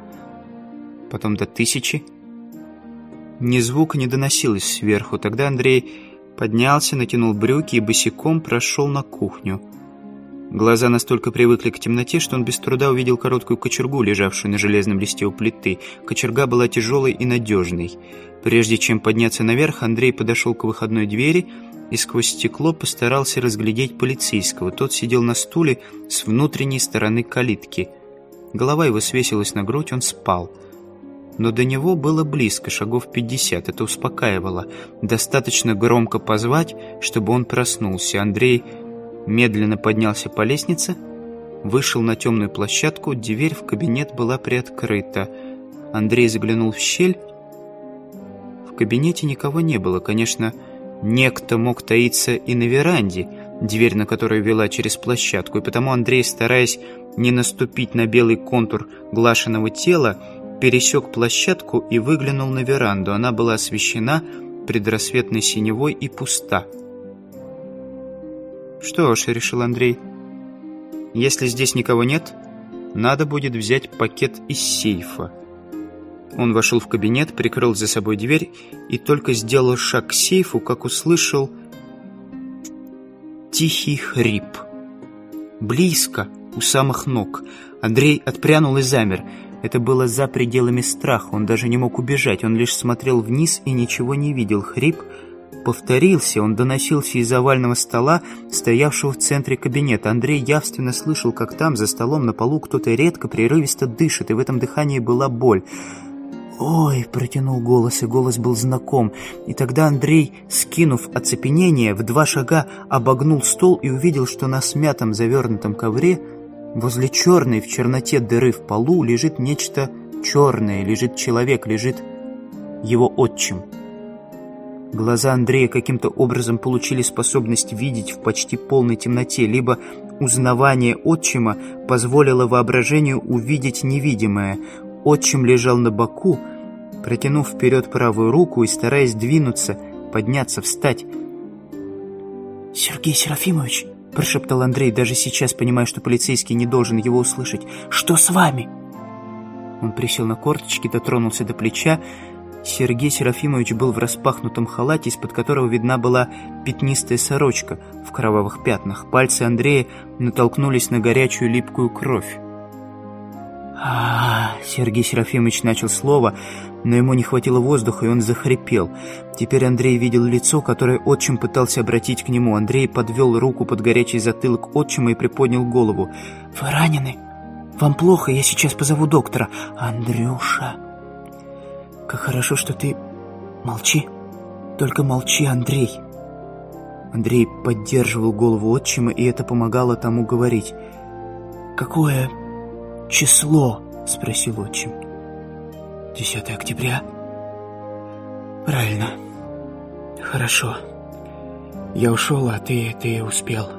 потом до тысячи. Ни звука не доносилось сверху. Тогда Андрей поднялся, натянул брюки и босиком прошел на кухню. Глаза настолько привыкли к темноте, что он без труда увидел короткую кочергу, лежавшую на железном листе у плиты. Кочерга была тяжелой и надежной. Прежде чем подняться наверх, Андрей подошел к выходной двери и сквозь стекло постарался разглядеть полицейского. Тот сидел на стуле с внутренней стороны калитки. Голова его свесилась на грудь, он спал. «Спал» но до него было близко, шагов 50. Это успокаивало. Достаточно громко позвать, чтобы он проснулся. Андрей медленно поднялся по лестнице, вышел на темную площадку, дверь в кабинет была приоткрыта. Андрей заглянул в щель. В кабинете никого не было. Конечно, некто мог таиться и на веранде, дверь на которой вела через площадку, и потому Андрей, стараясь не наступить на белый контур глашенного тела, пересек площадку и выглянул на веранду. Она была освещена предрассветной синевой и пуста. «Что ж», — решил Андрей, — «если здесь никого нет, надо будет взять пакет из сейфа». Он вошел в кабинет, прикрыл за собой дверь и только сделал шаг к сейфу, как услышал тихий хрип. Близко, у самых ног. Андрей отпрянул и замер — это было за пределами страха, он даже не мог убежать, он лишь смотрел вниз и ничего не видел. Хрип повторился, он доносился из овального стола, стоявшего в центре кабинета. Андрей явственно слышал, как там, за столом, на полу кто-то редко, прерывисто дышит, и в этом дыхании была боль. «Ой!» — протянул голос, и голос был знаком. И тогда Андрей, скинув оцепенение, в два шага обогнул стол и увидел, что на смятом завернутом ковре — Возле черной в черноте дыры в полу лежит нечто черное, лежит человек, лежит его отчим. Глаза Андрея каким-то образом получили способность видеть в почти полной темноте, либо узнавание отчима позволило воображению увидеть невидимое. Отчим лежал на боку, протянув вперед правую руку и стараясь двинуться, подняться, встать. «Сергей Серафимович!» — прошептал Андрей, даже сейчас понимая, что полицейский не должен его услышать. «Что с вами?» Он присел на корточки, дотронулся до плеча. Сергей Серафимович был в распахнутом халате, из-под которого видна была пятнистая сорочка в кровавых пятнах. Пальцы Андрея натолкнулись на горячую липкую кровь. А Сергей Серафимович начал слово, но ему не хватило воздуха, и он захрипел. Теперь Андрей видел лицо, которое отчим пытался обратить к нему. Андрей подвел руку под горячий затылок отчима и приподнял голову. «Вы ранены? Вам плохо? Я сейчас позову доктора. Андрюша!» «Как хорошо, что ты... Молчи! Только молчи, Андрей!» Андрей поддерживал голову отчима, и это помогало тому говорить. «Какое число?» — спросил отчим. 10 октября? Правильно. Хорошо. Я ушел, а ты... ты успел.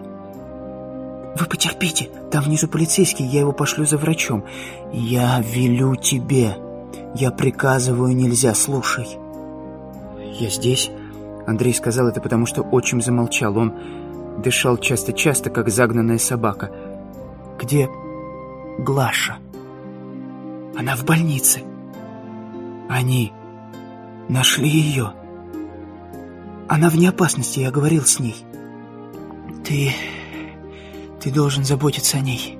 Вы потерпите. Там внизу полицейский, я его пошлю за врачом. Я велю тебе. Я приказываю, нельзя, слушай. Я здесь. Андрей сказал это, потому что очень замолчал. Он дышал часто-часто, как загнанная собака. Где Глаша? Она в больнице. Они нашли ее. Она вне опасности, я говорил с ней. Ты... ты должен заботиться о ней.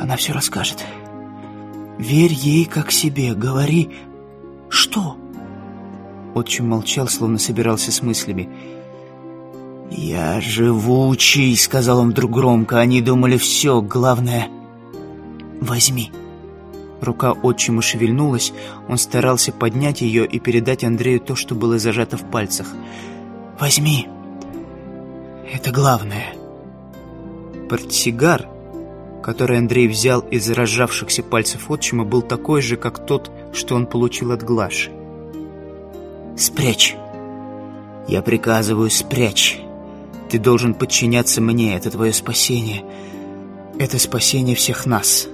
Она все расскажет. Верь ей как себе, говори... Что? Отчим молчал, словно собирался с мыслями. «Я живучий», — сказал он вдруг громко. «Они думали все, главное...» «Возьми». Рука отчима шевельнулась, он старался поднять ее и передать Андрею то, что было зажато в пальцах. «Возьми! Это главное!» Портсигар, который Андрей взял из разжавшихся пальцев отчима, был такой же, как тот, что он получил от Глаши. «Спрячь! Я приказываю, спрячь! Ты должен подчиняться мне, это твое спасение! Это спасение всех нас!»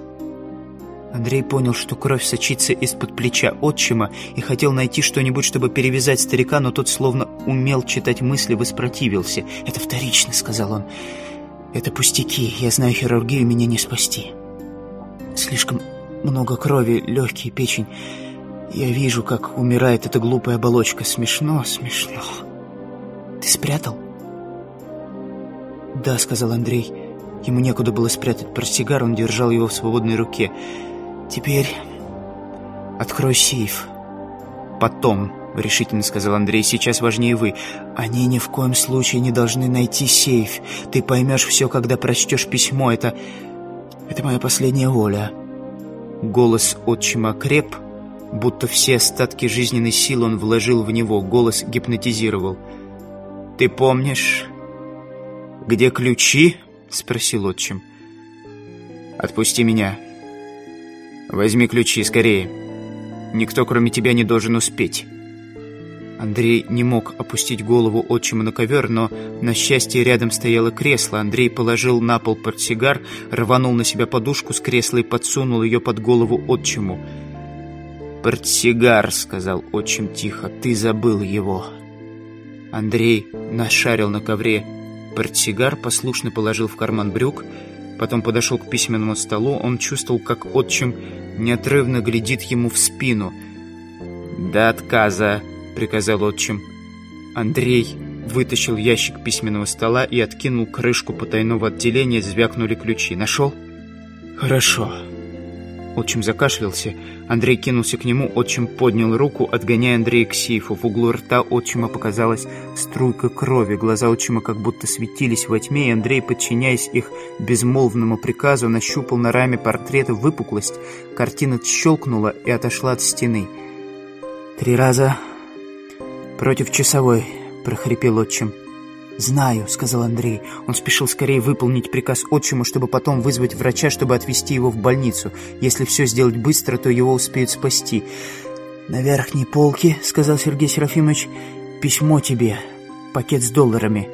Андрей понял, что кровь сочится из-под плеча отчима и хотел найти что-нибудь, чтобы перевязать старика, но тот словно умел читать мысли, воспротивился. «Это вторично», — сказал он. «Это пустяки. Я знаю хирургию, меня не спасти. Слишком много крови, легкие, печень. Я вижу, как умирает эта глупая оболочка. Смешно, смешно. Ты спрятал?» «Да», — сказал Андрей. Ему некуда было спрятать портсигар, он держал его в свободной руке. «Да». «Теперь открой сейф». «Потом», — решительно сказал Андрей, — «сейчас важнее вы. Они ни в коем случае не должны найти сейф. Ты поймешь все, когда прочтешь письмо. Это... это моя последняя воля». Голос отчима креп, будто все остатки жизненной силы он вложил в него. Голос гипнотизировал. «Ты помнишь, где ключи?» — спросил отчим. «Отпусти меня». «Возьми ключи, скорее. Никто, кроме тебя, не должен успеть». Андрей не мог опустить голову отчима на ковер, но, на счастье, рядом стояло кресло. Андрей положил на пол портсигар, рванул на себя подушку с кресла и подсунул ее под голову отчиму. «Портсигар», — сказал отчим тихо, — «ты забыл его». Андрей нашарил на ковре портсигар, послушно положил в карман брюк, — Потом подошел к письменному столу. Он чувствовал, как отчим неотрывно глядит ему в спину. «До отказа!» — приказал отчим. Андрей вытащил ящик письменного стола и откинул крышку потайного отделения. Звякнули ключи. «Нашел?» «Хорошо». Отчим закашлялся. Андрей кинулся к нему. Отчим поднял руку, отгоняя Андрея к сейфу. В углу рта отчима показалась струйка крови. Глаза отчима как будто светились во тьме, и Андрей, подчиняясь их безмолвному приказу, нащупал на раме портрета выпуклость. Картина щелкнула и отошла от стены. «Три раза против часовой», — прохрипел отчим. «Знаю», — сказал Андрей. Он спешил скорее выполнить приказ отчима, чтобы потом вызвать врача, чтобы отвезти его в больницу. Если все сделать быстро, то его успеют спасти. «На верхней полке», — сказал Сергей Серафимович, — «письмо тебе, пакет с долларами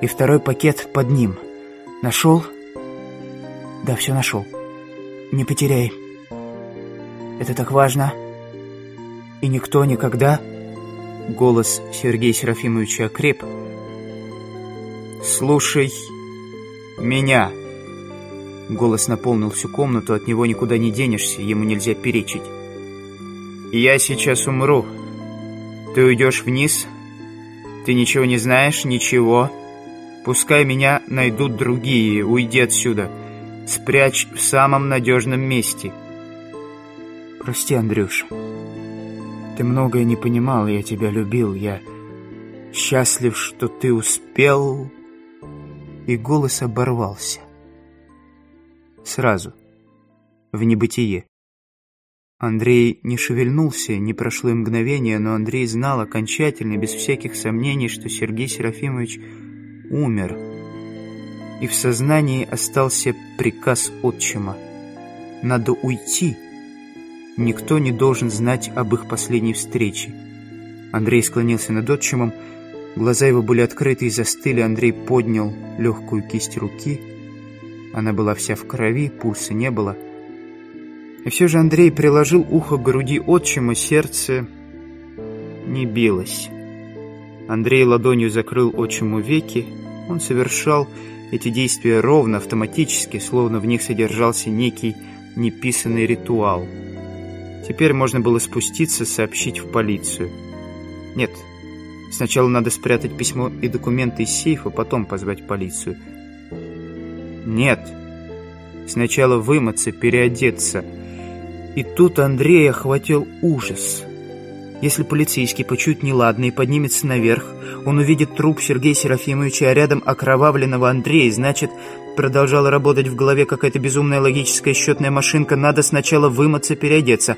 и второй пакет под ним. Нашел?» «Да, все нашел. Не потеряй. Это так важно. И никто никогда...» Голос Сергея Серафимовича окреп, — «Слушай меня!» Голос наполнил всю комнату, от него никуда не денешься, ему нельзя перечить. «Я сейчас умру. Ты уйдешь вниз. Ты ничего не знаешь, ничего. Пускай меня найдут другие. Уйди отсюда. Спрячь в самом надежном месте». «Прости, Андрюш. Ты многое не понимал, я тебя любил. Я счастлив, что ты успел...» и голос оборвался. Сразу. В небытие. Андрей не шевельнулся, не прошло мгновение, но Андрей знал окончательно, без всяких сомнений, что Сергей Серафимович умер. И в сознании остался приказ отчима. «Надо уйти!» Никто не должен знать об их последней встрече. Андрей склонился над отчимом, Глаза его были открыты и застыли. Андрей поднял легкую кисть руки. Она была вся в крови, пульса не было. И все же Андрей приложил ухо к груди отчима, сердце не билось. Андрей ладонью закрыл отчиму веки. Он совершал эти действия ровно, автоматически, словно в них содержался некий неписанный ритуал. Теперь можно было спуститься, сообщить в полицию. Нет, Сначала надо спрятать письмо и документы из сейфа, потом позвать полицию. Нет. Сначала вымыться, переодеться. И тут Андрей охватил ужас. Если полицейский почует неладное и поднимется наверх, он увидит труп Сергея Серафимовича, а рядом окровавленного Андрея, значит, продолжала работать в голове какая-то безумная логическая счетная машинка, надо сначала вымыться, переодеться.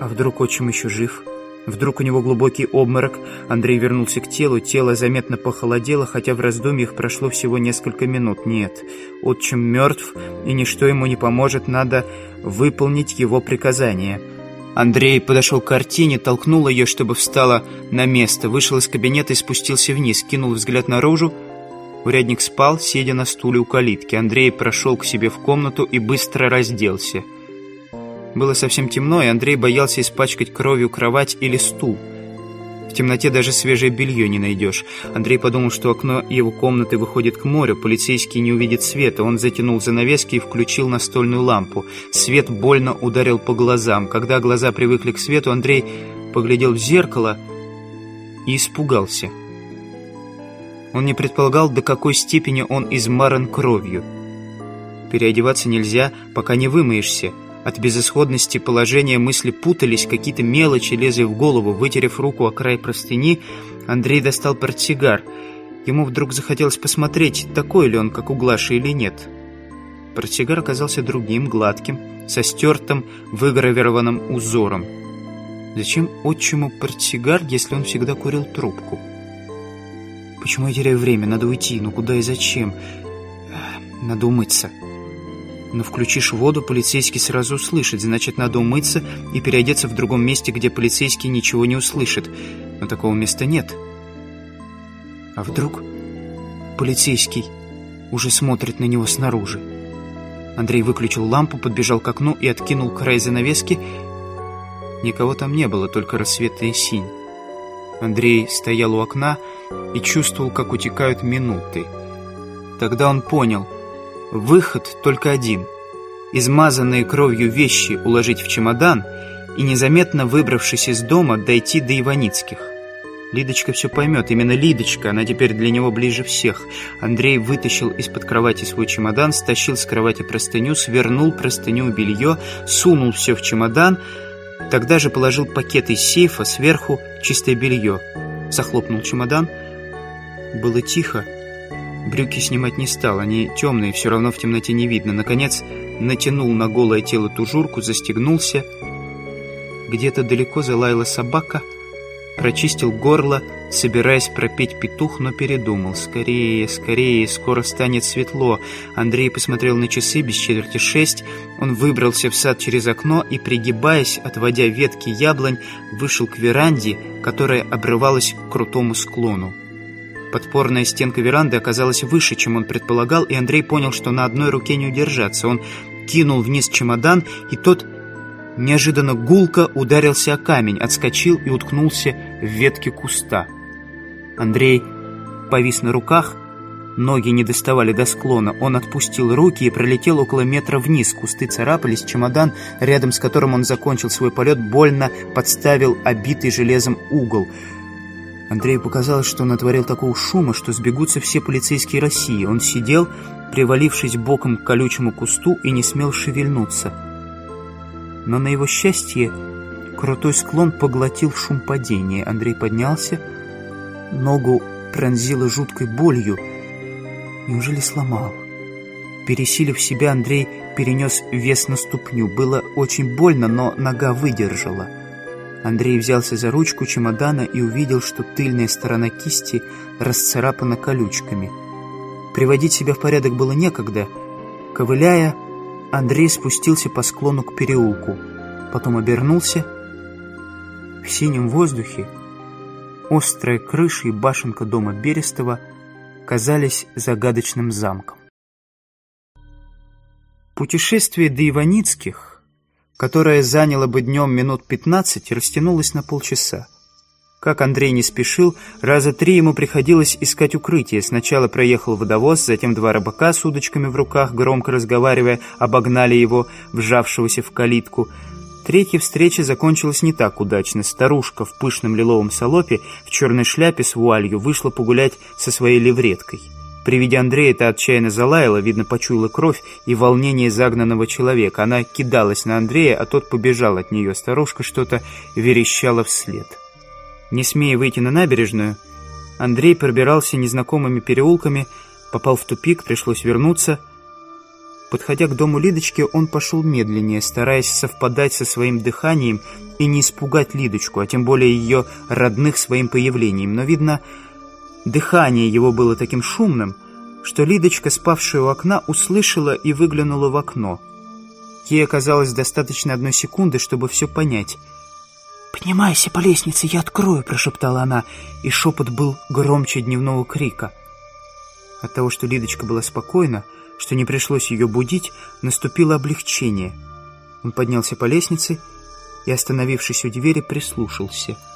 А вдруг отчим еще жив? — Вдруг у него глубокий обморок. Андрей вернулся к телу. Тело заметно похолодело, хотя в раздумьях прошло всего несколько минут. Нет, отчим мертв, и ничто ему не поможет. Надо выполнить его приказание. Андрей подошел к картине, толкнул ее, чтобы встала на место. Вышел из кабинета и спустился вниз. Кинул взгляд наружу. Урядник спал, сидя на стуле у калитки. Андрей прошел к себе в комнату и быстро разделся. Было совсем темно, и Андрей боялся испачкать кровью кровать или стул. В темноте даже свежее белье не найдешь. Андрей подумал, что окно его комнаты выходит к морю, полицейский не увидит света. Он затянул занавески и включил настольную лампу. Свет больно ударил по глазам. Когда глаза привыкли к свету, Андрей поглядел в зеркало и испугался. Он не предполагал, до какой степени он измаран кровью. Переодеваться нельзя, пока не вымоешься. От безысходности положения мысли путались, какие-то мелочи лезли в голову. Вытерев руку о край простыни, Андрей достал портсигар. Ему вдруг захотелось посмотреть, такой ли он, как у Глаши, или нет. Портсигар оказался другим, гладким, со стертым, выгравированным узором. Зачем отчиму портсигар, если он всегда курил трубку? Почему я теряю время? Надо уйти. Ну куда и зачем? Надо умыться. Но включишь воду, полицейский сразу услышит, значит, надо умыться и переодеться в другом месте, где полицейский ничего не услышит. Но такого места нет. А вдруг полицейский уже смотрит на него снаружи? Андрей выключил лампу, подбежал к окну и откинул край занавески. Никого там не было, только рассветная синь. Андрей стоял у окна и чувствовал, как утекают минуты. Тогда он понял — Выход только один – измазанные кровью вещи уложить в чемодан и, незаметно выбравшись из дома, дойти до Иваницких. Лидочка все поймет, именно Лидочка, она теперь для него ближе всех. Андрей вытащил из-под кровати свой чемодан, стащил с кровати простыню, свернул простыню в белье, сунул все в чемодан, тогда же положил пакет из сейфа, сверху чистое белье. Захлопнул чемодан. Было тихо. Брюки снимать не стал, они темные, все равно в темноте не видно. Наконец, натянул на голое тело тужурку, застегнулся. Где-то далеко залаяла собака, прочистил горло, собираясь пропеть петух, но передумал. «Скорее, скорее, скоро станет светло». Андрей посмотрел на часы без четверти шесть. Он выбрался в сад через окно и, пригибаясь, отводя ветки яблонь, вышел к веранде, которая обрывалась к крутому склону. Подпорная стенка веранды оказалась выше, чем он предполагал, и Андрей понял, что на одной руке не удержаться. Он кинул вниз чемодан, и тот неожиданно гулко ударился о камень, отскочил и уткнулся в ветке куста. Андрей повис на руках, ноги не доставали до склона. Он отпустил руки и пролетел около метра вниз. Кусты царапались, чемодан, рядом с которым он закончил свой полет, больно подставил обитый железом угол – Андрею показалось, что натворил такого шума, что сбегутся все полицейские России. Он сидел, привалившись боком к колючему кусту и не смел шевельнуться. Но на его счастье крутой склон поглотил шум падения. Андрей поднялся, ногу пронзило жуткой болью. Неужели сломал? Пересилив себя, Андрей перенес вес на ступню. Было очень больно, но нога выдержала. Андрей взялся за ручку чемодана и увидел, что тыльная сторона кисти расцарапана колючками. Приводить себя в порядок было некогда. Ковыляя, Андрей спустился по склону к переулку, потом обернулся. В синем воздухе острая крыша и башенка дома Берестова казались загадочным замком. Путешествие до Иваницких которое заняло бы днем минут 15, растянулось на полчаса. Как Андрей не спешил, раза три ему приходилось искать укрытие. Сначала проехал водовоз, затем два рыбака с удочками в руках, громко разговаривая, обогнали его, вжавшегося в калитку. Третья встреча закончилась не так удачно. Старушка в пышном лиловом салопе, в черной шляпе с вуалью, вышла погулять со своей левреткой. При виде Андрея это отчаянно залаяла, видно, почуяла кровь и волнение загнанного человека. Она кидалась на Андрея, а тот побежал от нее. Старушка что-то верещала вслед. Не смея выйти на набережную, Андрей пробирался незнакомыми переулками, попал в тупик, пришлось вернуться. Подходя к дому Лидочки, он пошел медленнее, стараясь совпадать со своим дыханием и не испугать Лидочку, а тем более ее родных своим появлением. Но, видно, Дыхание его было таким шумным, что Лидочка, спавшая у окна, услышала и выглянула в окно. Ей оказалось достаточно одной секунды, чтобы все понять. «Поднимайся по лестнице, я открою!» – прошептала она, и шепот был громче дневного крика. От того, что Лидочка была спокойна, что не пришлось ее будить, наступило облегчение. Он поднялся по лестнице и, остановившись у двери, прислушался –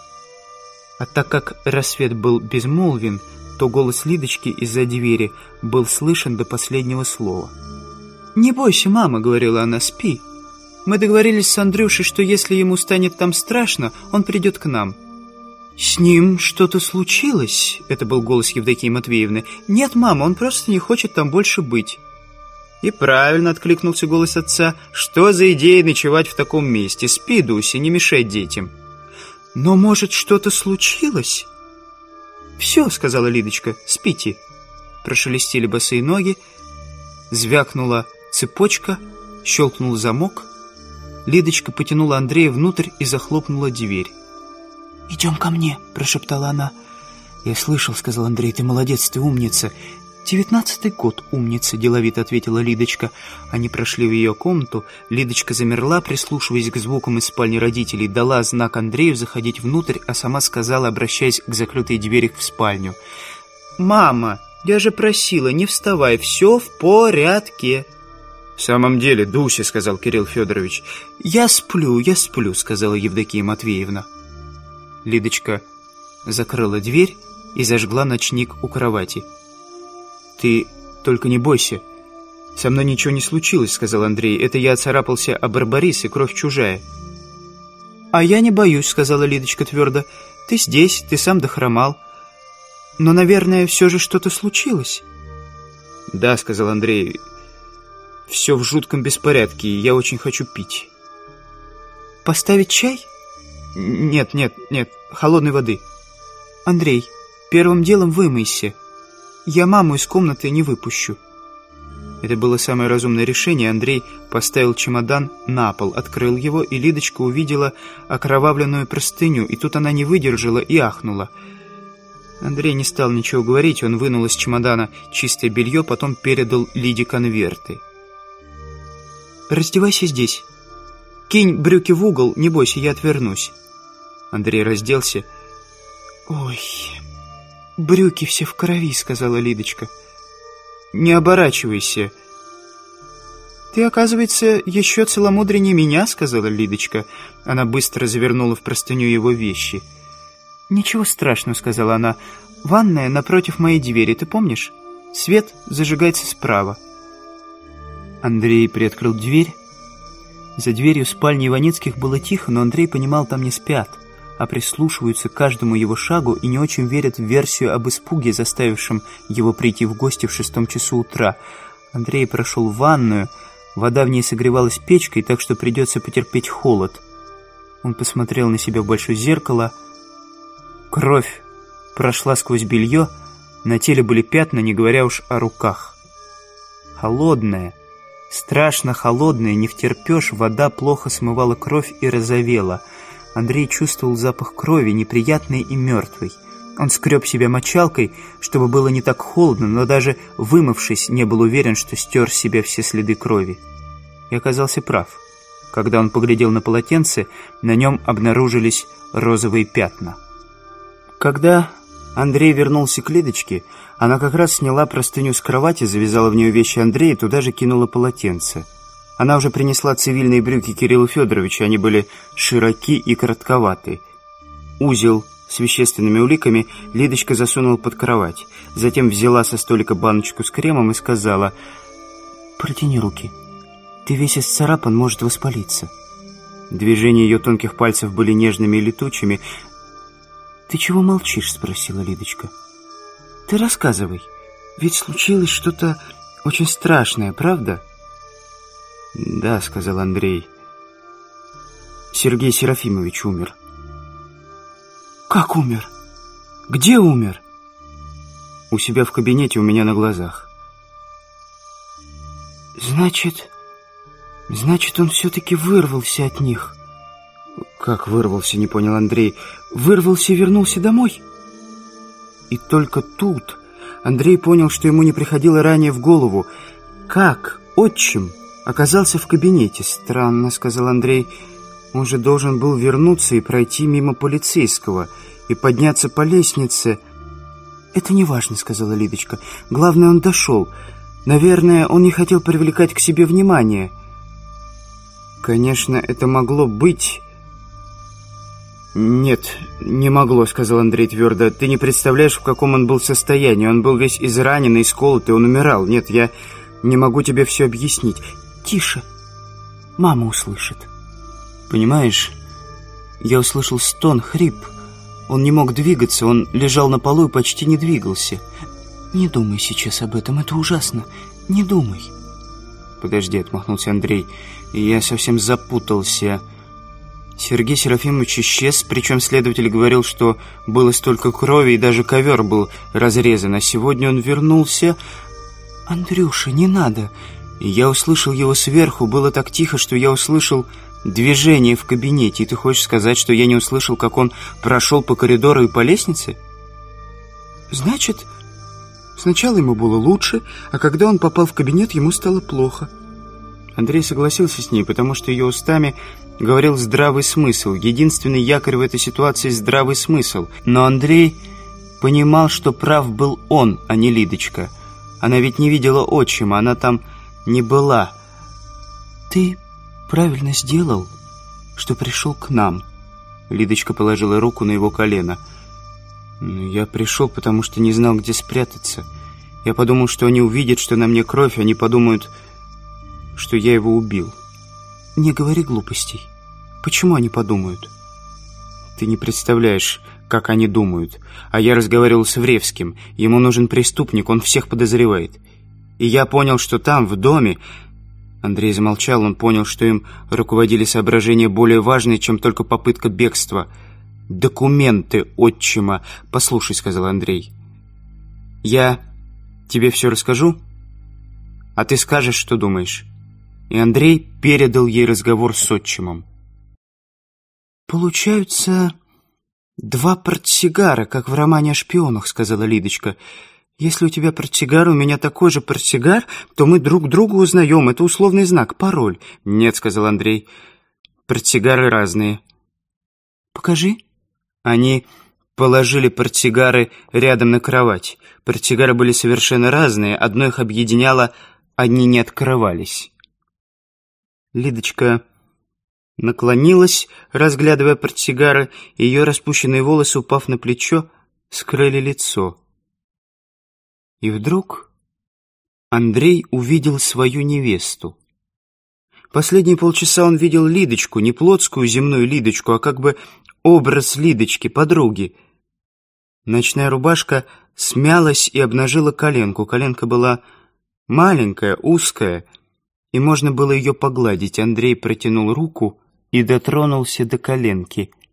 а так как рассвет был безмолвен, то голос Лидочки из-за двери был слышен до последнего слова. «Не бойся, мама», — говорила она, — «спи». Мы договорились с Андрюшей, что если ему станет там страшно, он придет к нам. «С ним что-то случилось?» — это был голос Евдокии Матвеевны. «Нет, мама, он просто не хочет там больше быть». «И правильно», — откликнулся голос отца, — «что за идея ночевать в таком месте? Спи, Дуся, не мешай детям». Но, может, что-то случилось?» «Все», — сказала Лидочка, — «спите». Прошелестели босые ноги, звякнула цепочка, щелкнул замок. Лидочка потянула Андрея внутрь и захлопнула дверь. «Идем ко мне», — прошептала она. «Я слышал», — сказал Андрей, — «ты молодец, ты умница. «Девятнадцатый год, умница», — деловито ответила Лидочка. Они прошли в ее комнату. Лидочка замерла, прислушиваясь к звукам из спальни родителей, дала знак Андрею заходить внутрь, а сама сказала, обращаясь к закрытой двери в спальню. «Мама, я же просила, не вставай, все в порядке». «В самом деле, Дуся», — сказал Кирилл Федорович. «Я сплю, я сплю», — сказала Евдокия Матвеевна. Лидочка закрыла дверь и зажгла ночник у кровати. «Ты только не бойся. Со мной ничего не случилось», — сказал Андрей. «Это я царапался о Барбарис и кровь чужая». «А я не боюсь», — сказала Лидочка твердо. «Ты здесь, ты сам дохромал. Но, наверное, все же что-то случилось». «Да», — сказал Андрей. «Все в жутком беспорядке, я очень хочу пить». «Поставить чай?» «Нет, нет, нет, холодной воды». «Андрей, первым делом вымойся». Я маму из комнаты не выпущу». Это было самое разумное решение. Андрей поставил чемодан на пол, открыл его, и Лидочка увидела окровавленную простыню, и тут она не выдержала и ахнула. Андрей не стал ничего говорить, он вынул из чемодана чистое белье, потом передал Лиде конверты. «Раздевайся здесь. Кинь брюки в угол, не бойся, я отвернусь». Андрей разделся. «Ой...» «Брюки все в крови», — сказала Лидочка. «Не оборачивайся». «Ты, оказывается, еще целомудреннее меня», — сказала Лидочка. Она быстро завернула в простыню его вещи. «Ничего страшного», — сказала она. «Ванная напротив моей двери, ты помнишь? Свет зажигается справа». Андрей приоткрыл дверь. За дверью спальни Иваницких было тихо, но Андрей понимал, там не спят а прислушиваются к каждому его шагу и не очень верят в версию об испуге, заставившем его прийти в гости в шестом часу утра. Андрей прошел в ванную, вода в ней согревалась печкой, так что придется потерпеть холод. Он посмотрел на себя в большое зеркало. Кровь прошла сквозь белье, на теле были пятна, не говоря уж о руках. Холодная, страшно холодная, не втерпешь, вода плохо смывала кровь и розовела — Андрей чувствовал запах крови, неприятный и мертвый. Он скреб себя мочалкой, чтобы было не так холодно, но даже вымывшись, не был уверен, что стер себе все следы крови. И оказался прав. Когда он поглядел на полотенце, на нем обнаружились розовые пятна. Когда Андрей вернулся к Лидочке, она как раз сняла простыню с кровати, завязала в нее вещи Андрея, и туда же кинула полотенце – она уже принесла цивильные брюки Кириллу Федоровичу, они были широки и коротковаты. Узел с вещественными уликами Лидочка засунула под кровать, затем взяла со столика баночку с кремом и сказала «Протяни руки, ты весь исцарапан, может воспалиться». Движения ее тонких пальцев были нежными и летучими. «Ты чего молчишь?» — спросила Лидочка. «Ты рассказывай, ведь случилось что-то очень страшное, правда?» «Да», — сказал Андрей. «Сергей Серафимович умер». «Как умер? Где умер?» «У себя в кабинете, у меня на глазах». «Значит, значит, он все-таки вырвался от них». «Как вырвался?» — не понял Андрей. «Вырвался и вернулся домой?» И только тут Андрей понял, что ему не приходило ранее в голову. «Как? Отчим?» оказался в кабинете. «Странно», — сказал Андрей. «Он же должен был вернуться и пройти мимо полицейского, и подняться по лестнице». «Это не важно», — сказала Лидочка. «Главное, он дошел. Наверное, он не хотел привлекать к себе внимание». «Конечно, это могло быть...» «Нет, не могло», — сказал Андрей твердо. «Ты не представляешь, в каком он был состоянии. Он был весь изранен, и исколот, и он умирал. Нет, я не могу тебе все объяснить. Тише. Мама услышит. Понимаешь, я услышал стон, хрип. Он не мог двигаться, он лежал на полу и почти не двигался. Не думай сейчас об этом, это ужасно. Не думай. Подожди, отмахнулся Андрей. Я совсем запутался. Сергей Серафимович исчез, причем следователь говорил, что было столько крови и даже ковер был разрезан, а сегодня он вернулся... «Андрюша, не надо!» Я услышал его сверху, было так тихо, что я услышал движение в кабинете. И ты хочешь сказать, что я не услышал, как он прошел по коридору и по лестнице? Значит, сначала ему было лучше, а когда он попал в кабинет, ему стало плохо. Андрей согласился с ней, потому что ее устами говорил здравый смысл. Единственный якорь в этой ситуации – здравый смысл. Но Андрей понимал, что прав был он, а не Лидочка. Она ведь не видела отчима, она там не была. «Ты правильно сделал, что пришел к нам». Лидочка положила руку на его колено. «Ну, «Я пришел, потому что не знал, где спрятаться. Я подумал, что они увидят, что на мне кровь, они подумают, что я его убил». «Не говори глупостей. Почему они подумают?» «Ты не представляешь, как они думают. А я разговаривал с Вревским. Ему нужен преступник, он всех подозревает. И я понял, что там, в доме...» Андрей замолчал, он понял, что им руководили соображения более важные, чем только попытка бегства. «Документы отчима. Послушай», — сказал Андрей. «Я тебе все расскажу, а ты скажешь, что думаешь». И Андрей передал ей разговор с отчимом. «Получаются два портсигара, как в романе о шпионах», — сказала Лидочка. «Лидочка». Если у тебя портсигар, у меня такой же портсигар, то мы друг друга узнаем. Это условный знак, пароль». «Нет», — сказал Андрей. «Портсигары разные». «Покажи». Они положили портсигары рядом на кровать. Портсигары были совершенно разные. Одно их объединяло, одни не открывались. Лидочка наклонилась, разглядывая портсигары. Ее распущенные волосы, упав на плечо, скрыли лицо. И вдруг Андрей увидел свою невесту. Последние полчаса он видел Лидочку, не плотскую земную Лидочку, а как бы образ Лидочки, подруги. Ночная рубашка смялась и обнажила коленку. Коленка была маленькая, узкая, и можно было ее погладить. Андрей протянул руку и дотронулся до коленки —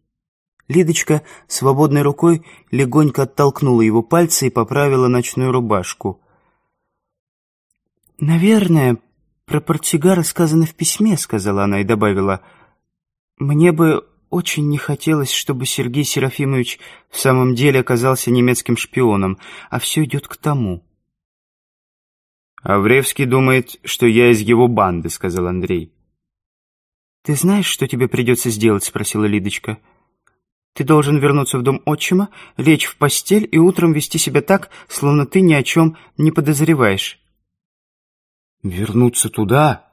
Лидочка свободной рукой легонько оттолкнула его пальцы и поправила ночную рубашку. «Наверное, про портсигара сказано в письме», — сказала она и добавила. «Мне бы очень не хотелось, чтобы Сергей Серафимович в самом деле оказался немецким шпионом, а все идет к тому». «Авревский думает, что я из его банды», — сказал Андрей. «Ты знаешь, что тебе придется сделать?» — спросила Лидочка. «Лидочка». Ты должен вернуться в дом отчима, лечь в постель и утром вести себя так, словно ты ни о чем не подозреваешь». «Вернуться туда?»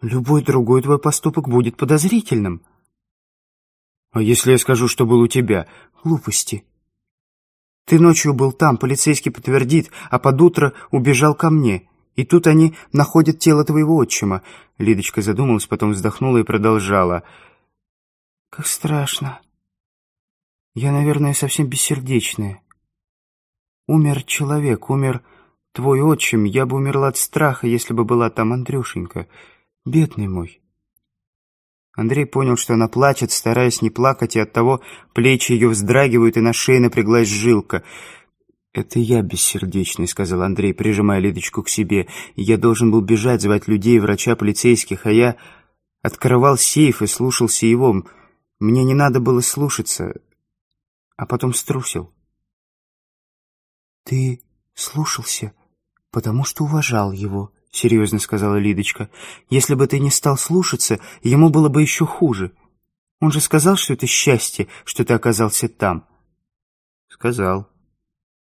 «Любой другой твой поступок будет подозрительным». «А если я скажу, что был у тебя?» «Глупости». «Ты ночью был там, полицейский подтвердит, а под утро убежал ко мне». И тут они находят тело твоего отчима». Лидочка задумалась, потом вздохнула и продолжала. Как страшно. Я, наверное, совсем бессердечная. Умер человек, умер твой отчим. Я бы умерла от страха, если бы была там Андрюшенька. Бедный мой. Андрей понял, что она плачет, стараясь не плакать, и оттого плечи ее вздрагивают, и на шее напряглась жилка. «Это я бессердечный», — сказал Андрей, прижимая Лидочку к себе. «Я должен был бежать, звать людей, врача, полицейских, а я открывал сейф и слушался его. Мне не надо было слушаться, а потом струсил. «Ты слушался, потому что уважал его», — серьезно сказала Лидочка. «Если бы ты не стал слушаться, ему было бы еще хуже. Он же сказал, что это счастье, что ты оказался там». «Сказал».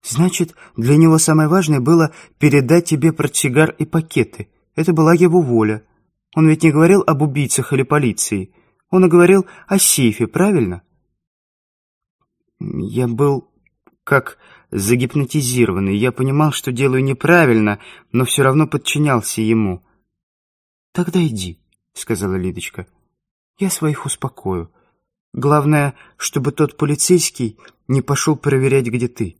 «Значит, для него самое важное было передать тебе портсигар и пакеты. Это была его воля. Он ведь не говорил об убийцах или полиции». Он говорил о сейфе, правильно? Я был как загипнотизированный. Я понимал, что делаю неправильно, но все равно подчинялся ему. «Тогда иди», — сказала Лидочка. «Я своих успокою. Главное, чтобы тот полицейский не пошел проверять, где ты».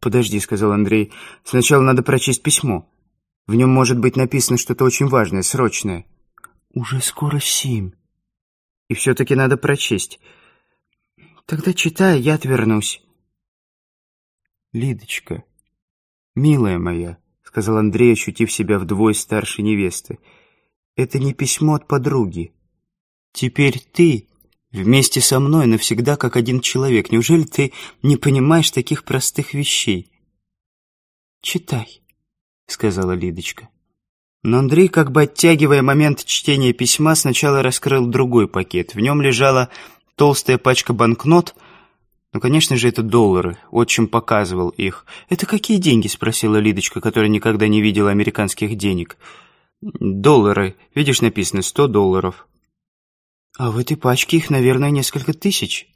«Подожди», — сказал Андрей. «Сначала надо прочесть письмо. В нем может быть написано что-то очень важное, срочное». «Уже скоро семь. И все-таки надо прочесть. Тогда читай, я отвернусь. Лидочка, милая моя, сказал Андрей, ощутив себя вдвое старше невесты, это не письмо от подруги. Теперь ты вместе со мной навсегда как один человек. Неужели ты не понимаешь таких простых вещей? Читай, сказала Лидочка. Но Андрей, как бы оттягивая момент чтения письма, сначала раскрыл другой пакет. В нем лежала толстая пачка банкнот. Ну, конечно же, это доллары. Отчим показывал их. «Это какие деньги?» — спросила Лидочка, которая никогда не видела американских денег. «Доллары. Видишь, написано сто долларов». «А в этой пачке их, наверное, несколько тысяч».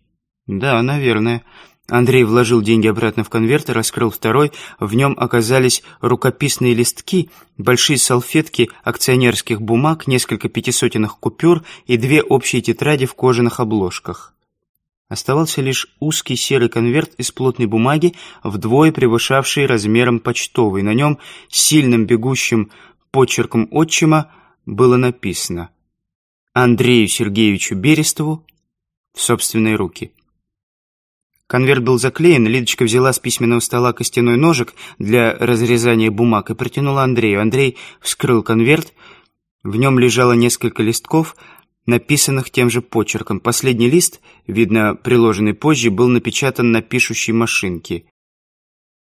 «Да, наверное. Андрей вложил деньги обратно в конверт и раскрыл второй. В нем оказались рукописные листки, большие салфетки акционерских бумаг, несколько пятисотенных купюр и две общие тетради в кожаных обложках. Оставался лишь узкий серый конверт из плотной бумаги, вдвое превышавший размером почтовый. На нем сильным бегущим почерком отчима было написано «Андрею Сергеевичу Берестову в собственные руки». Конверт был заклеен, Лидочка взяла с письменного стола костяной ножик для разрезания бумаг и протянула Андрею. Андрей вскрыл конверт. В нем лежало несколько листков, написанных тем же почерком. Последний лист, видно, приложенный позже, был напечатан на пишущей машинке.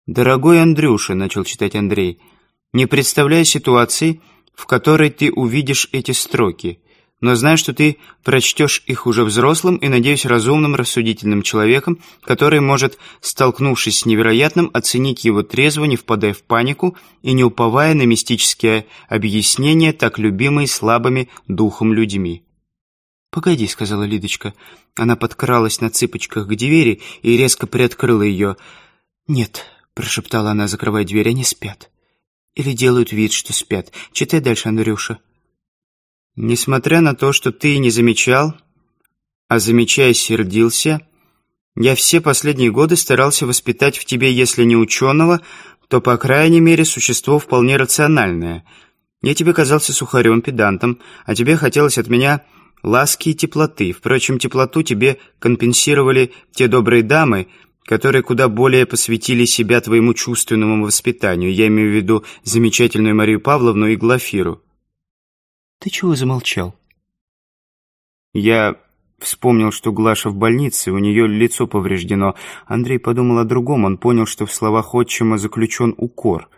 «Дорогой Андрюша», — начал читать Андрей, — «не представляя ситуации, в которой ты увидишь эти строки но знаю, что ты прочтешь их уже взрослым и, надеюсь, разумным, рассудительным человеком, который может, столкнувшись с невероятным, оценить его трезво, не впадая в панику и не уповая на мистические объяснения, так любимые слабыми духом людьми». «Погоди», — сказала Лидочка. Она подкралась на цыпочках к двери и резко приоткрыла ее. «Нет», — прошептала она, закрывая дверь, — «они спят». «Или делают вид, что спят. Читай дальше, Андрюша». Несмотря на то, что ты и не замечал, а замечая сердился, я все последние годы старался воспитать в тебе, если не ученого, то, по крайней мере, существо вполне рациональное. Я тебе казался сухарем, педантом, а тебе хотелось от меня ласки и теплоты. Впрочем, теплоту тебе компенсировали те добрые дамы, которые куда более посвятили себя твоему чувственному воспитанию. Я имею в виду замечательную Марию Павловну и Глафиру. Ты чего замолчал?» «Я Вспомнил, что Глаша в больнице, у нее лицо повреждено. Андрей подумал о другом, он понял, что в словах отчима заключен укор.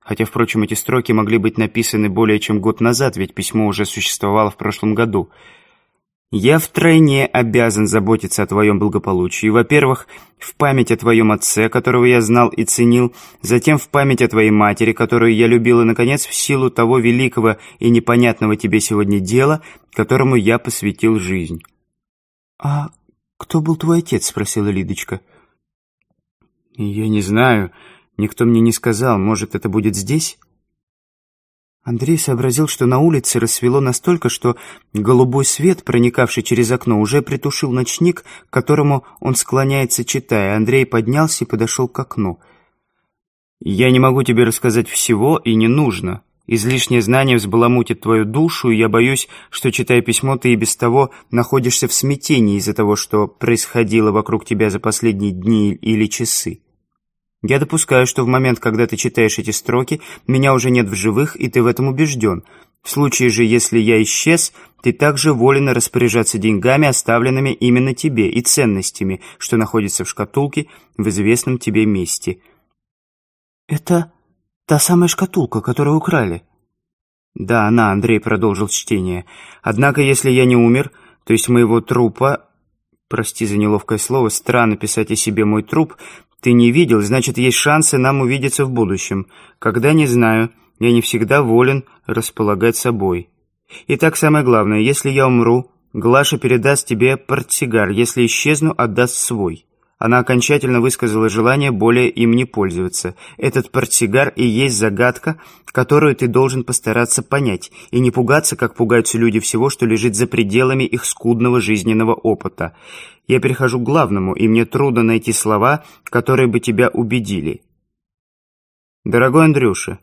Хотя, впрочем, эти строки могли быть написаны более чем год назад, ведь письмо уже существовало в прошлом году. Я втройне обязан заботиться о твоем благополучии. Во-первых, в память о твоем отце, которого я знал и ценил, затем в память о твоей матери, которую я любил, и, наконец, в силу того великого и непонятного тебе сегодня дела, которому я посвятил жизнь». «А кто был твой отец?» — спросила Лидочка. «Я не знаю. Никто мне не сказал. Может, это будет здесь?» Андрей сообразил, что на улице рассвело настолько, что голубой свет, проникавший через окно, уже притушил ночник, к которому он склоняется, читая. Андрей поднялся и подошел к окну. «Я не могу тебе рассказать всего, и не нужно. Излишнее знание взбаламутит твою душу, и я боюсь, что, читая письмо, ты и без того находишься в смятении из-за того, что происходило вокруг тебя за последние дни или часы. Я допускаю, что в момент, когда ты читаешь эти строки, меня уже нет в живых, и ты в этом убежден. В случае же, если я исчез, ты также волен распоряжаться деньгами, оставленными именно тебе, и ценностями, что находятся в шкатулке в известном тебе месте». «Это та самая шкатулка, которую украли?» «Да, она», — Андрей продолжил чтение. «Однако, если я не умер, то есть моего трупа, прости за неловкое слово, странно писать о себе мой труп, ты не видел, значит, есть шансы нам увидеться в будущем. Когда, не знаю, я не всегда волен располагать собой. Итак, самое главное, если я умру, Глаша передаст тебе портсигар, если исчезну, отдаст свой. Она окончательно высказала желание более им не пользоваться. Этот портсигар и есть загадка, которую ты должен постараться понять, и не пугаться, как пугаются люди всего, что лежит за пределами их скудного жизненного опыта. Я перехожу к главному, и мне трудно найти слова, которые бы тебя убедили. Дорогой Андрюша,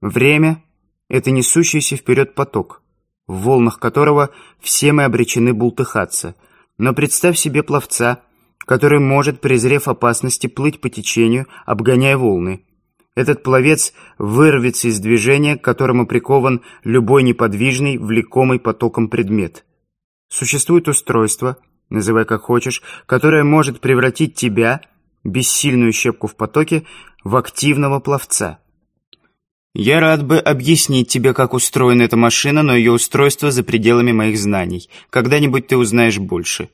время — это несущийся вперед поток, в волнах которого все мы обречены бултыхаться. Но представь себе пловца — который может, презрев опасности, плыть по течению, обгоняя волны. Этот пловец вырвется из движения, к которому прикован любой неподвижный, влекомый потоком предмет. Существует устройство, называй как хочешь, которое может превратить тебя, бессильную щепку в потоке, в активного пловца. Я рад бы объяснить тебе, как устроена эта машина, но ее устройство за пределами моих знаний. Когда-нибудь ты узнаешь больше.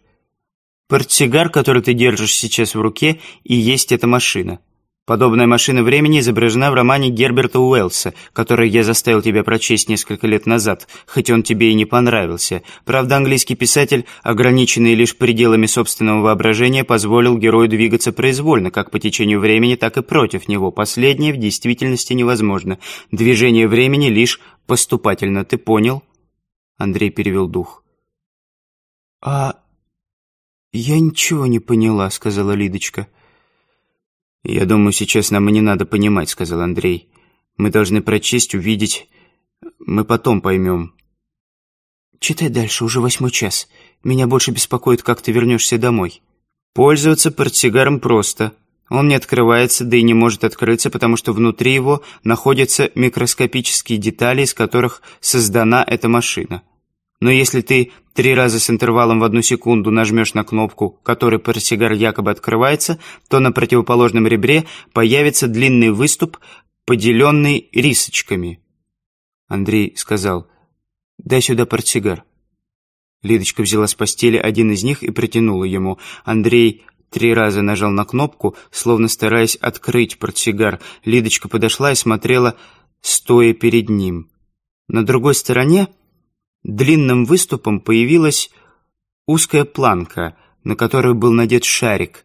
Портсигар, который ты держишь сейчас в руке, и есть эта машина. Подобная машина времени изображена в романе Герберта Уэллса, который я заставил тебя прочесть несколько лет назад, хоть он тебе и не понравился. Правда, английский писатель, ограниченный лишь пределами собственного воображения, позволил герою двигаться произвольно, как по течению времени, так и против него. Последнее в действительности невозможно. Движение времени лишь поступательно. Ты понял? Андрей перевел дух. «А «Я ничего не поняла», — сказала Лидочка. «Я думаю, сейчас нам и не надо понимать», — сказал Андрей. «Мы должны прочесть, увидеть. Мы потом поймем». «Читай дальше, уже восьмой час. Меня больше беспокоит, как ты вернешься домой». «Пользоваться портсигаром просто», он не открывается, да и не может открыться, потому что внутри его находятся микроскопические детали, из которых создана эта машина. Но если ты три раза с интервалом в одну секунду нажмешь на кнопку, которой портсигар якобы открывается, то на противоположном ребре появится длинный выступ, поделенный рисочками. Андрей сказал, «Дай сюда портсигар». Лидочка взяла с постели один из них и протянула ему. Андрей три раза нажал на кнопку, словно стараясь открыть портсигар. Лидочка подошла и смотрела, стоя перед ним. На другой стороне длинным выступом появилась узкая планка, на которую был надет шарик.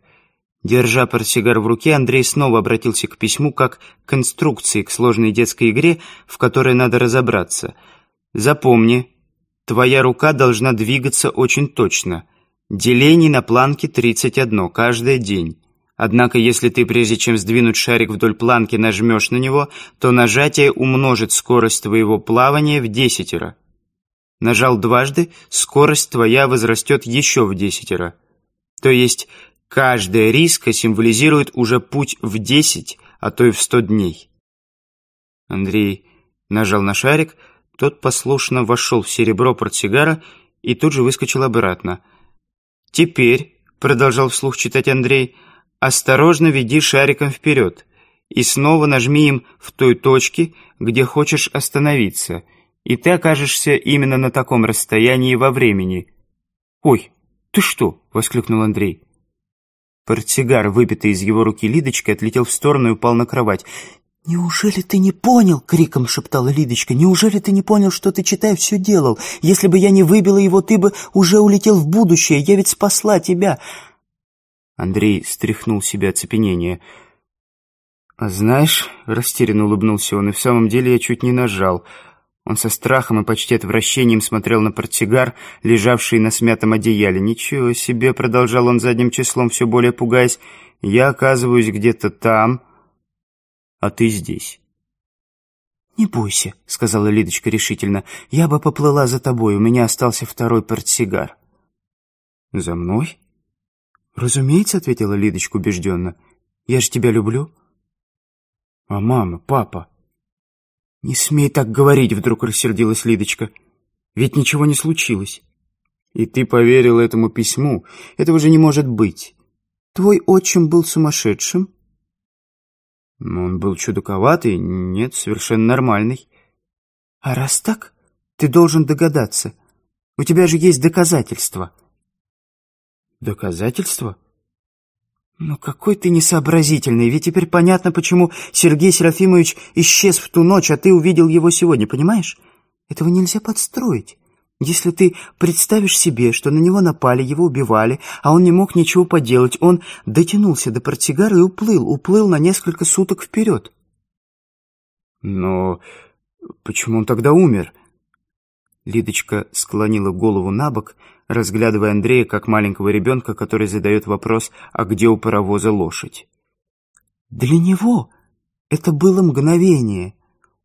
Держа портсигар в руке, Андрей снова обратился к письму как к конструкции, к сложной детской игре, в которой надо разобраться. «Запомни, твоя рука должна двигаться очень точно. Делений на планке 31, каждый день». Однако, если ты, прежде чем сдвинуть шарик вдоль планки, нажмешь на него, то нажатие умножит скорость твоего плавания в десятеро нажал дважды, скорость твоя возрастет еще в десятеро. То есть каждая риска символизирует уже путь в десять, а то и в сто дней. Андрей нажал на шарик, тот послушно вошел в серебро портсигара и тут же выскочил обратно. «Теперь», — продолжал вслух читать Андрей, — «осторожно веди шариком вперед и снова нажми им в той точке, где хочешь остановиться» и ты окажешься именно на таком расстоянии во времени». «Ой, ты что?» — воскликнул Андрей. Портсигар, выбитый из его руки Лидочкой, отлетел в сторону и упал на кровать. «Неужели ты не понял?» — криком шептала Лидочка. «Неужели ты не понял, что ты, читай, все делал? Если бы я не выбила его, ты бы уже улетел в будущее. Я ведь спасла тебя!» Андрей стряхнул себя оцепенение. «А знаешь...» — растерянно улыбнулся он, — «и в самом деле я чуть не нажал». Он со страхом и почти отвращением смотрел на портсигар, лежавший на смятом одеяле. «Ничего себе!» — продолжал он задним числом, все более пугаясь. «Я оказываюсь где-то там, а ты здесь». «Не бойся», — сказала Лидочка решительно. «Я бы поплыла за тобой, у меня остался второй портсигар». «За мной?» «Разумеется», — ответила Лидочка убежденно. «Я же тебя люблю». «А мама, папа?» «Не смей так говорить!» — вдруг рассердилась Лидочка. «Ведь ничего не случилось». «И ты поверил этому письму? Этого же не может быть!» «Твой отчим был сумасшедшим?» «Ну, «Он был чудаковатый, нет, совершенно нормальный». «А раз так, ты должен догадаться. У тебя же есть доказательства». «Доказательства?» «Ну какой ты несообразительный, ведь теперь понятно, почему Сергей Серафимович исчез в ту ночь, а ты увидел его сегодня, понимаешь? Этого нельзя подстроить. Если ты представишь себе, что на него напали, его убивали, а он не мог ничего поделать, он дотянулся до портсигара и уплыл, уплыл на несколько суток вперед». «Но почему он тогда умер?» Лидочка склонила голову на бок, — разглядывая Андрея как маленького ребенка, который задает вопрос, а где у паровоза лошадь. «Для него это было мгновение.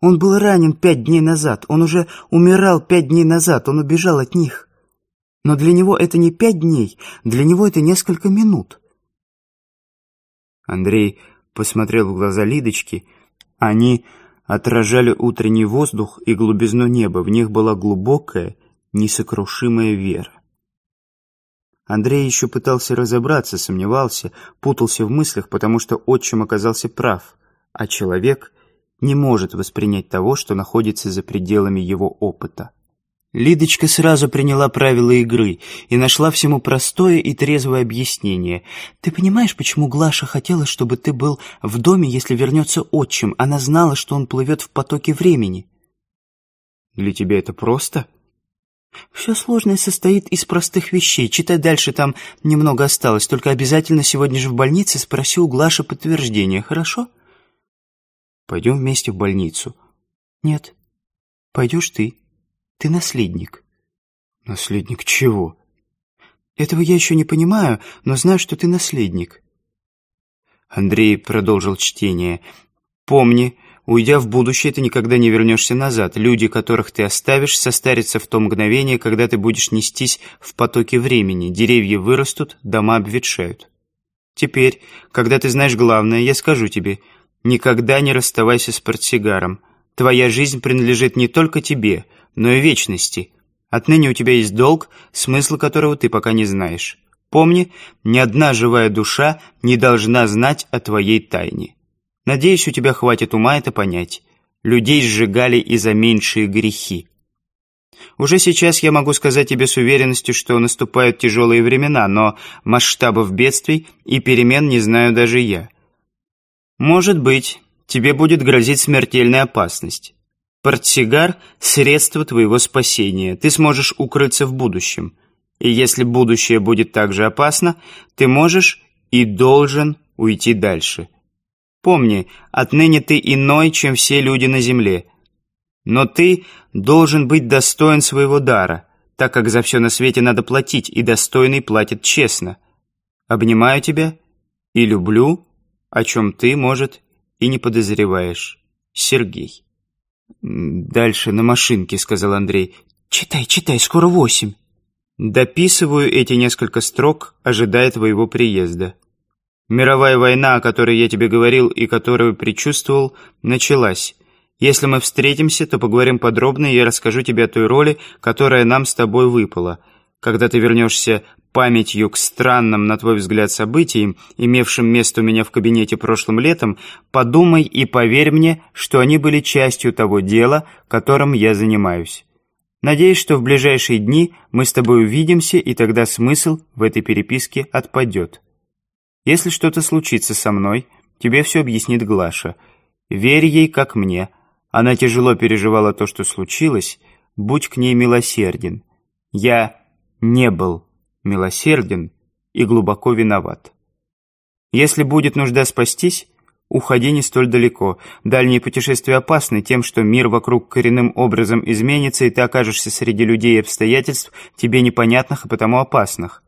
Он был ранен пять дней назад, он уже умирал пять дней назад, он убежал от них. Но для него это не пять дней, для него это несколько минут». Андрей посмотрел в глаза Лидочки. Они отражали утренний воздух и глубизну неба, в них была глубокая, несокрушимая вера. Андрей еще пытался разобраться, сомневался, путался в мыслях, потому что отчим оказался прав, а человек не может воспринять того, что находится за пределами его опыта. Лидочка сразу приняла правила игры и нашла всему простое и трезвое объяснение. «Ты понимаешь, почему Глаша хотела, чтобы ты был в доме, если вернется отчим? Она знала, что он плывет в потоке времени». «Для тебя это просто?» «Все сложное состоит из простых вещей. Читай дальше, там немного осталось. Только обязательно сегодня же в больнице спроси у Глаши подтверждение, хорошо?» «Пойдем вместе в больницу». «Нет. Пойдешь ты. Ты наследник». «Наследник чего?» «Этого я еще не понимаю, но знаю, что ты наследник». Андрей продолжил чтение. «Помни, Уйдя в будущее, ты никогда не вернешься назад. Люди, которых ты оставишь, состарятся в то мгновение, когда ты будешь нестись в потоке времени. Деревья вырастут, дома обветшают. Теперь, когда ты знаешь главное, я скажу тебе, никогда не расставайся с портсигаром. Твоя жизнь принадлежит не только тебе, но и вечности. Отныне у тебя есть долг, смысла которого ты пока не знаешь. Помни, ни одна живая душа не должна знать о твоей тайне. Надеюсь, у тебя хватит ума это понять. Людей сжигали и за меньшие грехи. Уже сейчас я могу сказать тебе с уверенностью, что наступают тяжелые времена, но масштабов бедствий и перемен не знаю даже я. Может быть, тебе будет грозить смертельная опасность. Портсигар – средство твоего спасения. Ты сможешь укрыться в будущем. И если будущее будет так же опасно, ты можешь и должен уйти дальше – Помни, отныне ты иной, чем все люди на земле. Но ты должен быть достоин своего дара, так как за все на свете надо платить, и достойный платит честно. Обнимаю тебя и люблю, о чем ты, может, и не подозреваешь. Сергей. «Дальше на машинке», — сказал Андрей. «Читай, читай, скоро восемь». «Дописываю эти несколько строк, ожидая твоего приезда». Мировая война, о которой я тебе говорил и которую предчувствовал, началась. Если мы встретимся, то поговорим подробно, и я расскажу тебе о той роли, которая нам с тобой выпала. Когда ты вернешься памятью к странным, на твой взгляд, событиям, имевшим место у меня в кабинете прошлым летом, подумай и поверь мне, что они были частью того дела, которым я занимаюсь. Надеюсь, что в ближайшие дни мы с тобой увидимся, и тогда смысл в этой переписке отпадет». Если что-то случится со мной, тебе все объяснит Глаша. Верь ей, как мне. Она тяжело переживала то, что случилось. Будь к ней милосерден. Я не был милосерден и глубоко виноват. Если будет нужда спастись, уходи не столь далеко. Дальние путешествия опасны тем, что мир вокруг коренным образом изменится, и ты окажешься среди людей и обстоятельств, тебе непонятных и потому опасных.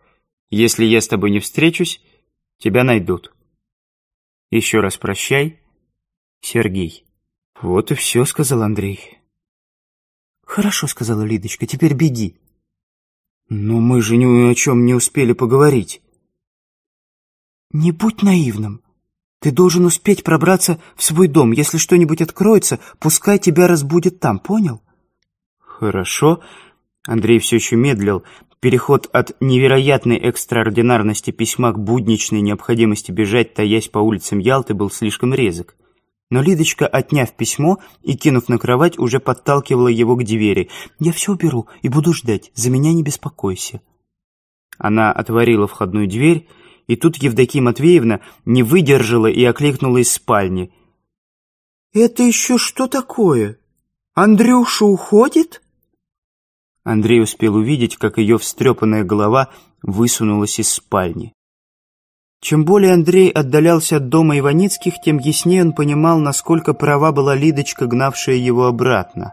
Если я с тобой не встречусь, Тебя найдут. Еще раз прощай, Сергей. Вот и все, сказал Андрей. Хорошо, сказала Лидочка, теперь беги. Но мы же ни о чем не успели поговорить. Не будь наивным. Ты должен успеть пробраться в свой дом. Если что-нибудь откроется, пускай тебя разбудит там, понял? Хорошо. Андрей все еще медлил. Переход от невероятной экстраординарности письма к будничной необходимости бежать, таясь по улицам Ялты, был слишком резок. Но Лидочка, отняв письмо и кинув на кровать, уже подталкивала его к двери. «Я все уберу и буду ждать. За меня не беспокойся». Она отворила входную дверь, и тут Евдокия Матвеевна не выдержала и окликнула из спальни. «Это еще что такое? Андрюша уходит?» Андрей успел увидеть, как ее встрепанная голова высунулась из спальни. Чем более Андрей отдалялся от дома Иваницких, тем яснее он понимал, насколько права была Лидочка, гнавшая его обратно.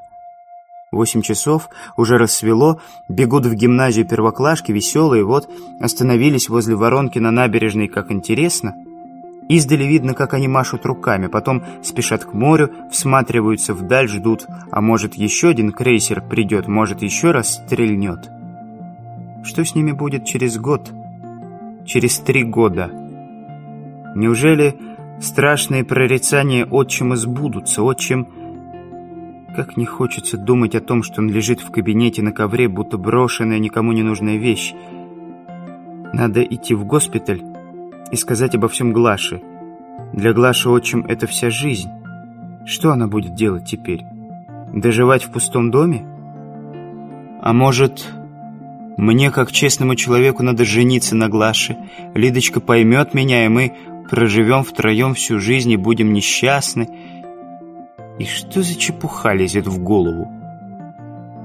Восемь часов, уже рассвело, бегут в гимназию первоклашки, веселые, вот, остановились возле воронки на набережной, как интересно — Издали видно, как они машут руками, потом спешат к морю, всматриваются вдаль, ждут. А может, еще один крейсер придет, может, еще раз стрельнет. Что с ними будет через год? Через три года? Неужели страшные прорицания отчима сбудутся? Отчим... Как не хочется думать о том, что он лежит в кабинете на ковре, будто брошенная, никому не нужная вещь. Надо идти в госпиталь и сказать обо всем Глаше. Для Глаши отчим — это вся жизнь. Что она будет делать теперь? Доживать в пустом доме? А может, мне, как честному человеку, надо жениться на Глаше. Лидочка поймет меня, и мы проживем втроем всю жизнь и будем несчастны. И что за чепуха лезет в голову?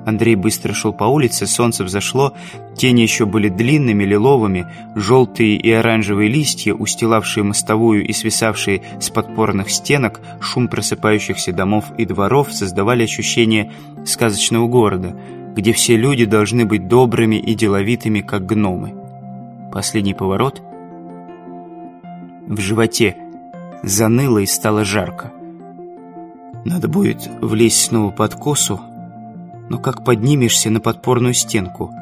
Андрей быстро шел по улице, солнце взошло, тени еще были длинными, лиловыми, желтые и оранжевые листья, устилавшие мостовую и свисавшие с подпорных стенок, шум просыпающихся домов и дворов создавали ощущение сказочного города, где все люди должны быть добрыми и деловитыми, как гномы. Последний поворот. В животе заныло и стало жарко. Надо будет влезть снова под косу, но как поднимешься на подпорную стенку?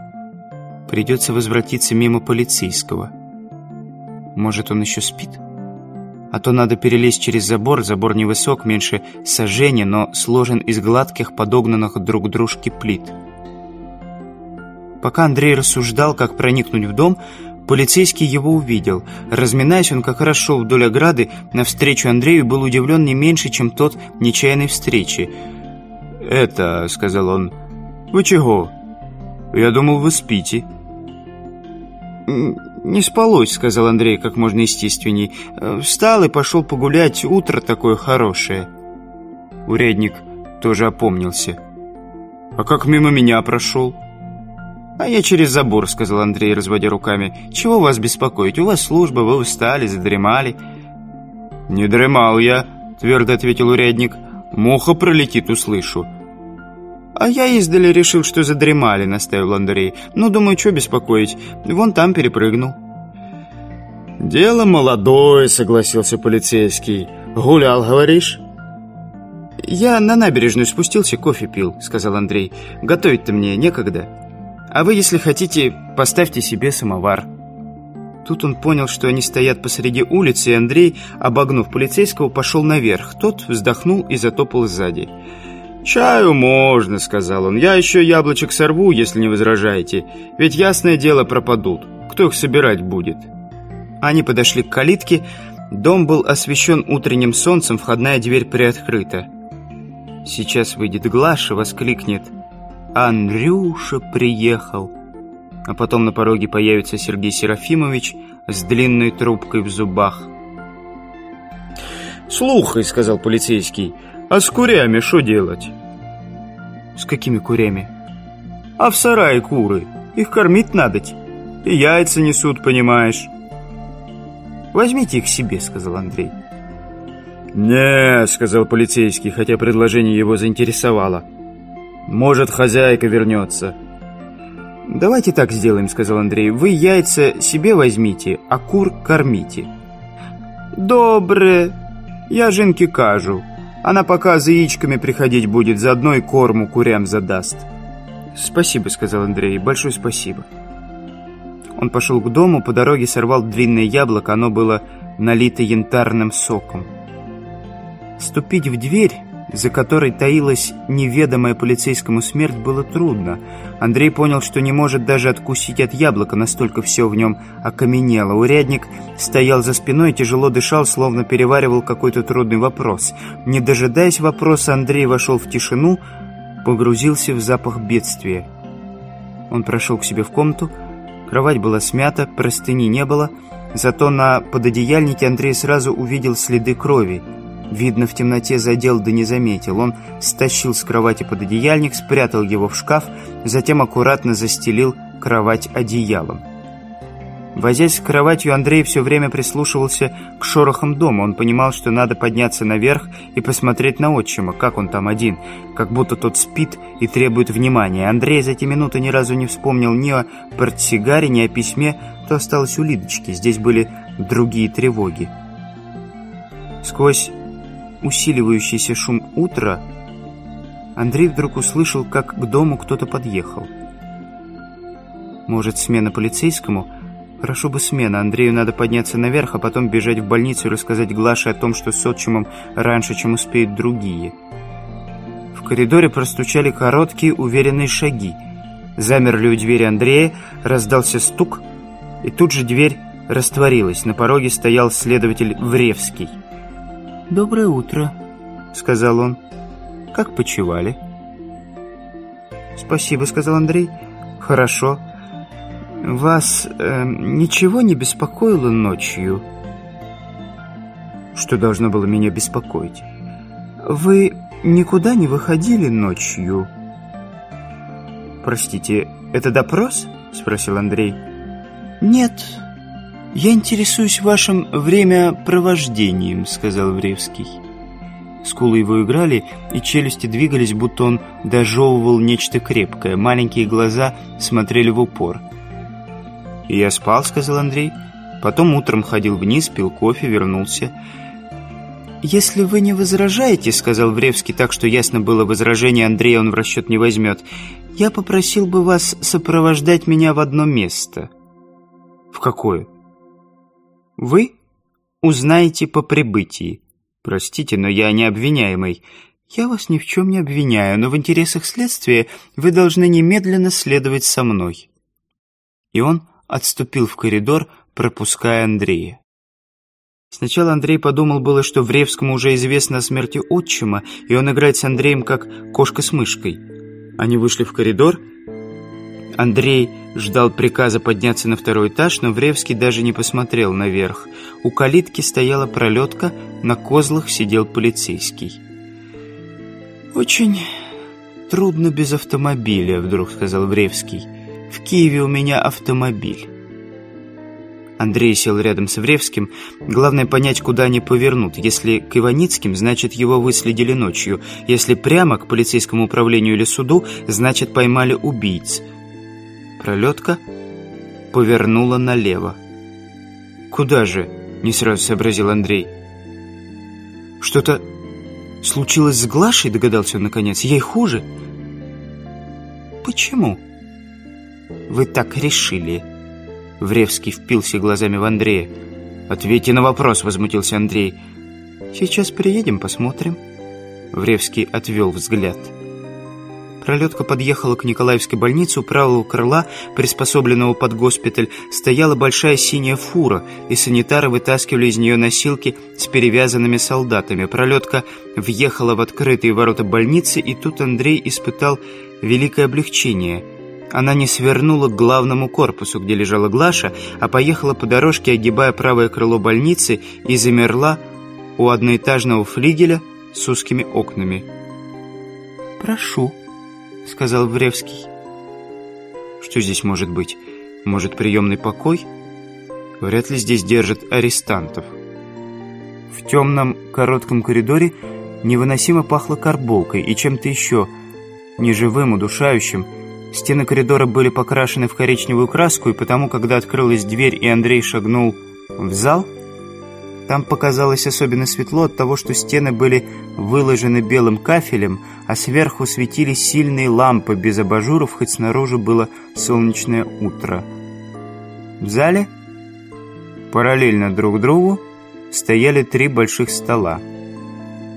Придется возвратиться мимо полицейского. Может, он еще спит? А то надо перелезть через забор. Забор невысок, меньше сожжения, но сложен из гладких, подогнанных друг к дружке плит. Пока Андрей рассуждал, как проникнуть в дом, Полицейский его увидел. Разминаясь, он как раз шел вдоль ограды навстречу Андрею был удивлен не меньше, чем тот нечаянной встречи. «Это», — сказал он, — «вы чего? Я думал, вы спите». «Не спалось», — сказал Андрей как можно естественней. «Э, «Встал и пошел погулять. Утро такое хорошее». Урядник тоже опомнился. «А как мимо меня прошел?» «А я через забор», — сказал Андрей, разводя руками. «Чего вас беспокоить? У вас служба, вы устали, задремали». «Не дремал я», — твердо ответил урядник. Муха пролетит, услышу». «А я издали решил, что задремали», — наставил Андрей. «Ну, думаю, что беспокоить. Вон там перепрыгнул». «Дело молодое», — согласился полицейский. «Гулял, говоришь?» «Я на набережную спустился, кофе пил», — сказал Андрей. «Готовить-то мне некогда. А вы, если хотите, поставьте себе самовар». Тут он понял, что они стоят посреди улицы, и Андрей, обогнув полицейского, пошел наверх. Тот вздохнул и затопал сзади. «Чаю можно», — сказал он. «Я еще яблочек сорву, если не возражаете. Ведь ясное дело пропадут. Кто их собирать будет?» Они подошли к калитке. Дом был освещен утренним солнцем, входная дверь приоткрыта. «Сейчас выйдет Глаша», — воскликнет. "Анрюша приехал» а потом на пороге появится Сергей Серафимович с длинной трубкой в зубах. «Слухай», — сказал полицейский, — «а с курями что делать?» «С какими курями?» «А в сарае куры. Их кормить надоть. И яйца несут, понимаешь». «Возьмите их себе», — сказал Андрей. «Не», — сказал полицейский, хотя предложение его заинтересовало. «Может, хозяйка вернется». «Давайте так сделаем», — сказал Андрей. «Вы яйца себе возьмите, а кур кормите». «Добре, я жинке кажу. Она пока за яичками приходить будет, заодно и корму курям задаст». «Спасибо», — сказал Андрей, — «большое спасибо». Он пошел к дому, по дороге сорвал длинное яблоко, оно было налито янтарным соком. Ступить в дверь за которой таилась неведомая полицейскому смерть, было трудно. Андрей понял, что не может даже откусить от яблока, настолько все в нем окаменело. Урядник стоял за спиной и тяжело дышал, словно переваривал какой-то трудный вопрос. Не дожидаясь вопроса, Андрей вошел в тишину, погрузился в запах бедствия. Он прошел к себе в комнату, кровать была смята, простыни не было, зато на пододеяльнике Андрей сразу увидел следы крови – Видно, в темноте задел, да не заметил. Он стащил с кровати пододеяльник, спрятал его в шкаф, затем аккуратно застелил кровать одеялом. Возясь с кроватью, Андрей все время прислушивался к шорохам дома. Он понимал, что надо подняться наверх и посмотреть на отчима, как он там один, как будто тот спит и требует внимания. Андрей за эти минуты ни разу не вспомнил ни о портсигаре, ни о письме, то осталось у Лидочки. Здесь были другие тревоги. Сквозь усиливающийся шум утра, Андрей вдруг услышал, как к дому кто-то подъехал. Может, смена полицейскому? Хорошо бы смена. Андрею надо подняться наверх, а потом бежать в больницу и рассказать Глаше о том, что с отчимом раньше, чем успеют другие. В коридоре простучали короткие, уверенные шаги. Замерли у двери Андрея, раздался стук, и тут же дверь растворилась. На пороге стоял следователь Вревский. «Доброе утро», — сказал он. «Как почевали?» «Спасибо», — сказал Андрей. «Хорошо. Вас э, ничего не беспокоило ночью?» «Что должно было меня беспокоить?» «Вы никуда не выходили ночью?» «Простите, это допрос?» — спросил Андрей. «Нет», «Я интересуюсь вашим времяпровождением», — сказал Вревский. Скулы его играли, и челюсти двигались, будто он дожевывал нечто крепкое. Маленькие глаза смотрели в упор. Я спал», — сказал Андрей. Потом утром ходил вниз, пил кофе, вернулся. «Если вы не возражаете», — сказал Вревский так, что ясно было возражение Андрея он в расчет не возьмет, «я попросил бы вас сопровождать меня в одно место». «В какое?» Вы узнаете по прибытии. Простите, но я не обвиняемый. Я вас ни в чем не обвиняю, но в интересах следствия вы должны немедленно следовать со мной». И он отступил в коридор, пропуская Андрея. Сначала Андрей подумал было, что Вревскому уже известно о смерти отчима, и он играет с Андреем как кошка с мышкой. Они вышли в коридор, Андрей ждал приказа подняться на второй этаж, но Вревский даже не посмотрел наверх. У калитки стояла пролетка, на козлах сидел полицейский. «Очень трудно без автомобиля», — вдруг сказал Вревский. «В Киеве у меня автомобиль». Андрей сел рядом с Вревским. Главное понять, куда они повернут. Если к Иваницким, значит, его выследили ночью. Если прямо к полицейскому управлению или суду, значит, поймали убийц пролетка повернула налево. «Куда же?» — не сразу сообразил Андрей. «Что-то случилось с Глашей?» — догадался он наконец. «Ей хуже?» «Почему?» «Вы так решили?» Вревский впился глазами в Андрея. «Ответьте на вопрос», — возмутился Андрей. «Сейчас приедем, посмотрим». Вревский отвел взгляд. «Андрей» Пролетка подъехала к Николаевской больнице, у правого крыла, приспособленного под госпиталь, стояла большая синяя фура, и санитары вытаскивали из нее носилки с перевязанными солдатами. Пролетка въехала в открытые ворота больницы, и тут Андрей испытал великое облегчение. Она не свернула к главному корпусу, где лежала Глаша, а поехала по дорожке, огибая правое крыло больницы, и замерла у одноэтажного флигеля с узкими окнами. «Прошу», — сказал Вревский. «Что здесь может быть? Может, приемный покой? Вряд ли здесь держат арестантов». В темном коротком коридоре невыносимо пахло карболкой и чем-то еще неживым, удушающим. Стены коридора были покрашены в коричневую краску, и потому, когда открылась дверь и Андрей шагнул в зал — там показалось особенно светло от того, что стены были выложены белым кафелем, а сверху светили сильные лампы без абажуров, хоть снаружи было солнечное утро. В зале, параллельно друг другу, стояли три больших стола.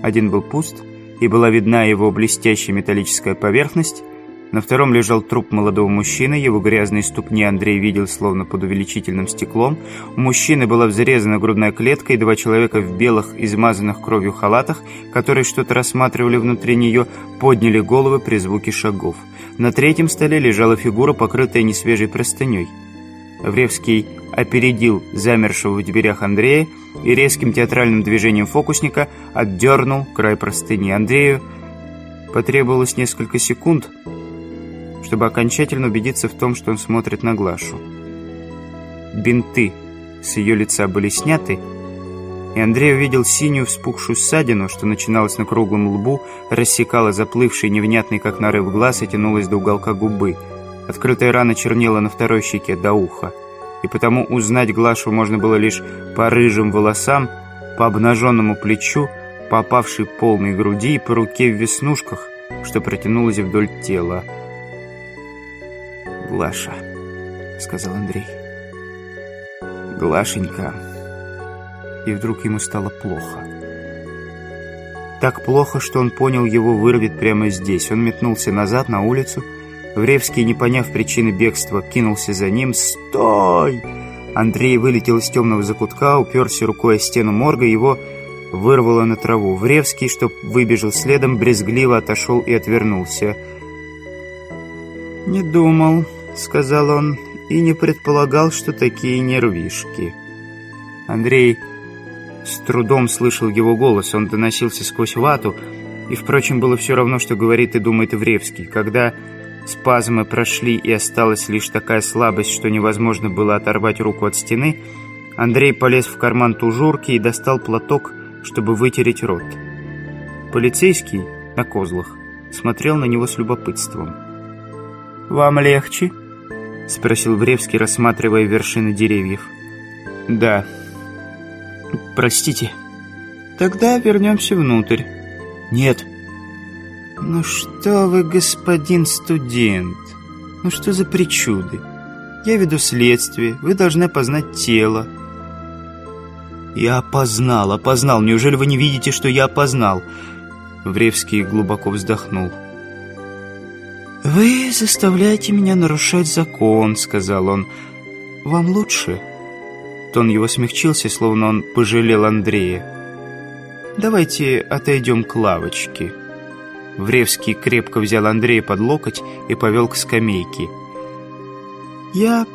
Один был пуст, и была видна его блестящая металлическая поверхность – на втором лежал труп молодого мужчины, его грязные ступни Андрей видел словно под увеличительным стеклом. У мужчины была взрезана грудная клетка, и два человека в белых, измазанных кровью халатах, которые что-то рассматривали внутри нее, подняли головы при звуке шагов. На третьем столе лежала фигура, покрытая несвежей простыней. Вревский опередил замершего в дверях Андрея и резким театральным движением фокусника отдернул край простыни Андрею. Потребовалось несколько секунд, чтобы окончательно убедиться в том, что он смотрит на Глашу. Бинты с ее лица были сняты, и Андрей увидел синюю вспухшую ссадину, что начиналась на круглом лбу, рассекала заплывший, невнятный, как нарыв глаз, и тянулась до уголка губы. Открытая рана чернела на второй щеке до уха, и потому узнать Глашу можно было лишь по рыжим волосам, по обнаженному плечу, попавшей полной груди и по руке в веснушках, что протянулось вдоль тела. «Глаша», — сказал Андрей. «Глашенька». И вдруг ему стало плохо. Так плохо, что он понял, его вырвет прямо здесь. Он метнулся назад, на улицу. Вревский, не поняв причины бегства, кинулся за ним. «Стой!» Андрей вылетел из темного закутка, уперся рукой о стену морга, его вырвало на траву. Вревский, чтоб выбежал следом, брезгливо отошел и отвернулся. «Не думал», сказал он, и не предполагал, что такие нервишки. Андрей с трудом слышал его голос, он доносился сквозь вату, и, впрочем, было все равно, что говорит и думает Вревский. Когда спазмы прошли и осталась лишь такая слабость, что невозможно было оторвать руку от стены, Андрей полез в карман тужурки и достал платок, чтобы вытереть рот. Полицейский на козлах смотрел на него с любопытством. «Вам легче?» — спросил Вревский, рассматривая вершины деревьев. «Да». «Простите». «Тогда вернемся внутрь». «Нет». «Ну что вы, господин студент? Ну что за причуды? Я веду следствие, вы должны познать тело». «Я опознал, опознал. Неужели вы не видите, что я опознал?» Вревский глубоко вздохнул. «Вы заставляете меня нарушать закон», — сказал он. «Вам лучше?» Тон его смягчился, словно он пожалел Андрея. «Давайте отойдем к лавочке». Вревский крепко взял Андрея под локоть и повел к скамейке. «Я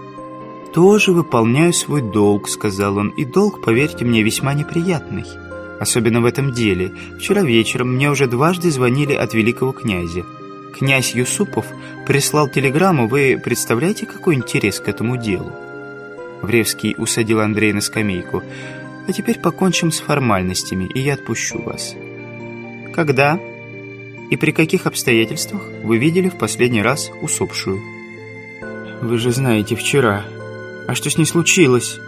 тоже выполняю свой долг», — сказал он, «и долг, поверьте мне, весьма неприятный, особенно в этом деле. Вчера вечером мне уже дважды звонили от великого князя». Князь Юсупов прислал телеграмму. Вы представляете, какой интерес к этому делу? Вревский усадил Андрея на скамейку. «А теперь покончим с формальностями, и я отпущу вас». «Когда и при каких обстоятельствах вы видели в последний раз усопшую?» «Вы же знаете, вчера. А что с ней случилось?»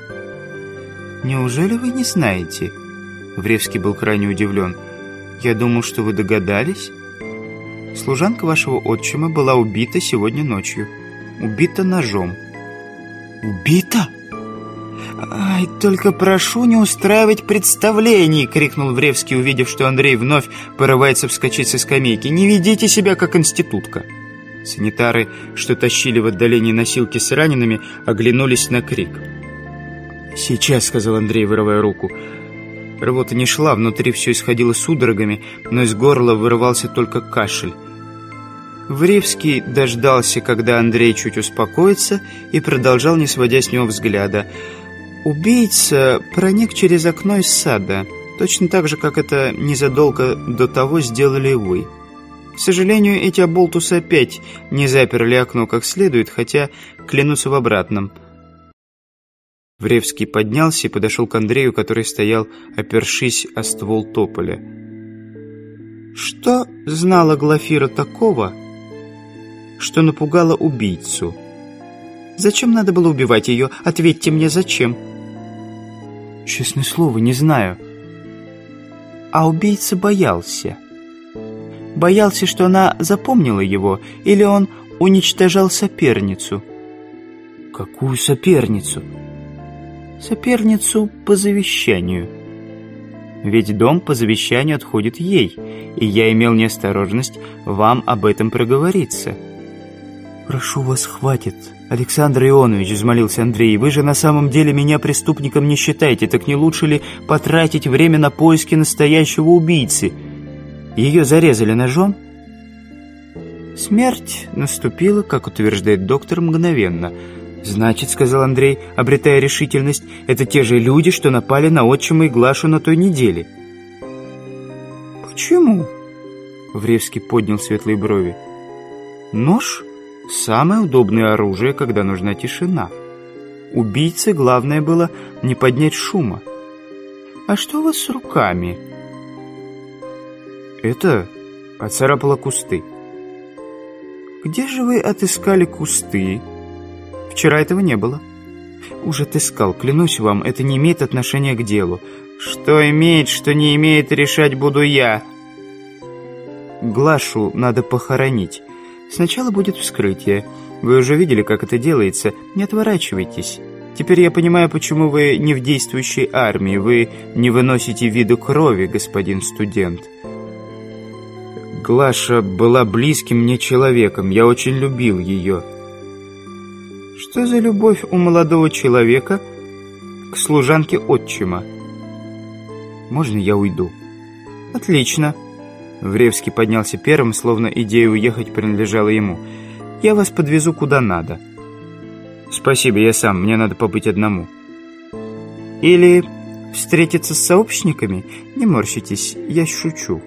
«Неужели вы не знаете?» Вревский был крайне удивлен. «Я думал, что вы догадались». Служанка вашего отчима была убита сегодня ночью. Убита ножом». «Убита?» «Ай, только прошу не устраивать представлений!» — крикнул Вревский, увидев, что Андрей вновь порывается вскочить со скамейки. «Не ведите себя, как институтка!» Санитары, что тащили в отдалении носилки с ранеными, оглянулись на крик. «Сейчас», — сказал Андрей, вырывая руку. Работа не шла, внутри все исходило судорогами, но из горла вырывался только кашель. Вревский дождался, когда Андрей чуть успокоится, и продолжал, не сводя с него взгляда. «Убийца проник через окно из сада, точно так же, как это незадолго до того сделали вы. К сожалению, эти оболтусы опять не заперли окно как следует, хотя клянутся в обратном». Вревский поднялся и подошел к Андрею, который стоял, опершись о ствол тополя. «Что знала Глафира такого?» что напугало убийцу. Зачем надо было убивать ее? Ответьте мне, зачем? Честное слово, не знаю. А убийца боялся. Боялся, что она запомнила его, или он уничтожал соперницу. Какую соперницу? Соперницу по завещанию. Ведь дом по завещанию отходит ей, и я имел неосторожность вам об этом проговориться. «Прошу вас, хватит!» «Александр Ионович», — взмолился Андрей, — «вы же на самом деле меня преступником не считаете, так не лучше ли потратить время на поиски настоящего убийцы?» «Ее зарезали ножом?» Смерть наступила, как утверждает доктор, мгновенно. «Значит, — сказал Андрей, обретая решительность, — это те же люди, что напали на отчима и Глашу на той неделе». «Почему?» — Вревский поднял светлые брови. «Нож?» Самое удобное оружие, когда нужна тишина. Убийце главное было не поднять шума. «А что у вас с руками?» «Это поцарапало кусты». «Где же вы отыскали кусты?» «Вчера этого не было». «Уж отыскал, клянусь вам, это не имеет отношения к делу». «Что имеет, что не имеет, решать буду я». «Глашу надо похоронить». Сначала будет вскрытие. Вы уже видели, как это делается. Не отворачивайтесь. Теперь я понимаю, почему вы не в действующей армии. Вы не выносите виду крови, господин студент. Глаша была близким мне человеком. Я очень любил ее. Что за любовь у молодого человека к служанке отчима? Можно я уйду? Отлично. Вревский поднялся первым, словно идея уехать принадлежала ему. «Я вас подвезу куда надо». «Спасибо, я сам, мне надо побыть одному». «Или встретиться с сообщниками? Не морщитесь, я шучу».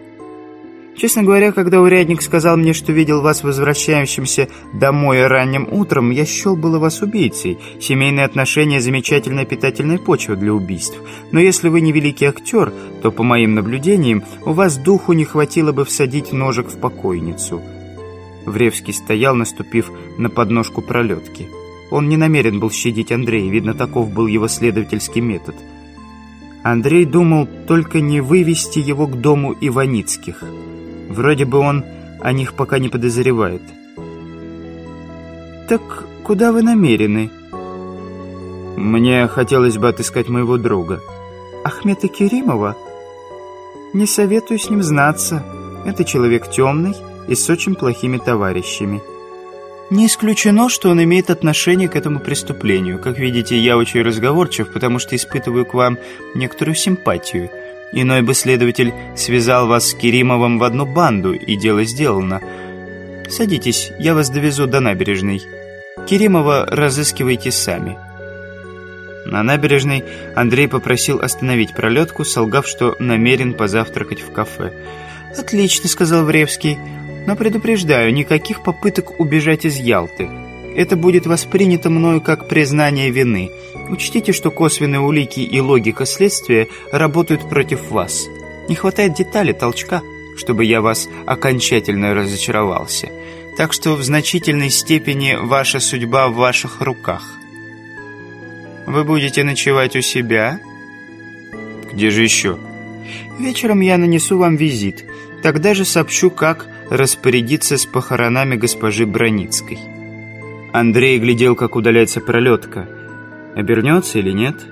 Честно говоря, когда урядник сказал мне, что видел вас возвращающимся домой ранним утром, я счел было вас убийцей. Семейные отношения – замечательная питательная почва для убийств. Но если вы не великий актер, то, по моим наблюдениям, у вас духу не хватило бы всадить ножик в покойницу». Вревский стоял, наступив на подножку пролетки. Он не намерен был щадить Андрея, видно, таков был его следовательский метод. Андрей думал только не вывести его к дому Иваницких – Вроде бы он о них пока не подозревает. «Так куда вы намерены?» «Мне хотелось бы отыскать моего друга». «Ахмета Керимова?» «Не советую с ним знаться. Это человек темный и с очень плохими товарищами». Не исключено, что он имеет отношение к этому преступлению. Как видите, я очень разговорчив, потому что испытываю к вам некоторую симпатию. Иной бы следователь связал вас с Керимовым в одну банду, и дело сделано. Садитесь, я вас довезу до набережной. Керимова разыскивайте сами». На набережной Андрей попросил остановить пролетку, солгав, что намерен позавтракать в кафе. «Отлично», — сказал Вревский, — «но предупреждаю, никаких попыток убежать из Ялты. Это будет воспринято мною как признание вины. Учтите, что косвенные улики и логика следствия работают против вас. Не хватает детали, толчка, чтобы я вас окончательно разочаровался. Так что в значительной степени ваша судьба в ваших руках. Вы будете ночевать у себя? Где же еще? Вечером я нанесу вам визит. Тогда же сообщу, как распорядиться с похоронами госпожи Броницкой. Андрей глядел, как удаляется пролетка – Обернется или нет?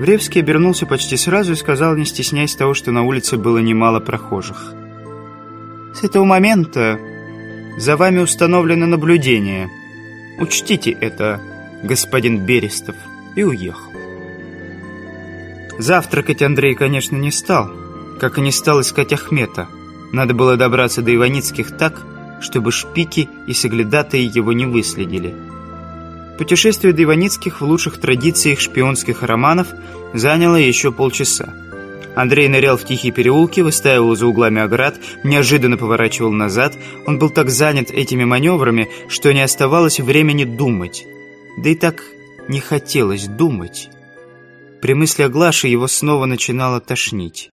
Вревский обернулся почти сразу и сказал, не стесняясь того, что на улице было немало прохожих. «С этого момента за вами установлено наблюдение. Учтите это, господин Берестов». И уехал. Завтракать Андрей, конечно, не стал, как и не стал искать Ахмета. Надо было добраться до Иваницких так, чтобы шпики и соглядатые его не выследили. Путешествие Диваницких в лучших традициях шпионских романов заняло еще полчаса. Андрей нырял в тихие переулки, выстаивал за углами оград, неожиданно поворачивал назад. Он был так занят этими маневрами, что не оставалось времени думать. Да и так не хотелось думать. При мысли о Глаше его снова начинало тошнить.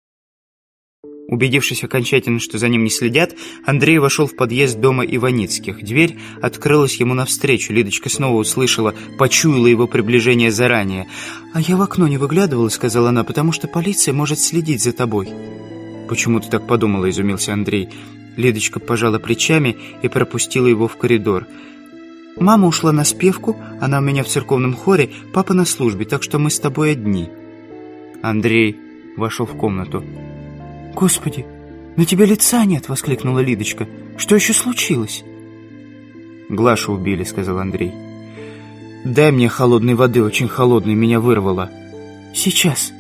Убедившись окончательно, что за ним не следят, Андрей вошел в подъезд дома Иваницких. Дверь открылась ему навстречу. Лидочка снова услышала, почуяла его приближение заранее. «А я в окно не выглядывала», — сказала она, — «потому что полиция может следить за тобой». «Почему ты так подумала?» — изумился Андрей. Лидочка пожала плечами и пропустила его в коридор. «Мама ушла на спевку, она у меня в церковном хоре, папа на службе, так что мы с тобой одни». Андрей вошел в комнату. «Господи, на тебе лица нет!» — воскликнула Лидочка. «Что еще случилось?» «Глашу убили», — сказал Андрей. «Дай мне холодной воды, очень холодной, меня вырвало». «Сейчас».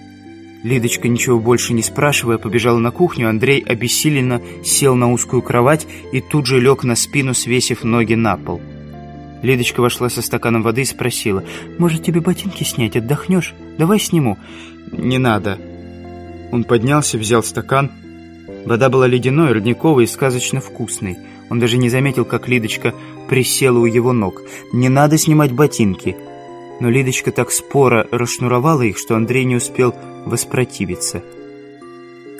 Лидочка, ничего больше не спрашивая, побежала на кухню. Андрей обессиленно сел на узкую кровать и тут же лег на спину, свесив ноги на пол. Лидочка вошла со стаканом воды и спросила. «Может, тебе ботинки снять? Отдохнешь? Давай сниму». «Не надо». Он поднялся, взял стакан. Вода была ледяной, родниковой и сказочно вкусной. Он даже не заметил, как Лидочка присела у его ног. «Не надо снимать ботинки!» Но Лидочка так споро расшнуровала их, что Андрей не успел воспротивиться.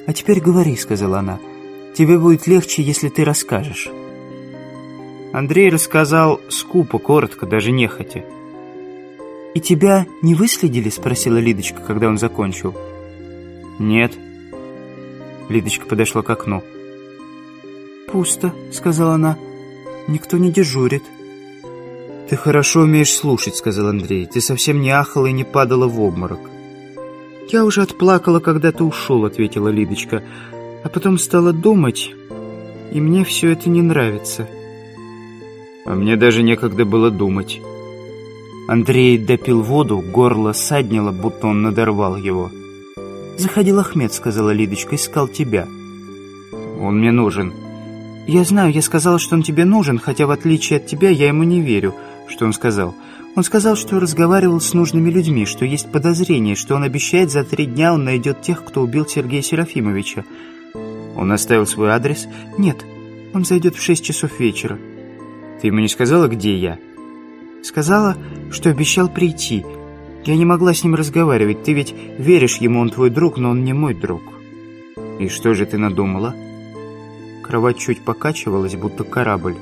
«А теперь говори», — сказала она. «Тебе будет легче, если ты расскажешь». Андрей рассказал скупо, коротко, даже нехотя. «И тебя не выследили?» — спросила Лидочка, когда он закончил. «Да». «Нет». Лидочка подошла к окну. «Пусто», — сказала она. «Никто не дежурит». «Ты хорошо умеешь слушать», — сказал Андрей. «Ты совсем не ахала и не падала в обморок». «Я уже отплакала, когда ты ушел», — ответила Лидочка. «А потом стала думать, и мне все это не нравится». «А мне даже некогда было думать». Андрей допил воду, горло саднило, будто он надорвал его. «Андрей» «Заходил Ахмед», — сказала Лидочка, — «искал тебя». «Он мне нужен». «Я знаю, я сказала, что он тебе нужен, хотя в отличие от тебя я ему не верю». «Что он сказал?» «Он сказал, что разговаривал с нужными людьми, что есть подозрение, что он обещает за три дня он найдет тех, кто убил Сергея Серафимовича». «Он оставил свой адрес?» «Нет, он зайдет в шесть часов вечера». «Ты ему не сказала, где я?» «Сказала, что обещал прийти». Я не могла с ним разговаривать. Ты ведь веришь ему, он твой друг, но он не мой друг. И что же ты надумала? Кровать чуть покачивалась, будто корабль.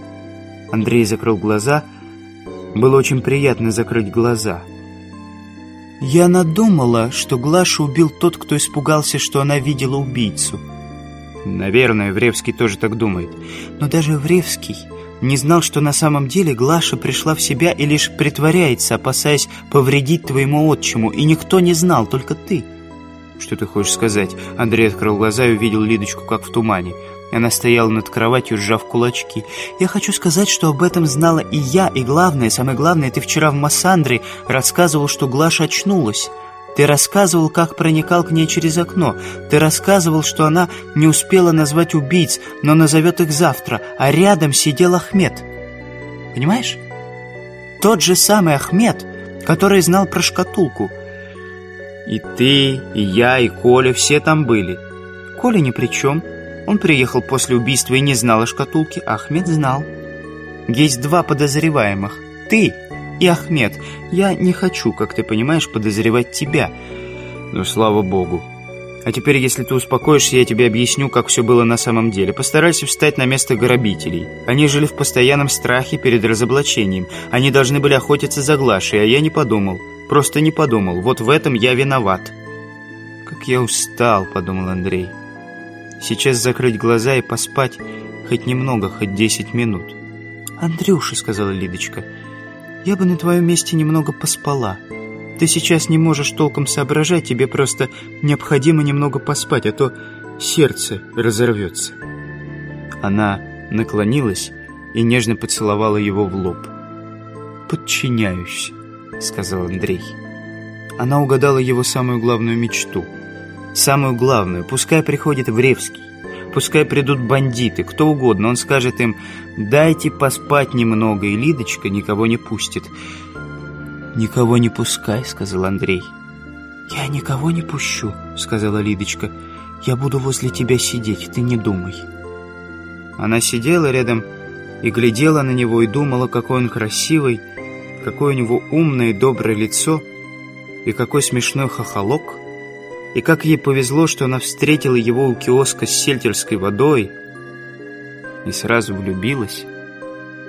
Андрей закрыл глаза. Было очень приятно закрыть глаза. Я надумала, что Глашу убил тот, кто испугался, что она видела убийцу. Наверное, Вревский тоже так думает. Но даже Вревский не знал, что на самом деле Глаша пришла в себя и лишь притворяется, опасаясь повредить твоему отчиму, и никто не знал, только ты». «Что ты хочешь сказать?» Андрей открыл глаза и увидел Лидочку, как в тумане. Она стояла над кроватью, сжав кулачки. «Я хочу сказать, что об этом знала и я, и главное, самое главное, ты вчера в Массандре рассказывал, что Глаша очнулась». Ты рассказывал, как проникал к ней через окно. Ты рассказывал, что она не успела назвать убийц, но назовет их завтра, а рядом сидел Ахмед. Понимаешь? Тот же самый Ахмед, который знал про шкатулку. И ты, и я, и Коля все там были. Коля ни при чем. Он приехал после убийства и не знал о шкатулке, а Ахмед знал. Есть два подозреваемых. Ты и, Ахмед, я не хочу, как ты понимаешь, подозревать тебя. Ну, слава богу. А теперь, если ты успокоишься, я тебе объясню, как все было на самом деле. Постарайся встать на место грабителей. Они жили в постоянном страхе перед разоблачением. Они должны были охотиться за Глашей, а я не подумал. Просто не подумал. Вот в этом я виноват. «Как я устал», — подумал Андрей. «Сейчас закрыть глаза и поспать хоть немного, хоть десять минут». «Андрюша», — сказала Лидочка, — я бы на твоем месте немного поспала. Ты сейчас не можешь толком соображать, тебе просто необходимо немного поспать, а то сердце разорвется». Она наклонилась и нежно поцеловала его в лоб. «Подчиняюсь», — сказал Андрей. Она угадала его самую главную мечту. Самую главную, пускай приходит в Ревский. Пускай придут бандиты, кто угодно. Он скажет им «Дайте поспать немного», и Лидочка никого не пустит. «Никого не пускай», — сказал Андрей. «Я никого не пущу», — сказала Лидочка. «Я буду возле тебя сидеть, ты не думай». Она сидела рядом и глядела на него, и думала, какой он красивый, какое у него умное и доброе лицо, и какой смешной хохолок — и как ей повезло, что она встретила его у киоска с сельтерской водой и сразу влюбилась.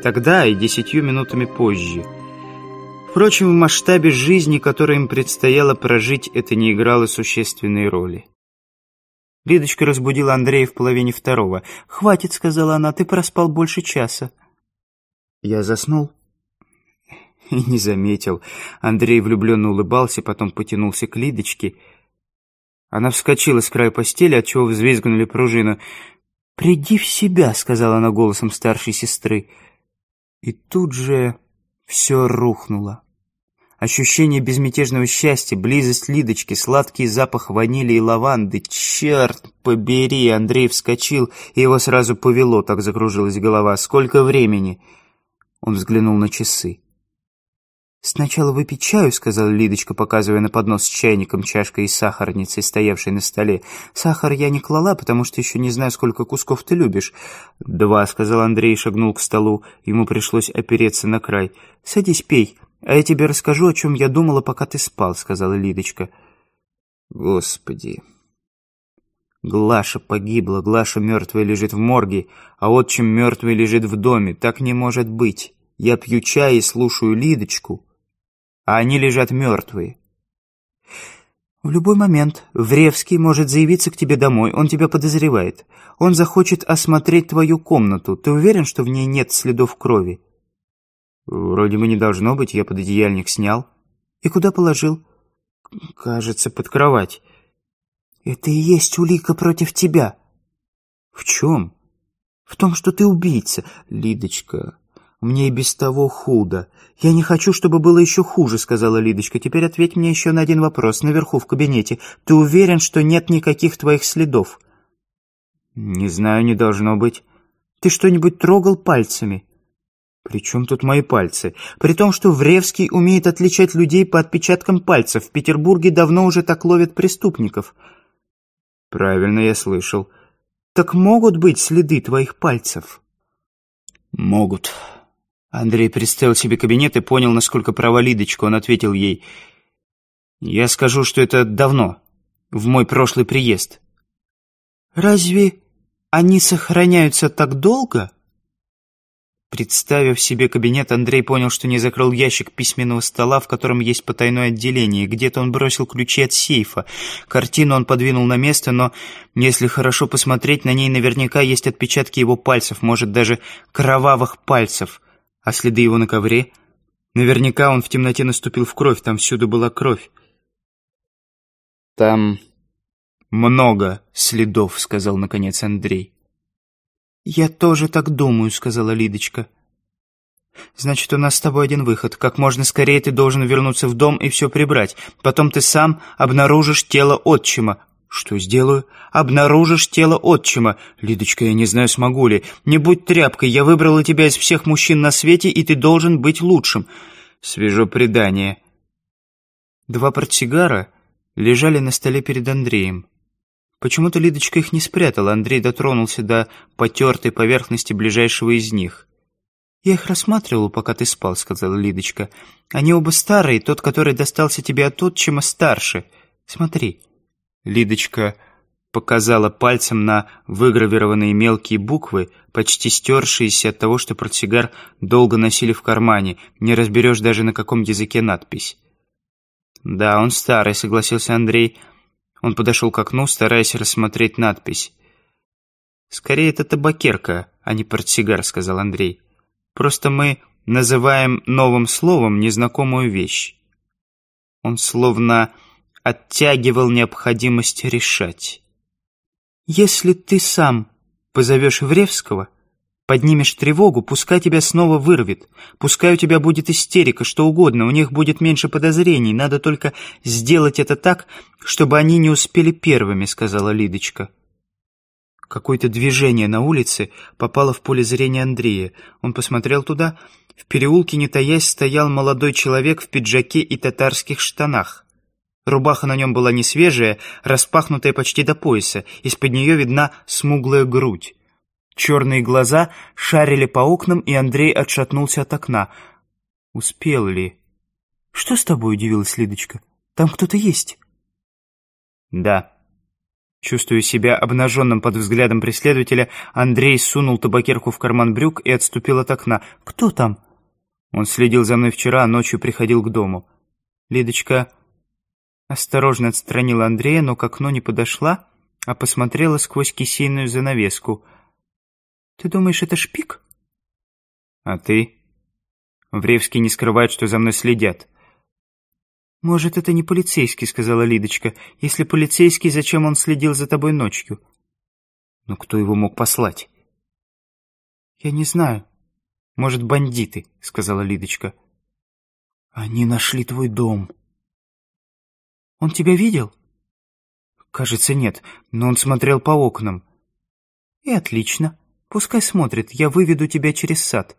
Тогда и десятью минутами позже. Впрочем, в масштабе жизни, которую им предстояло прожить, это не играло существенной роли. Лидочка разбудила Андрея в половине второго. «Хватит», — сказала она, — «ты проспал больше часа». Я заснул и не заметил. Андрей влюбленно улыбался, потом потянулся к Лидочке — она вскочила с края постели, отчего взвизгнули пружины. «Приди в себя», — сказала она голосом старшей сестры. И тут же все рухнуло. Ощущение безмятежного счастья, близость Лидочки, сладкий запах ванили и лаванды. Черт побери! Андрей вскочил, и его сразу повело, так закружилась голова. Сколько времени? Он взглянул на часы. «Сначала выпить чаю», — сказала Лидочка, показывая на поднос с чайником, чашкой и сахарницей, стоявшей на столе. «Сахар я не клала, потому что еще не знаю, сколько кусков ты любишь». «Два», — сказал Андрей и шагнул к столу. Ему пришлось опереться на край. «Садись, пей, а я тебе расскажу, о чем я думала, пока ты спал», — сказала Лидочка. «Господи!» Глаша погибла, Глаша мертвая лежит в морге, а отчим мертвый лежит в доме. Так не может быть. Я пью чай и слушаю Лидочку а они лежат мертвые. В любой момент Вревский может заявиться к тебе домой, он тебя подозревает. Он захочет осмотреть твою комнату. Ты уверен, что в ней нет следов крови? Вроде бы не должно быть, я пододеяльник снял. И куда положил? Кажется, под кровать. Это и есть улика против тебя. В чем? В том, что ты убийца, Лидочка. Мне и без того худо. Я не хочу, чтобы было еще хуже, сказала Лидочка. Теперь ответь мне еще на один вопрос наверху в кабинете. Ты уверен, что нет никаких твоих следов? Не знаю, не должно быть. Ты что-нибудь трогал пальцами? При чем тут мои пальцы? При том, что Вревский умеет отличать людей по отпечаткам пальцев. В Петербурге давно уже так ловят преступников. Правильно я слышал. Так могут быть следы твоих пальцев? Могут. Андрей представил себе кабинет и понял, насколько права Лидочка. Он ответил ей, «Я скажу, что это давно, в мой прошлый приезд». «Разве они сохраняются так долго?» Представив себе кабинет, Андрей понял, что не закрыл ящик письменного стола, в котором есть потайное отделение. Где-то он бросил ключи от сейфа. Картину он подвинул на место, но, если хорошо посмотреть, на ней наверняка есть отпечатки его пальцев, может, даже кровавых пальцев а следы его на ковре. Наверняка он в темноте наступил в кровь, там всюду была кровь. «Там много следов», — сказал наконец Андрей. «Я тоже так думаю», — сказала Лидочка. «Значит, у нас с тобой один выход. Как можно скорее ты должен вернуться в дом и все прибрать. Потом ты сам обнаружишь тело отчима, «Что сделаю?» «Обнаружишь тело отчима». «Лидочка, я не знаю, смогу ли. Не будь тряпкой, я выбрала тебя из всех мужчин на свете, и ты должен быть лучшим». «Свежо предание». Два портсигара лежали на столе перед Андреем. Почему-то Лидочка их не спрятала. Андрей дотронулся до потертой поверхности ближайшего из них. «Я их рассматривал, пока ты спал», — сказала Лидочка. «Они оба старые, тот, который достался тебе от отчима, старше. Смотри». Лидочка показала пальцем на выгравированные мелкие буквы, почти стершиеся от того, что портсигар долго носили в кармане, не разберешь даже на каком языке надпись. «Да, он старый», — согласился Андрей. Он подошел к окну, стараясь рассмотреть надпись. «Скорее, это табакерка, а не портсигар», — сказал Андрей. «Просто мы называем новым словом незнакомую вещь». Он словно оттягивал необходимость решать. «Если ты сам позовешь Вревского, поднимешь тревогу, пускай тебя снова вырвет, пускай у тебя будет истерика, что угодно, у них будет меньше подозрений, надо только сделать это так, чтобы они не успели первыми», — сказала Лидочка. Какое-то движение на улице попало в поле зрения Андрея. Он посмотрел туда. В переулке, не таясь, стоял молодой человек в пиджаке и татарских штанах. Рубаха на нем была не свежая, распахнутая почти до пояса, из-под нее видна смуглая грудь. Черные глаза шарили по окнам, и Андрей отшатнулся от окна. Успел ли? «Что с тобой?» — удивилась Лидочка. «Там кто-то есть?» «Да». Чувствуя себя обнаженным под взглядом преследователя, Андрей сунул табакерку в карман брюк и отступил от окна. «Кто там?» Он следил за мной вчера, а ночью приходил к дому. Лидочка Осторожно отстранила Андрея, но к окну не подошла, а посмотрела сквозь кисейную занавеску. «Ты думаешь, это шпик?» «А ты?» «Вревский не скрывает, что за мной следят». «Может, это не полицейский», — сказала Лидочка. «Если полицейский, зачем он следил за тобой ночью?» Но кто его мог послать?» «Я не знаю. Может, бандиты», — сказала Лидочка. «Они нашли твой дом», он тебя видел?» «Кажется, нет, но он смотрел по окнам». «И отлично. Пускай смотрит, я выведу тебя через сад.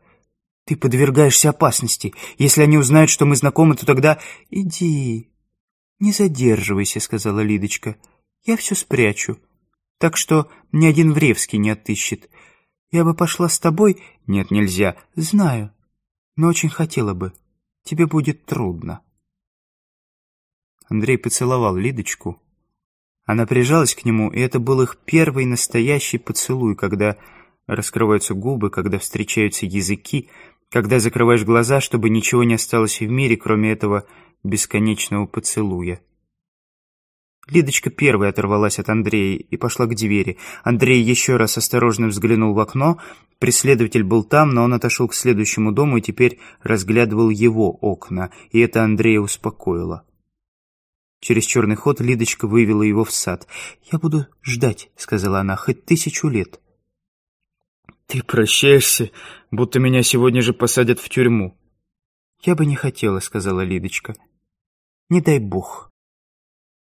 Ты подвергаешься опасности. Если они узнают, что мы знакомы, то тогда...» «Иди. Не задерживайся», — сказала Лидочка. «Я все спрячу. Так что ни один Вревский не отыщет. Я бы пошла с тобой...» «Нет, нельзя. Знаю. Но очень хотела бы. Тебе будет трудно». Андрей поцеловал Лидочку. Она прижалась к нему, и это был их первый настоящий поцелуй, когда раскрываются губы, когда встречаются языки, когда закрываешь глаза, чтобы ничего не осталось в мире, кроме этого бесконечного поцелуя. Лидочка первой оторвалась от Андрея и пошла к двери. Андрей еще раз осторожно взглянул в окно. Преследователь был там, но он отошел к следующему дому и теперь разглядывал его окна, и это Андрея успокоило. Через черный ход Лидочка вывела его в сад. «Я буду ждать», — сказала она, — «хоть тысячу лет». «Ты прощаешься, будто меня сегодня же посадят в тюрьму». «Я бы не хотела», — сказала Лидочка. «Не дай бог».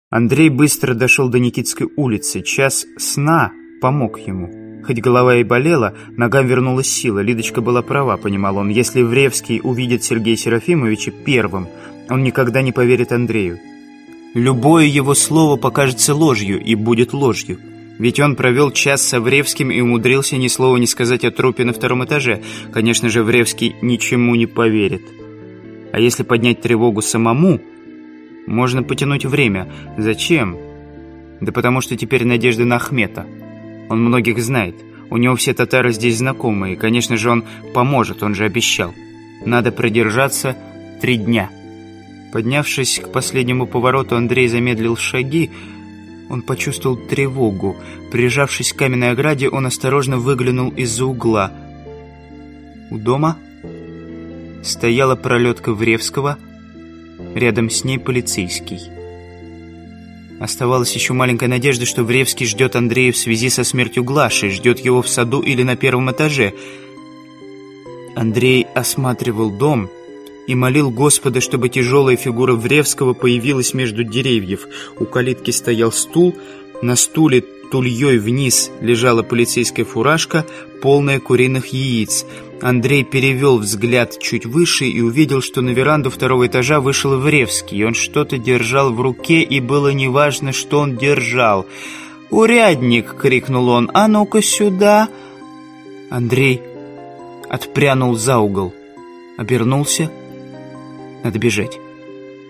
Андрей быстро дошел до Никитской улицы. Час сна помог ему. Хоть голова и болела, ногам вернулась сила. Лидочка была права, понимал он. Если Вревский увидит Сергея Серафимовича первым, он никогда не поверит Андрею. Любое его слово покажется ложью и будет ложью. Ведь он провел час с Вревским и умудрился ни слова не сказать о трупе на втором этаже. Конечно же, Вревский ничему не поверит. А если поднять тревогу самому, можно потянуть время. Зачем? Да потому что теперь надежда на Ахмета. Он многих знает. У него все татары здесь знакомые. Конечно же, он поможет, он же обещал. Надо продержаться три дня. Поднявшись к последнему повороту, Андрей замедлил шаги. Он почувствовал тревогу. Прижавшись к каменной ограде, он осторожно выглянул из-за угла. У дома стояла пролетка Вревского, рядом с ней полицейский. Оставалась еще маленькая надежда, что Вревский ждет Андрея в связи со смертью Глаши, ждет его в саду или на первом этаже. Андрей осматривал дом и молил Господа, чтобы тяжелая фигура Вревского появилась между деревьев. У калитки стоял стул, на стуле тульей вниз лежала полицейская фуражка, полная куриных яиц. Андрей перевел взгляд чуть выше и увидел, что на веранду второго этажа вышел Вревский. Он что-то держал в руке, и было неважно, что он держал. «Урядник!» — крикнул он. «А ну-ка сюда!» Андрей отпрянул за угол, обернулся — надо бежать.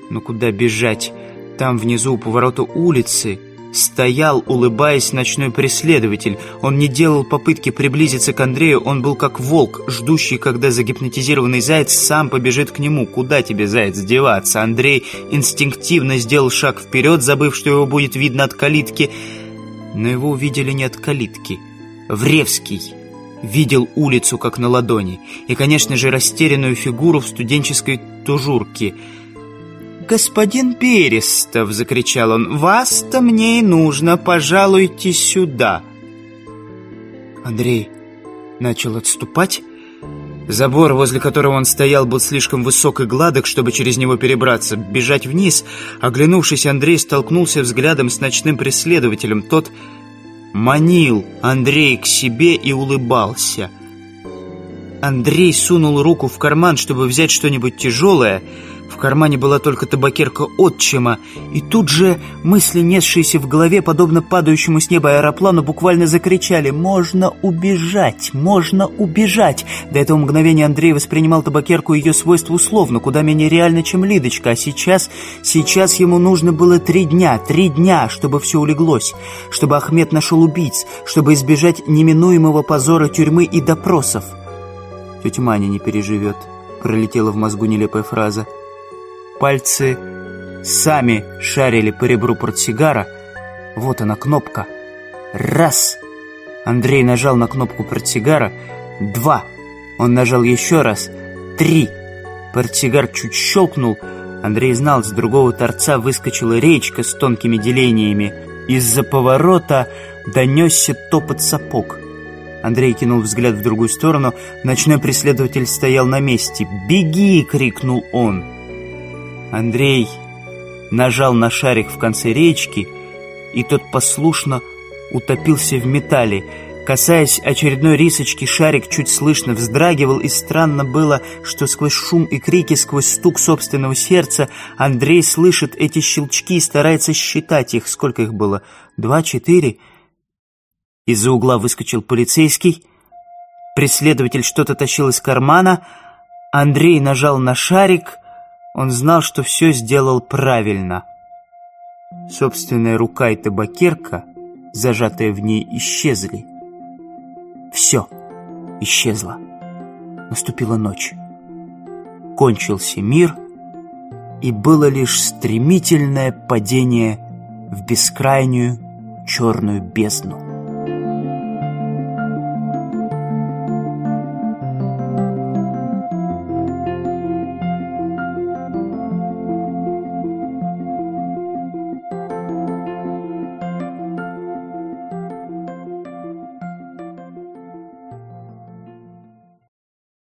Но куда бежать? Там внизу у поворота улицы стоял, улыбаясь, ночной преследователь. Он не делал попытки приблизиться к Андрею, он был как волк, ждущий, когда загипнотизированный заяц сам побежит к нему. Куда тебе, заяц, деваться? Андрей инстинктивно сделал шаг вперед, забыв, что его будет видно от калитки. Но его увидели не от калитки. Вревский видел улицу как на ладони и, конечно же, растерянную фигуру в студенческой тужурке. «Господин Перестов!» — закричал он. «Вас-то мне и нужно! Пожалуйте сюда!» Андрей начал отступать. Забор, возле которого он стоял, был слишком высок и гладок, чтобы через него перебраться, бежать вниз. Оглянувшись, Андрей столкнулся взглядом с ночным преследователем. Тот манил Андрей к себе и улыбался. Андрей сунул руку в карман, чтобы взять что-нибудь тяжелое, в кармане была только табакерка отчима, и тут же мысли, несшиеся в голове, подобно падающему с неба аэроплану, буквально закричали «Можно убежать! Можно убежать!» До этого мгновения Андрей воспринимал табакерку и ее свойства условно, куда менее реально, чем Лидочка, а сейчас, сейчас ему нужно было три дня, три дня, чтобы все улеглось, чтобы Ахмед нашел убийц, чтобы избежать неминуемого позора тюрьмы и допросов. «Тетя Маня не переживет», — пролетела в мозгу нелепая фраза — Пальцы сами шарили по ребру портсигара. Вот она, кнопка. Раз! Андрей нажал на кнопку портсигара. Два! Он нажал еще раз. Три! Портсигар чуть щелкнул. Андрей знал, с другого торца выскочила речка с тонкими делениями. Из-за поворота донесся топот сапог. Андрей кинул взгляд в другую сторону. Ночной преследователь стоял на месте. «Беги!» — крикнул он. Андрей нажал на шарик в конце речки, и тот послушно утопился в металле. Касаясь очередной рисочки, шарик чуть слышно вздрагивал, и странно было, что сквозь шум и крики, сквозь стук собственного сердца Андрей слышит эти щелчки и старается считать их. Сколько их было? Два, четыре? Из-за угла выскочил полицейский. Преследователь что-то тащил из кармана. Андрей нажал на шарик, он знал, что все сделал правильно. Собственная рука и табакерка, зажатая в ней, исчезли. Все исчезло. Наступила ночь. Кончился мир, и было лишь стремительное падение в бескрайнюю черную бездну.